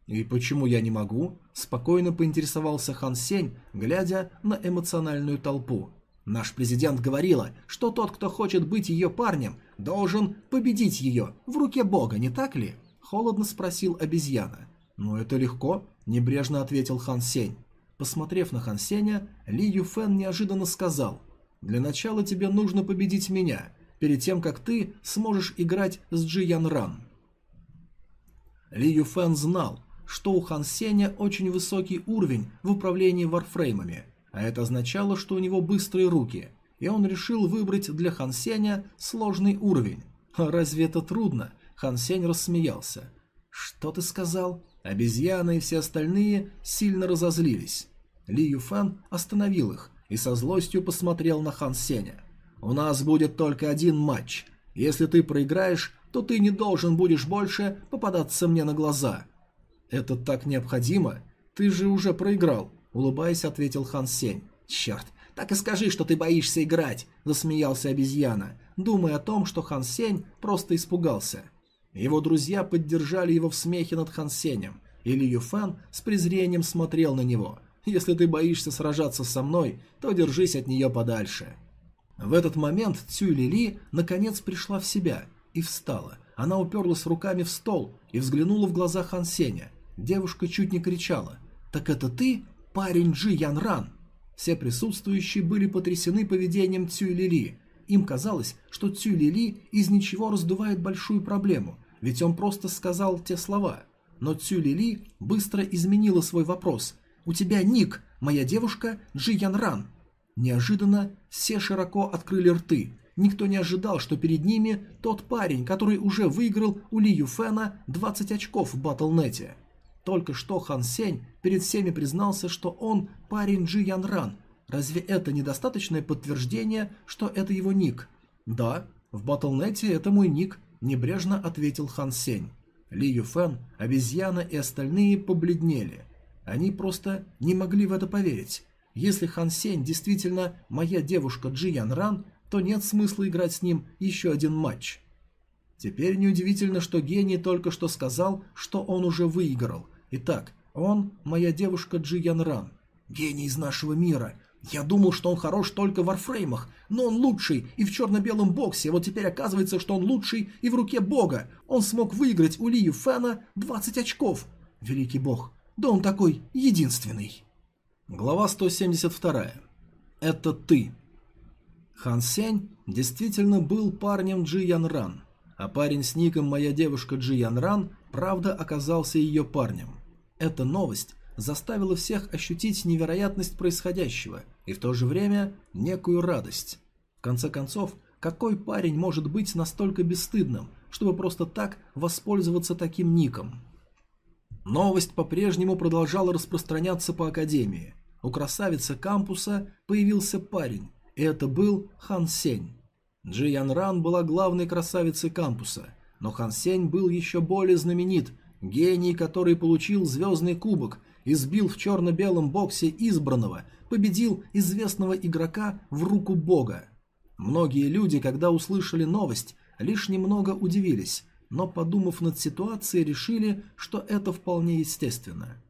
A: «И почему я не могу?» – спокойно поинтересовался Хан Сень, глядя на эмоциональную толпу. «Наш президент говорила, что тот, кто хочет быть ее парнем, должен победить ее в руке Бога, не так ли?» – холодно спросил обезьяна. «Ну это легко», – небрежно ответил Хан Сень. Посмотрев на Хан Сеня, Ли Юфен неожиданно сказал, «Для начала тебе нужно победить меня, перед тем, как ты сможешь играть с Джи Ян Ран». Ли Юфен знал, что у Хан Сеня очень высокий уровень в управлении варфреймами, а это означало, что у него быстрые руки, и он решил выбрать для Хан Сеня сложный уровень. Разве это трудно? Хан Сень рассмеялся. «Что ты сказал?» Обезьяны и все остальные сильно разозлились. Ли Юфан остановил их и со злостью посмотрел на Хан Сеня. «У нас будет только один матч. Если ты проиграешь, то ты не должен будешь больше попадаться мне на глаза. «Это так необходимо? Ты же уже проиграл», – улыбаясь, ответил Хан Сень. «Черт, так и скажи, что ты боишься играть», – засмеялся обезьяна, думая о том, что Хан Сень просто испугался. Его друзья поддержали его в смехе над Хан Сенем, и Ли Юфэн с презрением смотрел на него. «Если ты боишься сражаться со мной, то держись от нее подальше». В этот момент Цюй Лили наконец пришла в себя и встала. Она уперлась руками в стол и взглянула в глаза Хан Сеня. Девушка чуть не кричала. «Так это ты, парень Джи Ян Ран?» Все присутствующие были потрясены поведением Цюй Лили. Им казалось, что Цюй Лили из ничего раздувает большую проблему, ведь он просто сказал те слова. Но Цюй Лили быстро изменила свой вопрос. «У тебя ник, моя девушка Джи Ян Ран». Неожиданно все широко открыли рты. Никто не ожидал, что перед ними тот парень, который уже выиграл у Ли Юфена 20 очков в Батлнете. Только что Хан Сень перед всеми признался, что он парень Джи Ян Ран. Разве это недостаточное подтверждение, что это его ник? Да, в Батлнете это мой ник, небрежно ответил Хан Сень. Ли Юфен, обезьяна и остальные побледнели. Они просто не могли в это поверить. Если Хан Сень действительно моя девушка Джи Ян Ран, то нет смысла играть с ним еще один матч. Теперь неудивительно, что гений только что сказал, что он уже выиграл – Итак, он моя девушка Джи Ян Ран. Гений из нашего мира. Я думал, что он хорош только в варфреймах, но он лучший и в черно-белом боксе. Вот теперь оказывается, что он лучший и в руке бога. Он смог выиграть у Ли Фэна 20 очков. Великий бог. Да он такой единственный. Глава 172. Это ты. Хан Сень действительно был парнем Джи Ян Ран, а парень с ником «Моя девушка Джи Ян Ран» правда оказался ее парнем. Эта новость заставила всех ощутить невероятность происходящего и в то же время некую радость. В конце концов, какой парень может быть настолько бесстыдным, чтобы просто так воспользоваться таким ником? Новость по-прежнему продолжала распространяться по Академии. У красавицы кампуса появился парень, и это был Хан Сень. Джи Ян Ран была главной красавицей кампуса, но Хан Сень был еще более знаменит – Гений, который получил звездный кубок, избил в черно-белом боксе избранного, победил известного игрока в руку бога. Многие люди, когда услышали новость, лишь немного удивились, но, подумав над ситуацией, решили, что это вполне естественно.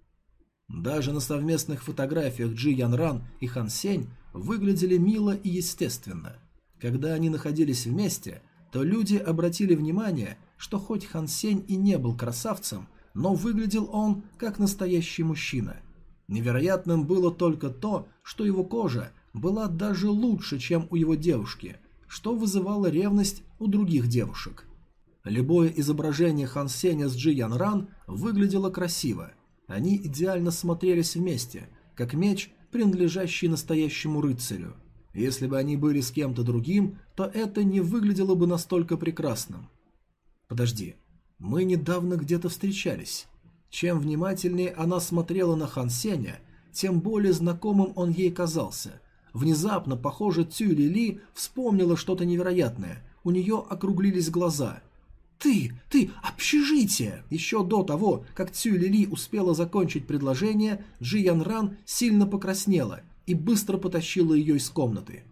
A: Даже на совместных фотографиях Джи Ян Ран и Хан Сень выглядели мило и естественно. Когда они находились вместе, то люди обратили внимание, что хоть Хан Сень и не был красавцем, но выглядел он как настоящий мужчина. Невероятным было только то, что его кожа была даже лучше, чем у его девушки, что вызывало ревность у других девушек. Любое изображение Хан Сеня с Джи Ян Ран выглядело красиво. Они идеально смотрелись вместе, как меч, принадлежащий настоящему рыцарю. Если бы они были с кем-то другим, то это не выглядело бы настолько прекрасным. Подожди, мы недавно где-то встречались. Чем внимательнее она смотрела на Хан Сеня, тем более знакомым он ей казался. Внезапно, похоже, Цю Ли вспомнила что-то невероятное. У нее округлились глаза. «Ты! Ты! Общежитие!» Еще до того, как Цю Ли успела закончить предложение, Джи Ян Ран сильно покраснела и быстро потащила ее из комнаты.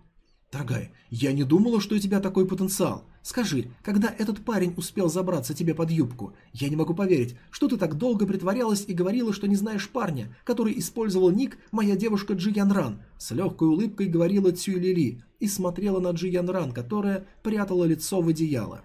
A: «Дорогая, я не думала, что у тебя такой потенциал. Скажи, когда этот парень успел забраться тебе под юбку? Я не могу поверить, что ты так долго притворялась и говорила, что не знаешь парня, который использовал ник «Моя девушка Джи Ян Ран». С легкой улыбкой говорила Цюй Лили и смотрела на Джи Ян Ран, которая прятала лицо в одеяло.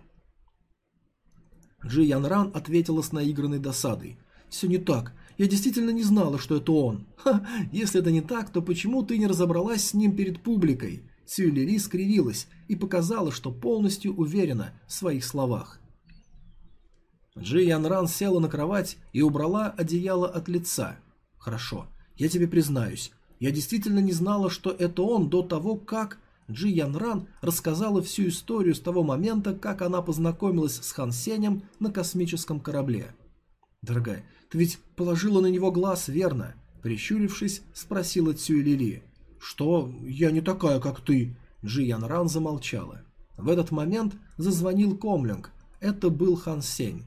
A: Джи Ян Ран ответила с наигранной досадой. «Все не так. Я действительно не знала, что это он. Ха, если это не так, то почему ты не разобралась с ним перед публикой? Цюлили скривилась и показала, что полностью уверена в своих словах. Джи Ян Ран села на кровать и убрала одеяло от лица. «Хорошо, я тебе признаюсь, я действительно не знала, что это он до того, как...» Джи Ян Ран рассказала всю историю с того момента, как она познакомилась с Хан Сенем на космическом корабле. «Дорогая, ты ведь положила на него глаз, верно?» Прищурившись, спросила Цюй Лили. «Что? Я не такая, как ты!» Джи Ян Ран замолчала. В этот момент зазвонил Комлинг. Это был Хан Сень.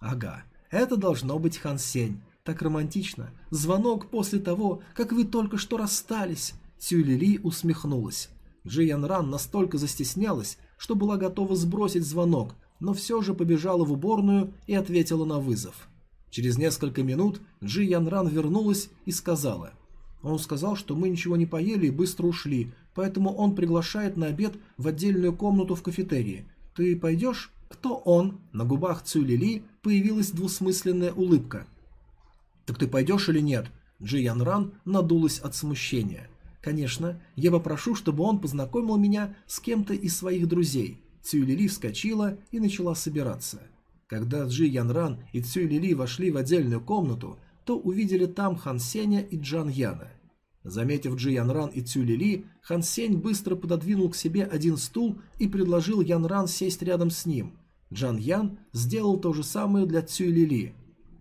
A: «Ага, это должно быть Хан Сень. Так романтично. Звонок после того, как вы только что расстались». Цюлили усмехнулась. Джи Ян Ран настолько застеснялась, что была готова сбросить звонок, но все же побежала в уборную и ответила на вызов. Через несколько минут Джи Ян Ран вернулась и сказала. Он сказал, что мы ничего не поели и быстро ушли, поэтому он приглашает на обед в отдельную комнату в кафетерии. Ты пойдешь? Кто он? На губах Цюлили появилась двусмысленная улыбка. Так ты пойдешь или нет? Джи Ян Ран надулась от смущения. Конечно, я попрошу, чтобы он познакомил меня с кем-то из своих друзей. Цюлили вскочила и начала собираться. Когда Джи Ян Ран и Цюлили вошли в отдельную комнату, то увидели там Хан Сеня и Джан Яна. Заметив Джи Ян Ран и Цю Лили, Хан Сень быстро пододвинул к себе один стул и предложил Ян Ран сесть рядом с ним. Джан Ян сделал то же самое для Цю Лили.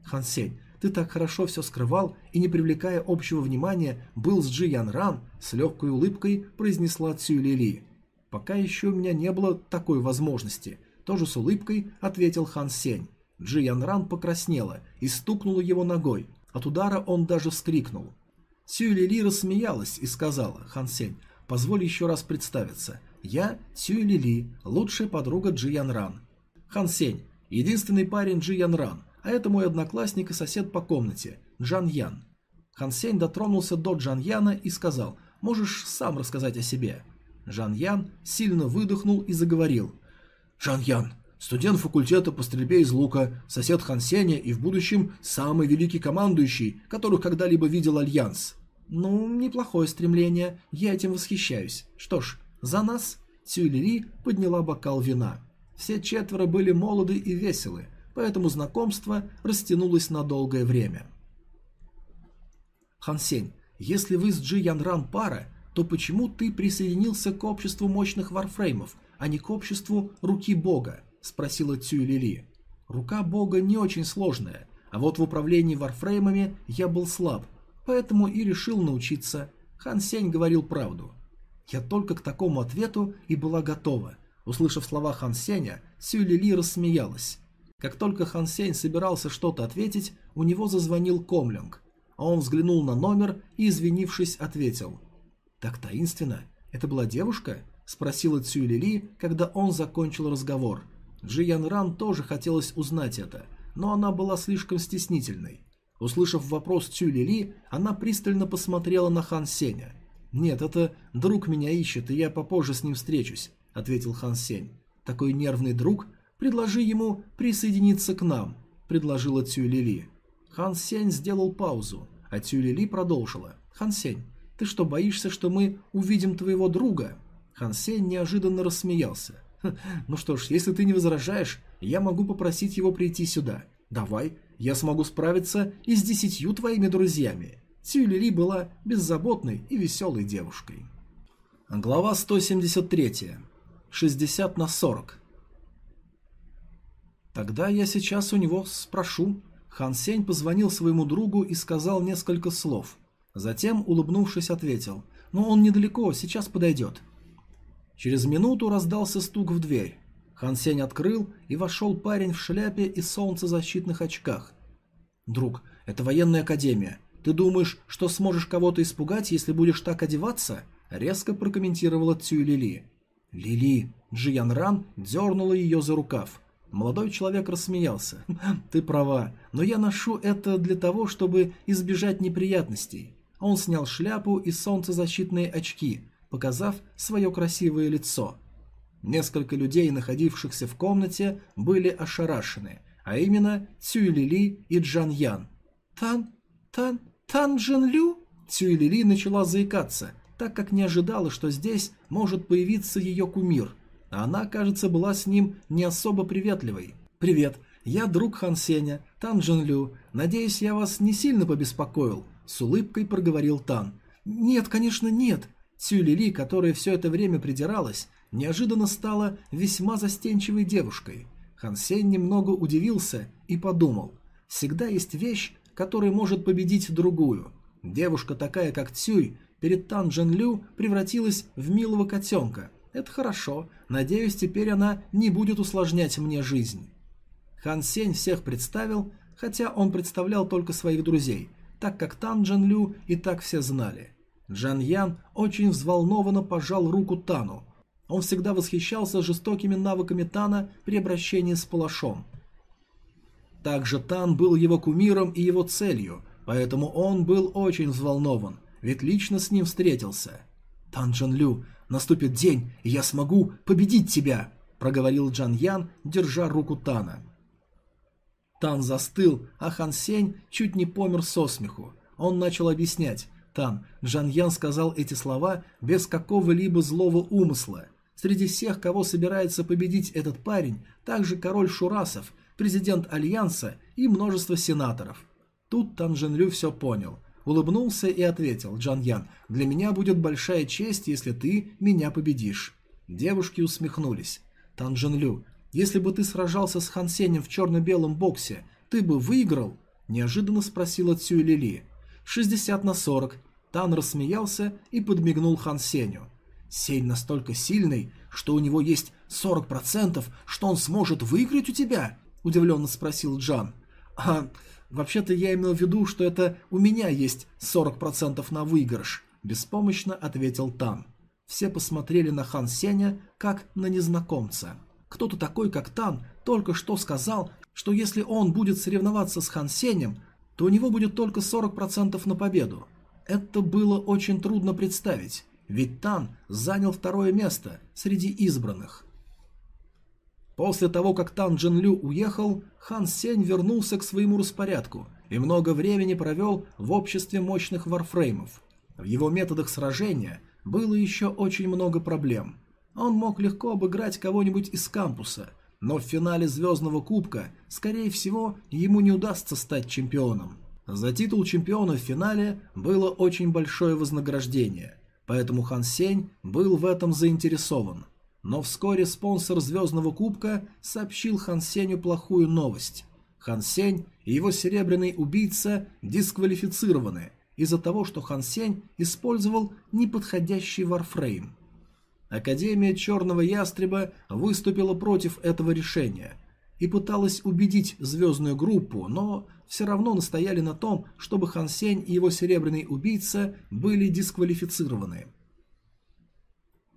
A: «Хан Сень, ты так хорошо все скрывал и, не привлекая общего внимания, был с Джи Ян Ран», с легкой улыбкой произнесла Цю Лили. «Пока еще у меня не было такой возможности», тоже с улыбкой ответил Хан Сень. Джи Ян Ран покраснела и стукнула его ногой. От удара он даже вскрикнул. Сюй Лили рассмеялась и сказала, «Хан Сень, позволь еще раз представиться. Я Сюй Лили, лучшая подруга Джи Ян Ран. Хан Сень, единственный парень Джи Ян Ран, а это мой одноклассник и сосед по комнате, Джан Ян». Хан Сень дотронулся до Джан Яна и сказал, «Можешь сам рассказать о себе». Жан Ян сильно выдохнул и заговорил. «Жан Ян, студент факультета по стрельбе из лука, сосед Хан Сеня и в будущем самый великий командующий, которых когда-либо видел Альянс. Ну, неплохое стремление, я этим восхищаюсь. Что ж, за нас», — Цю Лили подняла бокал вина. Все четверо были молоды и веселы, поэтому знакомство растянулось на долгое время. Хан Сень, если вы с Джи Янран пара, то почему ты присоединился к обществу мощных варфреймов, а не к обществу руки бога? Спросила Цюй Лили. Рука бога не очень сложная, а вот в управлении варфреймами я был слаб, поэтому и решил научиться. Хан Сень говорил правду. Я только к такому ответу и была готова. Услышав слова Хан Сеня, Сюй Лили рассмеялась. Как только Хан Сень собирался что-то ответить, у него зазвонил Комлинг. А он взглянул на номер и, извинившись, ответил. «Так таинственно. Это была девушка?» – спросила Цюй Лили, когда он закончил разговор – Джи Ян Ран тоже хотелось узнать это, но она была слишком стеснительной. Услышав вопрос Цю Лили, она пристально посмотрела на Хан Сеня. «Нет, это друг меня ищет, и я попозже с ним встречусь», — ответил Хан Сень. «Такой нервный друг? Предложи ему присоединиться к нам», — предложила Цю Лили. Хан Сень сделал паузу, а Цю Лили продолжила. «Хан Сень, ты что, боишься, что мы увидим твоего друга?» Хан Сень неожиданно рассмеялся. *laughs* Ну что ж, если ты не возражаешь, я могу попросить его прийти сюда. Давай, я смогу справиться и с десятью твоими друзьями. Сюлили была беззаботной и веселой девушкой. Глава 173. 60 на 40. Тогда я сейчас у него спрошу. Хан Сень позвонил своему другу и сказал несколько слов. Затем, улыбнувшись, ответил. «Но «Ну, он недалеко, сейчас подойдет». Через минуту раздался стук в дверь. Хан Сень открыл, и вошел парень в шляпе и солнцезащитных очках. «Друг, это военная академия. Ты думаешь, что сможешь кого-то испугать, если будешь так одеваться?» Резко прокомментировала Цюй Лили. «Лили!» Джиян Ран дернула ее за рукав. Молодой человек рассмеялся. «Ты права, но я ношу это для того, чтобы избежать неприятностей». Он снял шляпу и солнцезащитные очки, показав свое красивое лицо. Несколько людей, находившихся в комнате, были ошарашены, а именно Цюй Лили и Джан Ян. «Тан... Тан... Тан Джин Лю?» Цюй Лили начала заикаться, так как не ожидала, что здесь может появиться ее кумир, а она, кажется, была с ним не особо приветливой. «Привет, я друг Хан Сеня, Тан Джин Лю. Надеюсь, я вас не сильно побеспокоил», — с улыбкой проговорил Тан. «Нет, конечно, нет», Цю Лили, которая все это время придиралась, неожиданно стала весьма застенчивой девушкой. Хан Сень немного удивился и подумал, всегда есть вещь, которая может победить другую. Девушка такая, как Цюй, перед Тан Джен Лю превратилась в милого котенка. Это хорошо, надеюсь, теперь она не будет усложнять мне жизнь. Хан Сень всех представил, хотя он представлял только своих друзей, так как Тан Джен Лю и так все знали. Джан Ян очень взволнованно пожал руку Тану. Он всегда восхищался жестокими навыками Тана при обращении с палашом. Также Тан был его кумиром и его целью, поэтому он был очень взволнован, ведь лично с ним встретился. «Тан Джан Лю, наступит день, и я смогу победить тебя!» – проговорил Джан Ян, держа руку Тана. Тан застыл, а Хан Сень чуть не помер со смеху. Он начал объяснять. Тан, Джан Ян сказал эти слова без какого-либо злого умысла. Среди всех, кого собирается победить этот парень, также король Шурасов, президент Альянса и множество сенаторов. Тут Тан Джен Лю все понял. Улыбнулся и ответил, Джан Ян, для меня будет большая честь, если ты меня победишь. Девушки усмехнулись. Тан Джен Лю, если бы ты сражался с Хан Сенем в черно-белом боксе, ты бы выиграл? Неожиданно спросила Цюй Лили. 60 на 40. Тан рассмеялся и подмигнул Хан Сеню. Сень настолько сильный, что у него есть 40%, что он сможет выиграть у тебя? Удивленно спросил Джан. А, вообще-то я имел в виду, что это у меня есть 40% на выигрыш. Беспомощно ответил Тан. Все посмотрели на Хан Сеня, как на незнакомца. Кто-то такой, как Тан, только что сказал, что если он будет соревноваться с Хан Сенем, то у него будет только 40% на победу. Это было очень трудно представить, ведь Тан занял второе место среди избранных. После того, как Тан Джин Лю уехал, Хан Сень вернулся к своему распорядку и много времени провел в обществе мощных варфреймов. В его методах сражения было еще очень много проблем – он мог легко обыграть кого-нибудь из кампуса, но в финале Звездного Кубка, скорее всего, ему не удастся стать чемпионом. За титул чемпиона в финале было очень большое вознаграждение, поэтому Хан Сень был в этом заинтересован. Но вскоре спонсор Звездного Кубка сообщил Хан Сенью плохую новость. Хан Сень и его серебряный убийца дисквалифицированы из-за того, что Хан Сень использовал неподходящий варфрейм. Академия Черного Ястреба выступила против этого решения и пыталась убедить звездную группу, но все равно настояли на том, чтобы Хан Сень и его серебряный убийца были дисквалифицированы.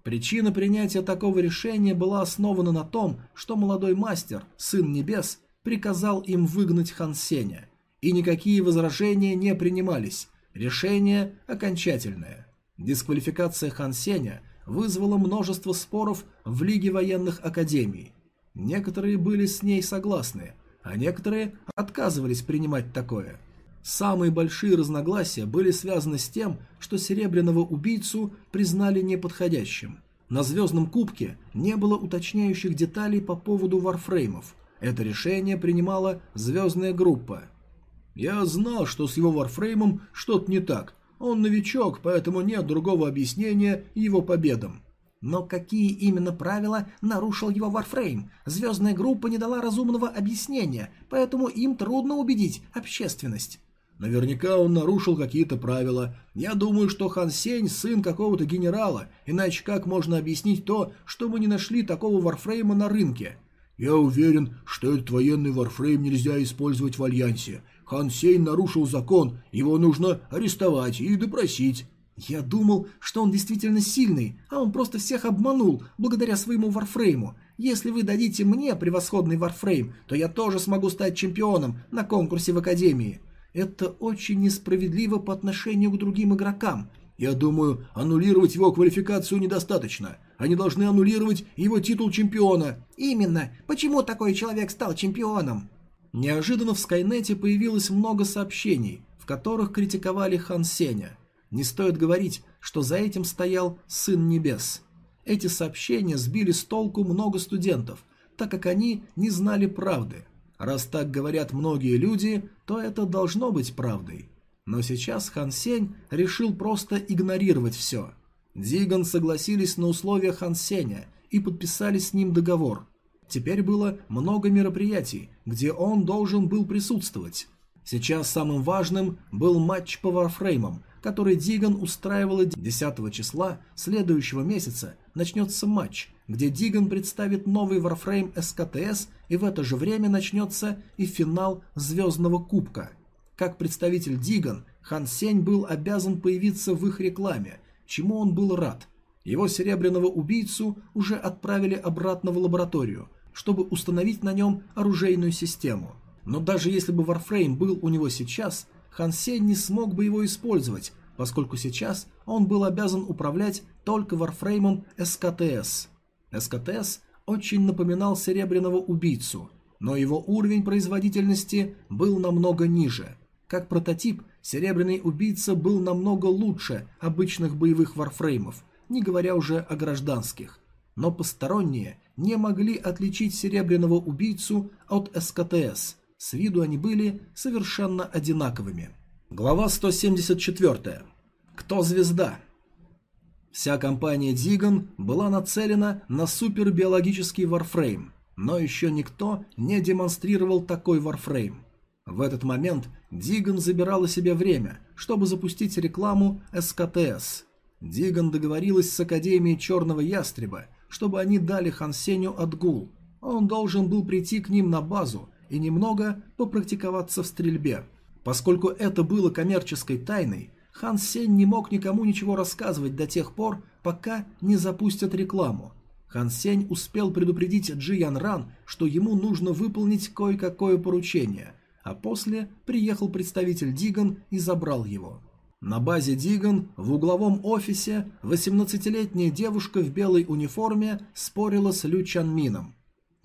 A: Причина принятия такого решения была основана на том, что молодой мастер, сын небес, приказал им выгнать Хан Сеня, и никакие возражения не принимались, решение окончательное. Дисквалификация Хан Сеня вызвало множество споров в Лиге военных академий. Некоторые были с ней согласны, а некоторые отказывались принимать такое. Самые большие разногласия были связаны с тем, что Серебряного убийцу признали неподходящим. На Звездном Кубке не было уточняющих деталей по поводу варфреймов. Это решение принимала Звездная группа. «Я знал, что с его варфреймом что-то не так, он новичок, поэтому нет другого объяснения его победам. Но какие именно правила нарушил его Warframe? Звездная группа не дала разумного объяснения, поэтому им трудно убедить общественность. Наверняка он нарушил какие-то правила. Я думаю, что Хан Сень сын какого-то генерала, иначе как можно объяснить то, что мы не нашли такого варфрейма на рынке? Я уверен, что этот военный варфрейм нельзя использовать в Альянсе. Хан Сейн нарушил закон, его нужно арестовать и допросить. Я думал, что он действительно сильный, а он просто всех обманул, благодаря своему варфрейму. Если вы дадите мне превосходный варфрейм, то я тоже смогу стать чемпионом на конкурсе в Академии. Это очень несправедливо по отношению к другим игрокам. Я думаю, аннулировать его квалификацию недостаточно. Они должны аннулировать его титул чемпиона. Именно. Почему такой человек стал чемпионом? Неожиданно в Скайнете появилось много сообщений, в которых критиковали Хан Сеня. Не стоит говорить, что за этим стоял Сын Небес. Эти сообщения сбили с толку много студентов, так как они не знали правды. Раз так говорят многие люди, то это должно быть правдой. Но сейчас Хан Сень решил просто игнорировать все. Диган согласились на условия Хан Сеня и подписали с ним договор – Теперь было много мероприятий, где он должен был присутствовать. Сейчас самым важным был матч по варфреймам, который Диган устраивал 10 числа следующего месяца начнется матч, где Диган представит новый варфрейм СКТС и в это же время начнется и финал Звездного Кубка. Как представитель Диган, Хан Сень был обязан появиться в их рекламе, чему он был рад. Его серебряного убийцу уже отправили обратно в лабораторию, чтобы установить на нем оружейную систему. Но даже если бы Warframe был у него сейчас, Хан не смог бы его использовать, поскольку сейчас он был обязан управлять только Warframe СКТС. СКТС очень напоминал серебряного убийцу, но его уровень производительности был намного ниже. Как прототип, серебряный убийца был намного лучше обычных боевых варфреймов, не говоря уже о гражданских. Но посторонние не могли отличить серебряного убийцу от СКТС. С виду они были совершенно одинаковыми. Глава 174. Кто звезда? Вся компания Диган была нацелена на супербиологический варфрейм, но еще никто не демонстрировал такой варфрейм. В этот момент Диган забирала себе время, чтобы запустить рекламу СКТС. Диган договорилась с Академией Черного Ястреба, чтобы они дали Хансеню отгул. Он должен был прийти к ним на базу и немного попрактиковаться в стрельбе. Поскольку это было коммерческой тайной, Хан Сень не мог никому ничего рассказывать до тех пор, пока не запустят рекламу. Хан Сень успел предупредить Джи Ян Ран, что ему нужно выполнить кое-какое поручение, а после приехал представитель Диган и забрал его. На базе Диган в угловом офисе 18-летняя девушка в белой униформе спорила с Лю Чанмином.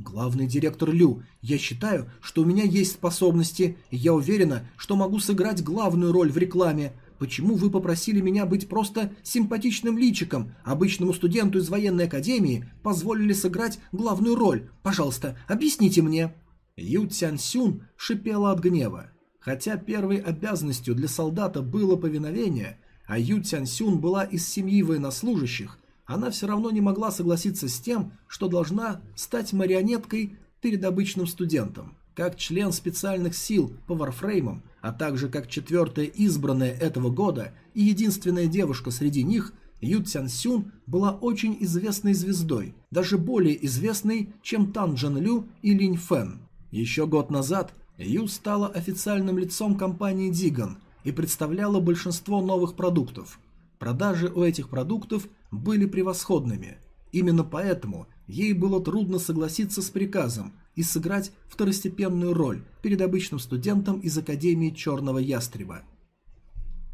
A: «Главный директор Лю, я считаю, что у меня есть способности, и я уверена, что могу сыграть главную роль в рекламе. Почему вы попросили меня быть просто симпатичным личиком? Обычному студенту из военной академии позволили сыграть главную роль. Пожалуйста, объясните мне». Ю Цянь Сюн шипела от гнева. Хотя первой обязанностью для солдата было повиновение, а Ю Цянь Сюн была из семьи военнослужащих, она все равно не могла согласиться с тем, что должна стать марионеткой перед обычным студентом. Как член специальных сил по варфреймам, а также как четвертая избранная этого года и единственная девушка среди них, Ю Цян Сюн была очень известной звездой, даже более известной, чем Тан Джан Лю и Линь Фэн. Еще год назад Ю стала официальным лицом компании Диган и представляла большинство новых продуктов. Продажи у этих продуктов были превосходными. Именно поэтому ей было трудно согласиться с приказом и сыграть второстепенную роль перед обычным студентом из Академии Черного Ястреба.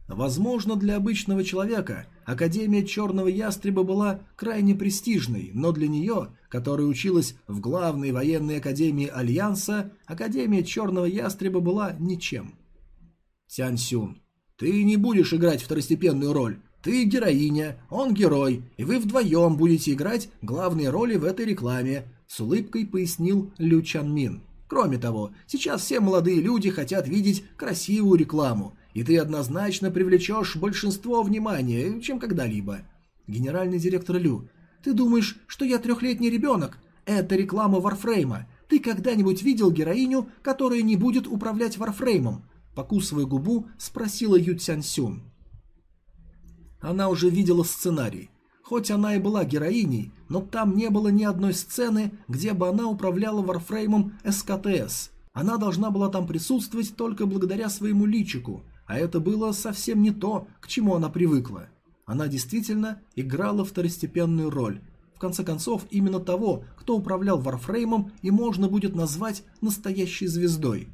A: Возможно, для обычного человека Академия Черного Ястреба была крайне престижной, но для нее, которая училась в главной военной академии Альянса, Академия Черного Ястреба была ничем. Тянь Сюн, ты не будешь играть второстепенную роль. Ты героиня, он герой, и вы вдвоем будете играть главные роли в этой рекламе», — с улыбкой пояснил Лю Чан Мин. «Кроме того, сейчас все молодые люди хотят видеть красивую рекламу, и ты однозначно привлечешь большинство внимания, чем когда-либо». «Генеральный директор Лю, ты думаешь, что я трехлетний ребенок? Это реклама Варфрейма. Ты когда-нибудь видел героиню, которая не будет управлять Варфреймом?» Покусывая губу, спросила Ю Цянь Сюн. Она уже видела сценарий. Хоть она и была героиней, но там не было ни одной сцены, где бы она управляла варфреймом СКТС. Она должна была там присутствовать только благодаря своему личику, а это было совсем не то, к чему она привыкла. Она действительно играла второстепенную роль. В конце концов, именно того, кто управлял варфреймом, и можно будет назвать настоящей звездой.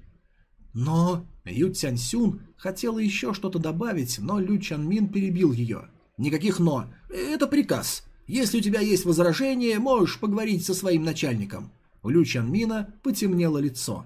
A: Но Ю Цяньсюн хотела еще что-то добавить, но Лю Чанмин перебил ее. «Никаких «но». Это приказ. Если у тебя есть возражение, можешь поговорить со своим начальником». У Лю Чанмина потемнело лицо.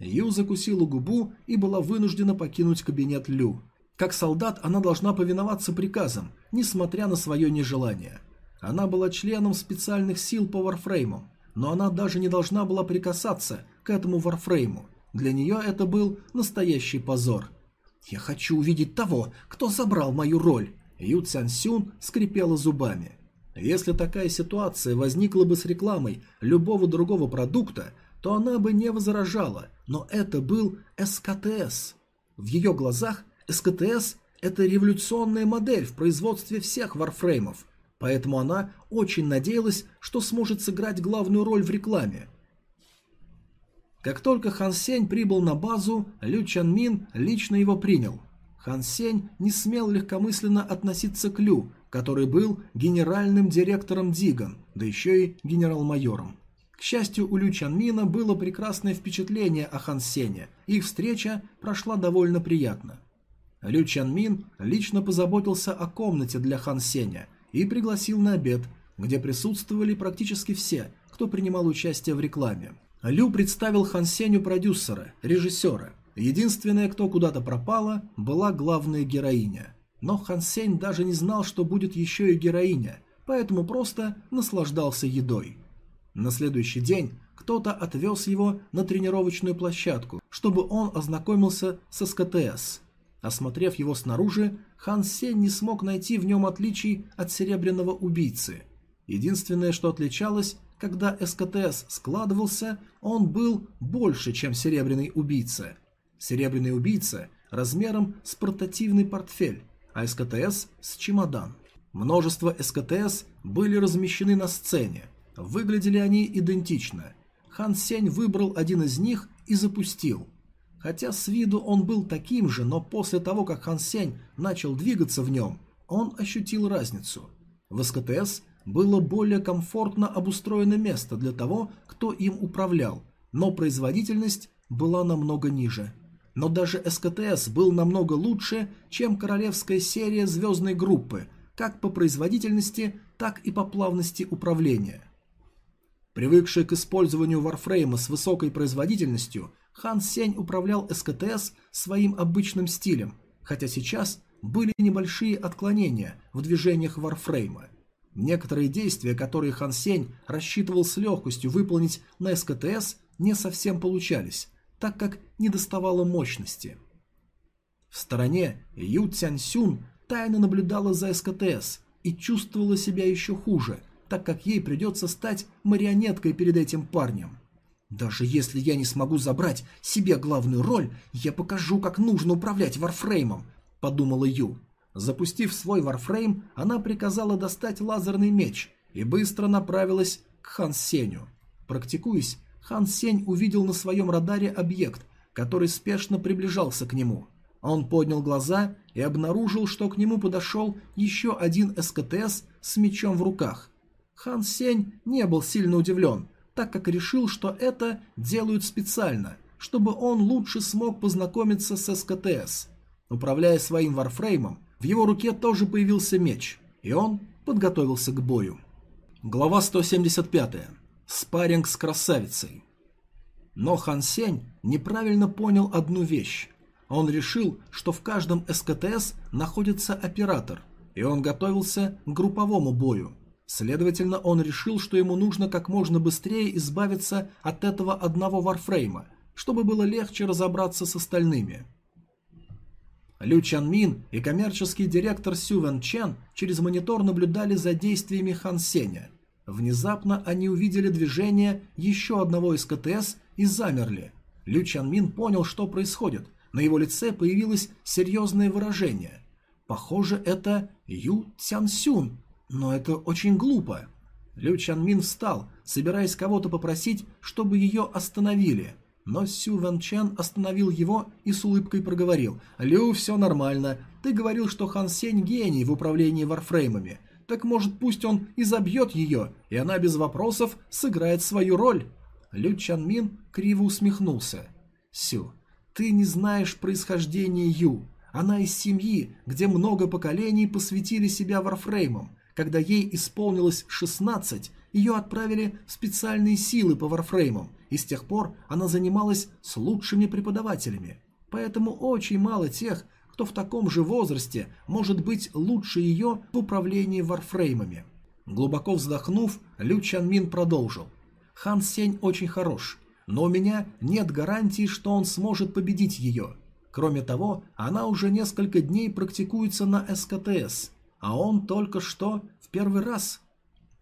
A: Ю закусила губу и была вынуждена покинуть кабинет Лю. Как солдат она должна повиноваться приказам, несмотря на свое нежелание. Она была членом специальных сил по варфреймам, но она даже не должна была прикасаться к этому варфрейму. Для нее это был настоящий позор. «Я хочу увидеть того, кто забрал мою роль!» Ю Цян Сюн скрипела зубами. Если такая ситуация возникла бы с рекламой любого другого продукта, то она бы не возражала, но это был СКТС. В ее глазах СКТС – это революционная модель в производстве всех варфреймов, поэтому она очень надеялась, что сможет сыграть главную роль в рекламе – как только Хан Сень прибыл на базу, Лю Чан Мин лично его принял. Хан Сень не смел легкомысленно относиться к Лю, который был генеральным директором Диган, да еще и генерал-майором. К счастью, у Лю Чанмина было прекрасное впечатление о Хан Сене, их встреча прошла довольно приятно. Лю Чанмин лично позаботился о комнате для Хан Сеня и пригласил на обед, где присутствовали практически все, кто принимал участие в рекламе. Лю представил Хан Сеню продюсера, режиссера. Единственная, кто куда-то пропала, была главная героиня. Но Хан Сень даже не знал, что будет еще и героиня, поэтому просто наслаждался едой. На следующий день кто-то отвез его на тренировочную площадку, чтобы он ознакомился с СКТС. Осмотрев его снаружи, Хан Сень не смог найти в нем отличий от серебряного убийцы. Единственное, что отличалось, когда СКТС складывался, он был больше, чем серебряный убийца. Серебряный убийца размером с портативный портфель, а СКТС с чемодан. Множество СКТС были размещены на сцене. Выглядели они идентично. Хан Сень выбрал один из них и запустил. Хотя с виду он был таким же, но после того, как Хан Сень начал двигаться в нем, он ощутил разницу. В СКТС было более комфортно обустроено место для того, кто им управлял, но производительность была намного ниже. Но даже СКТС был намного лучше, чем королевская серия звездной группы, как по производительности, так и по плавности управления. Привыкший к использованию варфрейма с высокой производительностью, Хан Сень управлял СКТС своим обычным стилем, хотя сейчас были небольшие отклонения в движениях варфрейма. Некоторые действия, которые Хан Сень рассчитывал с легкостью выполнить на СКТС, не совсем получались, так как не доставало мощности. В стороне Ю Цяньсюн тайно наблюдала за СКТС и чувствовала себя еще хуже, так как ей придется стать марионеткой перед этим парнем. «Даже если я не смогу забрать себе главную роль, я покажу, как нужно управлять варфреймом», – подумала Ю. Запустив свой варфрейм, она приказала достать лазерный меч и быстро направилась к Хан Сеню. Практикуясь, Хан Сень увидел на своем радаре объект, который спешно приближался к нему. Он поднял глаза и обнаружил, что к нему подошел еще один СКТС с мечом в руках. Хан Сень не был сильно удивлен, так как решил, что это делают специально, чтобы он лучше смог познакомиться с СКТС. Управляя своим варфреймом, в его руке тоже появился меч, и он подготовился к бою. Глава 175. Спарринг с красавицей. Но Хан Сень неправильно понял одну вещь. Он решил, что в каждом СКТС находится оператор, и он готовился к групповому бою. Следовательно, он решил, что ему нужно как можно быстрее избавиться от этого одного варфрейма, чтобы было легче разобраться с остальными. Лю Чан Мин и коммерческий директор Сю Вен Чен через монитор наблюдали за действиями Хан Сеня. Внезапно они увидели движение еще одного из КТС и замерли. Лю Чан Мин понял, что происходит. На его лице появилось серьезное выражение. Похоже, это Ю Цян Сюн, но это очень глупо. Лю Чан Мин встал, собираясь кого-то попросить, чтобы ее остановили – но Сю Ван Чен остановил его и с улыбкой проговорил. «Лю, все нормально. Ты говорил, что Хан Сень гений в управлении варфреймами. Так может пусть он и забьет ее, и она без вопросов сыграет свою роль?» Лю Чан Мин криво усмехнулся. «Сю, ты не знаешь происхождения Ю. Она из семьи, где много поколений посвятили себя варфреймам. Когда ей исполнилось 16, ее отправили в специальные силы по варфреймам, и с тех пор она занималась с лучшими преподавателями. Поэтому очень мало тех, кто в таком же возрасте может быть лучше ее в управлении варфреймами. Глубоко вздохнув, Лю Чанмин продолжил. Хан Сень очень хорош, но у меня нет гарантии, что он сможет победить ее. Кроме того, она уже несколько дней практикуется на СКТС, а он только что в первый раз.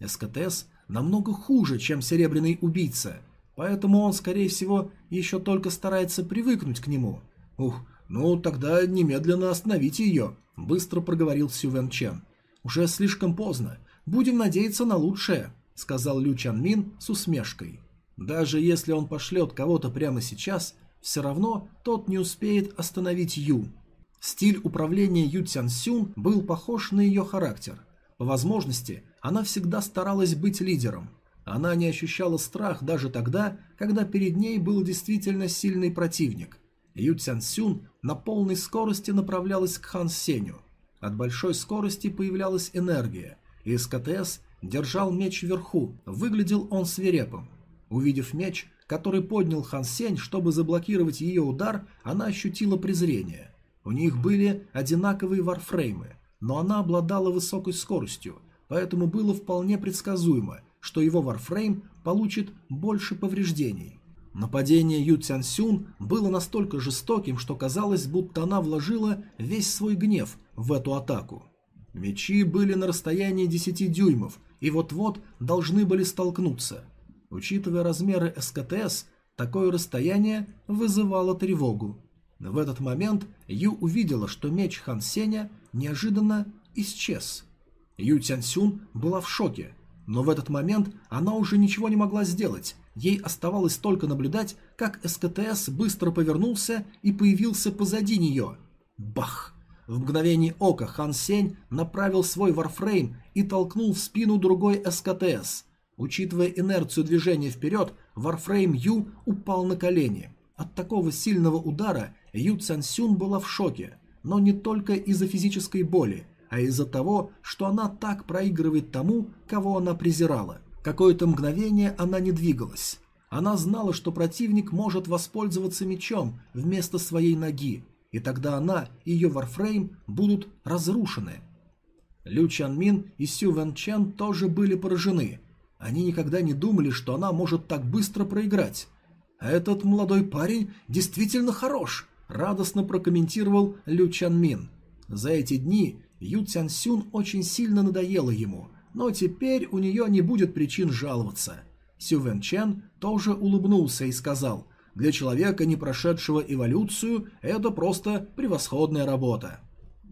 A: СКТС намного хуже, чем Серебряный Убийца, Поэтому он, скорее всего, еще только старается привыкнуть к нему. Ух, ну тогда немедленно остановите ее, быстро проговорил Сювен Чен. Уже слишком поздно. Будем надеяться на лучшее, сказал Лю Чан Мин с усмешкой. Даже если он пошлет кого-то прямо сейчас, все равно тот не успеет остановить Ю. Стиль управления Ю Цянсюн был похож на ее характер. По возможности, она всегда старалась быть лидером. Она не ощущала страх даже тогда, когда перед ней был действительно сильный противник. Ю Цянсюн на полной скорости направлялась к Хан Сеню. От большой скорости появлялась энергия, и СКТС держал меч вверху, выглядел он свирепым. Увидев меч, который поднял Хан Сень, чтобы заблокировать ее удар, она ощутила презрение. У них были одинаковые варфреймы, но она обладала высокой скоростью, поэтому было вполне предсказуемо, что его варфрейм получит больше повреждений. Нападение Ю Цянсюн было настолько жестоким, что казалось, будто она вложила весь свой гнев в эту атаку. Мечи были на расстоянии 10 дюймов и вот-вот должны были столкнуться. Учитывая размеры СКТС, такое расстояние вызывало тревогу. В этот момент Ю увидела, что меч Хан Сеня неожиданно исчез. Ю Цянсюн была в шоке, но в этот момент она уже ничего не могла сделать. Ей оставалось только наблюдать, как СКТС быстро повернулся и появился позади нее. Бах! В мгновение ока Хан Сень направил свой варфрейм и толкнул в спину другой СКТС. Учитывая инерцию движения вперед, варфрейм Ю упал на колени. От такого сильного удара Ю Цянсюн была в шоке, но не только из-за физической боли, а из-за того, что она так проигрывает тому, кого она презирала. Какое-то мгновение она не двигалась. Она знала, что противник может воспользоваться мечом вместо своей ноги, и тогда она и ее варфрейм будут разрушены. Лю Чанмин и Сю Вэн Чен тоже были поражены. Они никогда не думали, что она может так быстро проиграть. «Этот молодой парень действительно хорош», – радостно прокомментировал Лю Чанмин. За эти дни Ю Цянсюн очень сильно надоела ему, но теперь у нее не будет причин жаловаться. Сю Вэн Чен тоже улыбнулся и сказал, «Для человека, не прошедшего эволюцию, это просто превосходная работа».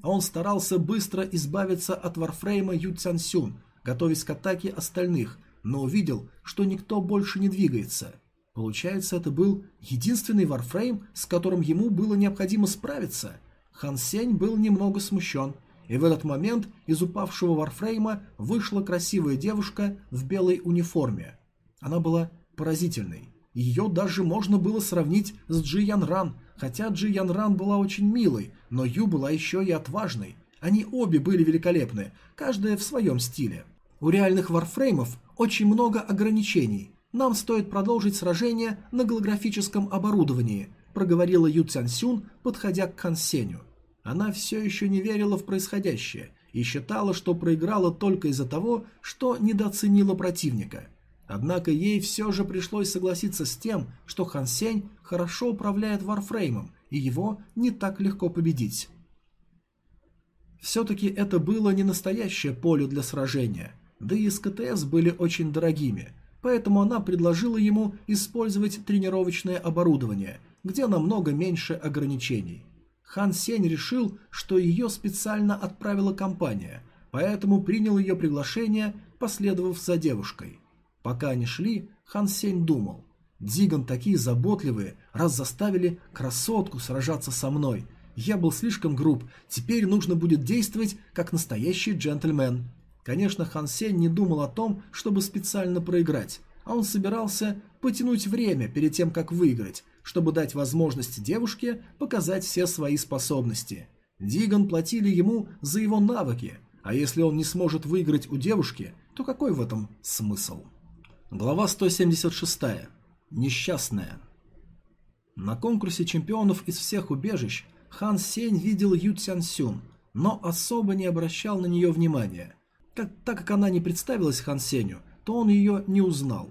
A: Он старался быстро избавиться от варфрейма Ю Цянсюн, готовясь к атаке остальных, но увидел, что никто больше не двигается – Получается, это был единственный варфрейм, с которым ему было необходимо справиться. Хан Сень был немного смущен, и в этот момент из упавшего варфрейма вышла красивая девушка в белой униформе. Она была поразительной. Ее даже можно было сравнить с Джи Ян Ран, хотя Джи Ян Ран была очень милой, но Ю была еще и отважной. Они обе были великолепны, каждая в своем стиле. У реальных варфреймов очень много ограничений, нам стоит продолжить сражение на голографическом оборудовании», проговорила Ю Цянсюн, подходя к Хан Сеню. Она все еще не верила в происходящее и считала, что проиграла только из-за того, что недооценила противника. Однако ей все же пришлось согласиться с тем, что Хан Сень хорошо управляет варфреймом, и его не так легко победить. Все-таки это было не настоящее поле для сражения, да и СКТС были очень дорогими – поэтому она предложила ему использовать тренировочное оборудование, где намного меньше ограничений. Хан Сень решил, что ее специально отправила компания, поэтому принял ее приглашение, последовав за девушкой. Пока они шли, Хан Сень думал, «Диган такие заботливые, раз заставили красотку сражаться со мной. Я был слишком груб, теперь нужно будет действовать как настоящий джентльмен». Конечно, Хан Сень не думал о том, чтобы специально проиграть, а он собирался потянуть время перед тем, как выиграть, чтобы дать возможность девушке показать все свои способности. Диган платили ему за его навыки, а если он не сможет выиграть у девушки, то какой в этом смысл? Глава 176. Несчастная. На конкурсе чемпионов из всех убежищ Хан Сень видел Ю Цян Сюн, но особо не обращал на нее внимания. Как, так как она не представилась Хан Сенью, то он ее не узнал.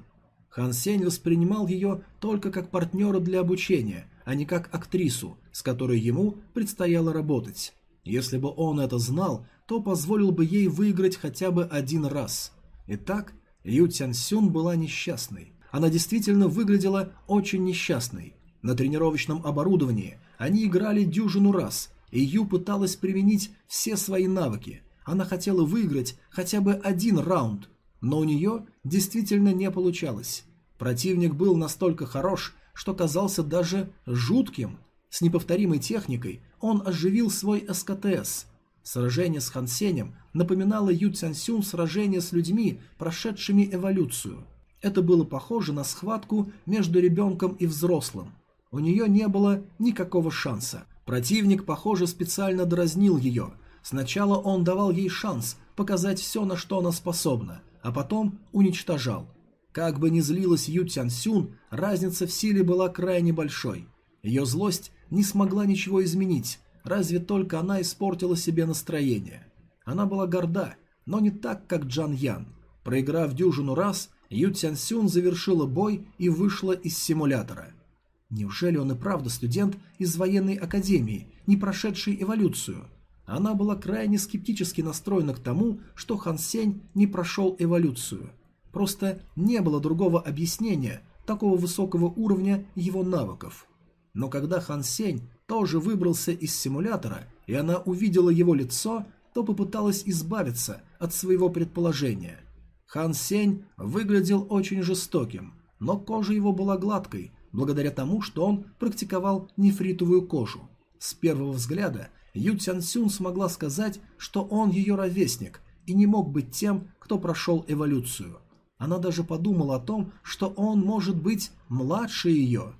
A: Хан Сень воспринимал ее только как партнера для обучения, а не как актрису, с которой ему предстояло работать. Если бы он это знал, то позволил бы ей выиграть хотя бы один раз. Итак, Ю Цян Сюн была несчастной. Она действительно выглядела очень несчастной. На тренировочном оборудовании они играли дюжину раз, и Ю пыталась применить все свои навыки, она хотела выиграть хотя бы один раунд, но у нее действительно не получалось. Противник был настолько хорош, что казался даже жутким. С неповторимой техникой он оживил свой СКТС. Сражение с Хан Сенем напоминало Ю Цянсюн сражение с людьми, прошедшими эволюцию. Это было похоже на схватку между ребенком и взрослым. У нее не было никакого шанса. Противник, похоже, специально дразнил ее. Сначала он давал ей шанс показать все, на что она способна, а потом уничтожал. Как бы ни злилась Ю Цянсюн, разница в силе была крайне большой. Ее злость не смогла ничего изменить, разве только она испортила себе настроение. Она была горда, но не так, как Джан Ян. Проиграв дюжину раз, Ю Цянсюн завершила бой и вышла из симулятора. Неужели он и правда студент из военной академии, не прошедший эволюцию? Она была крайне скептически настроена к тому, что Хан Сень не прошел эволюцию. Просто не было другого объяснения такого высокого уровня его навыков. Но когда Хан Сень тоже выбрался из симулятора, и она увидела его лицо, то попыталась избавиться от своего предположения. Хан Сень выглядел очень жестоким, но кожа его была гладкой, благодаря тому, что он практиковал нефритовую кожу. С первого взгляда Ю Цянсюн смогла сказать, что он ее ровесник и не мог быть тем, кто прошел эволюцию. Она даже подумала о том, что он может быть младше ее.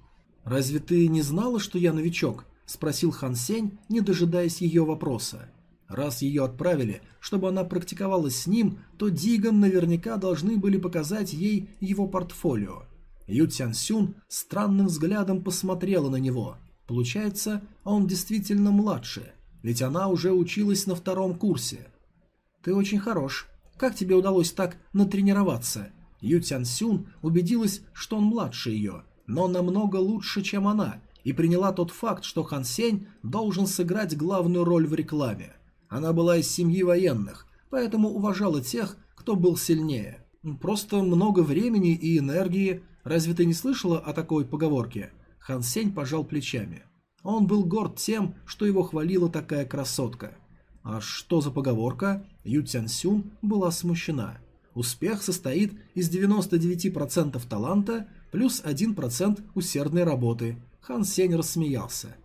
A: «Разве ты не знала, что я новичок?» – спросил Хан Сень, не дожидаясь ее вопроса. Раз ее отправили, чтобы она практиковалась с ним, то Диган наверняка должны были показать ей его портфолио – Ю Цянсюн странным взглядом посмотрела на него. Получается, он действительно младше, ведь она уже училась на втором курсе. «Ты очень хорош. Как тебе удалось так натренироваться?» Ю Цянсюн убедилась, что он младше ее, но намного лучше, чем она, и приняла тот факт, что Хан Сень должен сыграть главную роль в рекламе. Она была из семьи военных, поэтому уважала тех, кто был сильнее. Просто много времени и энергии Разве ты не слышала о такой поговорке? Хан Сень пожал плечами. Он был горд тем, что его хвалила такая красотка. А что за поговорка? Ю Цян Сюн была смущена. Успех состоит из 99% таланта плюс 1% усердной работы. Хан Сень рассмеялся.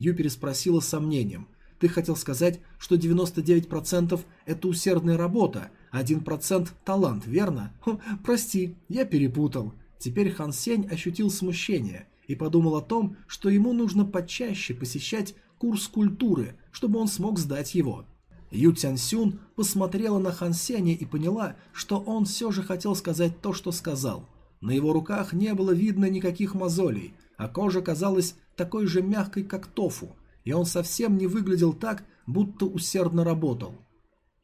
A: Ю переспросила с сомнением. Ты хотел сказать, что 99% это усердная работа, а 1% талант, верно? Хм, прости, я перепутал. Теперь Хан Сень ощутил смущение и подумал о том, что ему нужно почаще посещать курс культуры, чтобы он смог сдать его. Ю Цянсюн посмотрела на Хан Сеня и поняла, что он все же хотел сказать то, что сказал. На его руках не было видно никаких мозолей, а кожа казалась такой же мягкой, как тофу, и он совсем не выглядел так, будто усердно работал.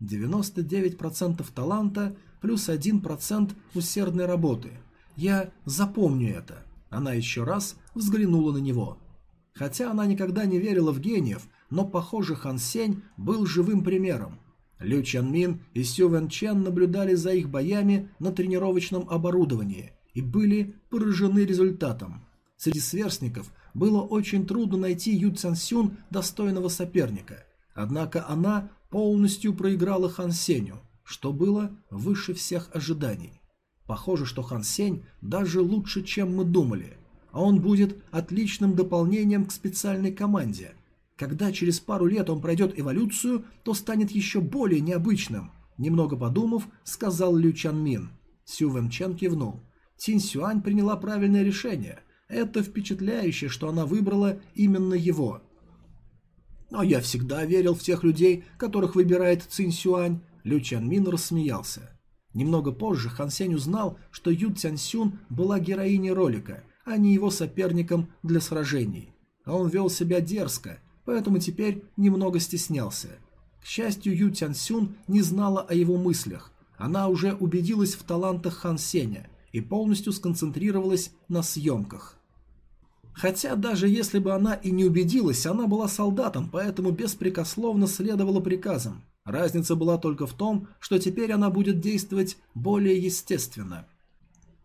A: 99% таланта плюс 1% усердной работы – я запомню это. Она еще раз взглянула на него. Хотя она никогда не верила в гениев, но, похоже, Хан Сень был живым примером. Лю Чан Мин и Сю Вен Чен наблюдали за их боями на тренировочном оборудовании и были поражены результатом. Среди сверстников было очень трудно найти Ю Цан Сюн достойного соперника, однако она полностью проиграла Хан Сенью, что было выше всех ожиданий. Похоже, что Хан Сень даже лучше, чем мы думали, а он будет отличным дополнением к специальной команде. Когда через пару лет он пройдет эволюцию, то станет еще более необычным. Немного подумав, сказал Лю Чан Мин. Сю Вэн Чен кивнул. Тин Сюань приняла правильное решение. Это впечатляюще, что она выбрала именно его. Но я всегда верил в тех людей, которых выбирает Цин Сюань. Лю Чан Мин рассмеялся. Немного позже Хан Сень узнал, что Ю Цянсюн была героиней ролика, а не его соперником для сражений. А он вел себя дерзко, поэтому теперь немного стеснялся. К счастью, Ю Цянсюн не знала о его мыслях. Она уже убедилась в талантах Хан Сеня и полностью сконцентрировалась на съемках. Хотя даже если бы она и не убедилась, она была солдатом, поэтому беспрекословно следовала приказам. Разница была только в том, что теперь она будет действовать более естественно.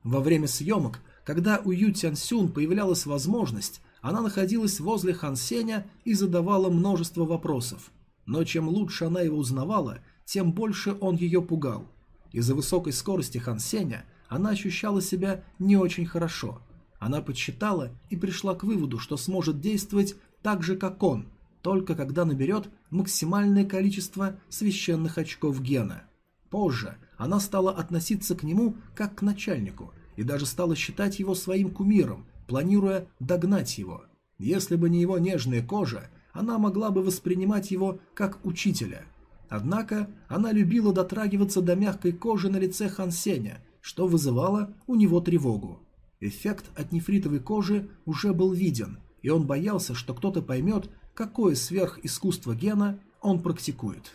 A: Во время съемок, когда у Ю Тяньсюн появлялась возможность, она находилась возле Хан Сеня и задавала множество вопросов. Но чем лучше она его узнавала, тем больше он ее пугал. Из-за высокой скорости Хан Сеня она ощущала себя не очень хорошо. Она подсчитала и пришла к выводу, что сможет действовать так же как он, только когда наберет максимальное количество священных очков гена. Позже она стала относиться к нему как к начальнику и даже стала считать его своим кумиром, планируя догнать его. Если бы не его нежная кожа, она могла бы воспринимать его как учителя. Однако она любила дотрагиваться до мягкой кожи на лице Хан Сеня, что вызывало у него тревогу. Эффект от нефритовой кожи уже был виден, и он боялся, что кто-то поймет, какое сверхискусство гена он практикует.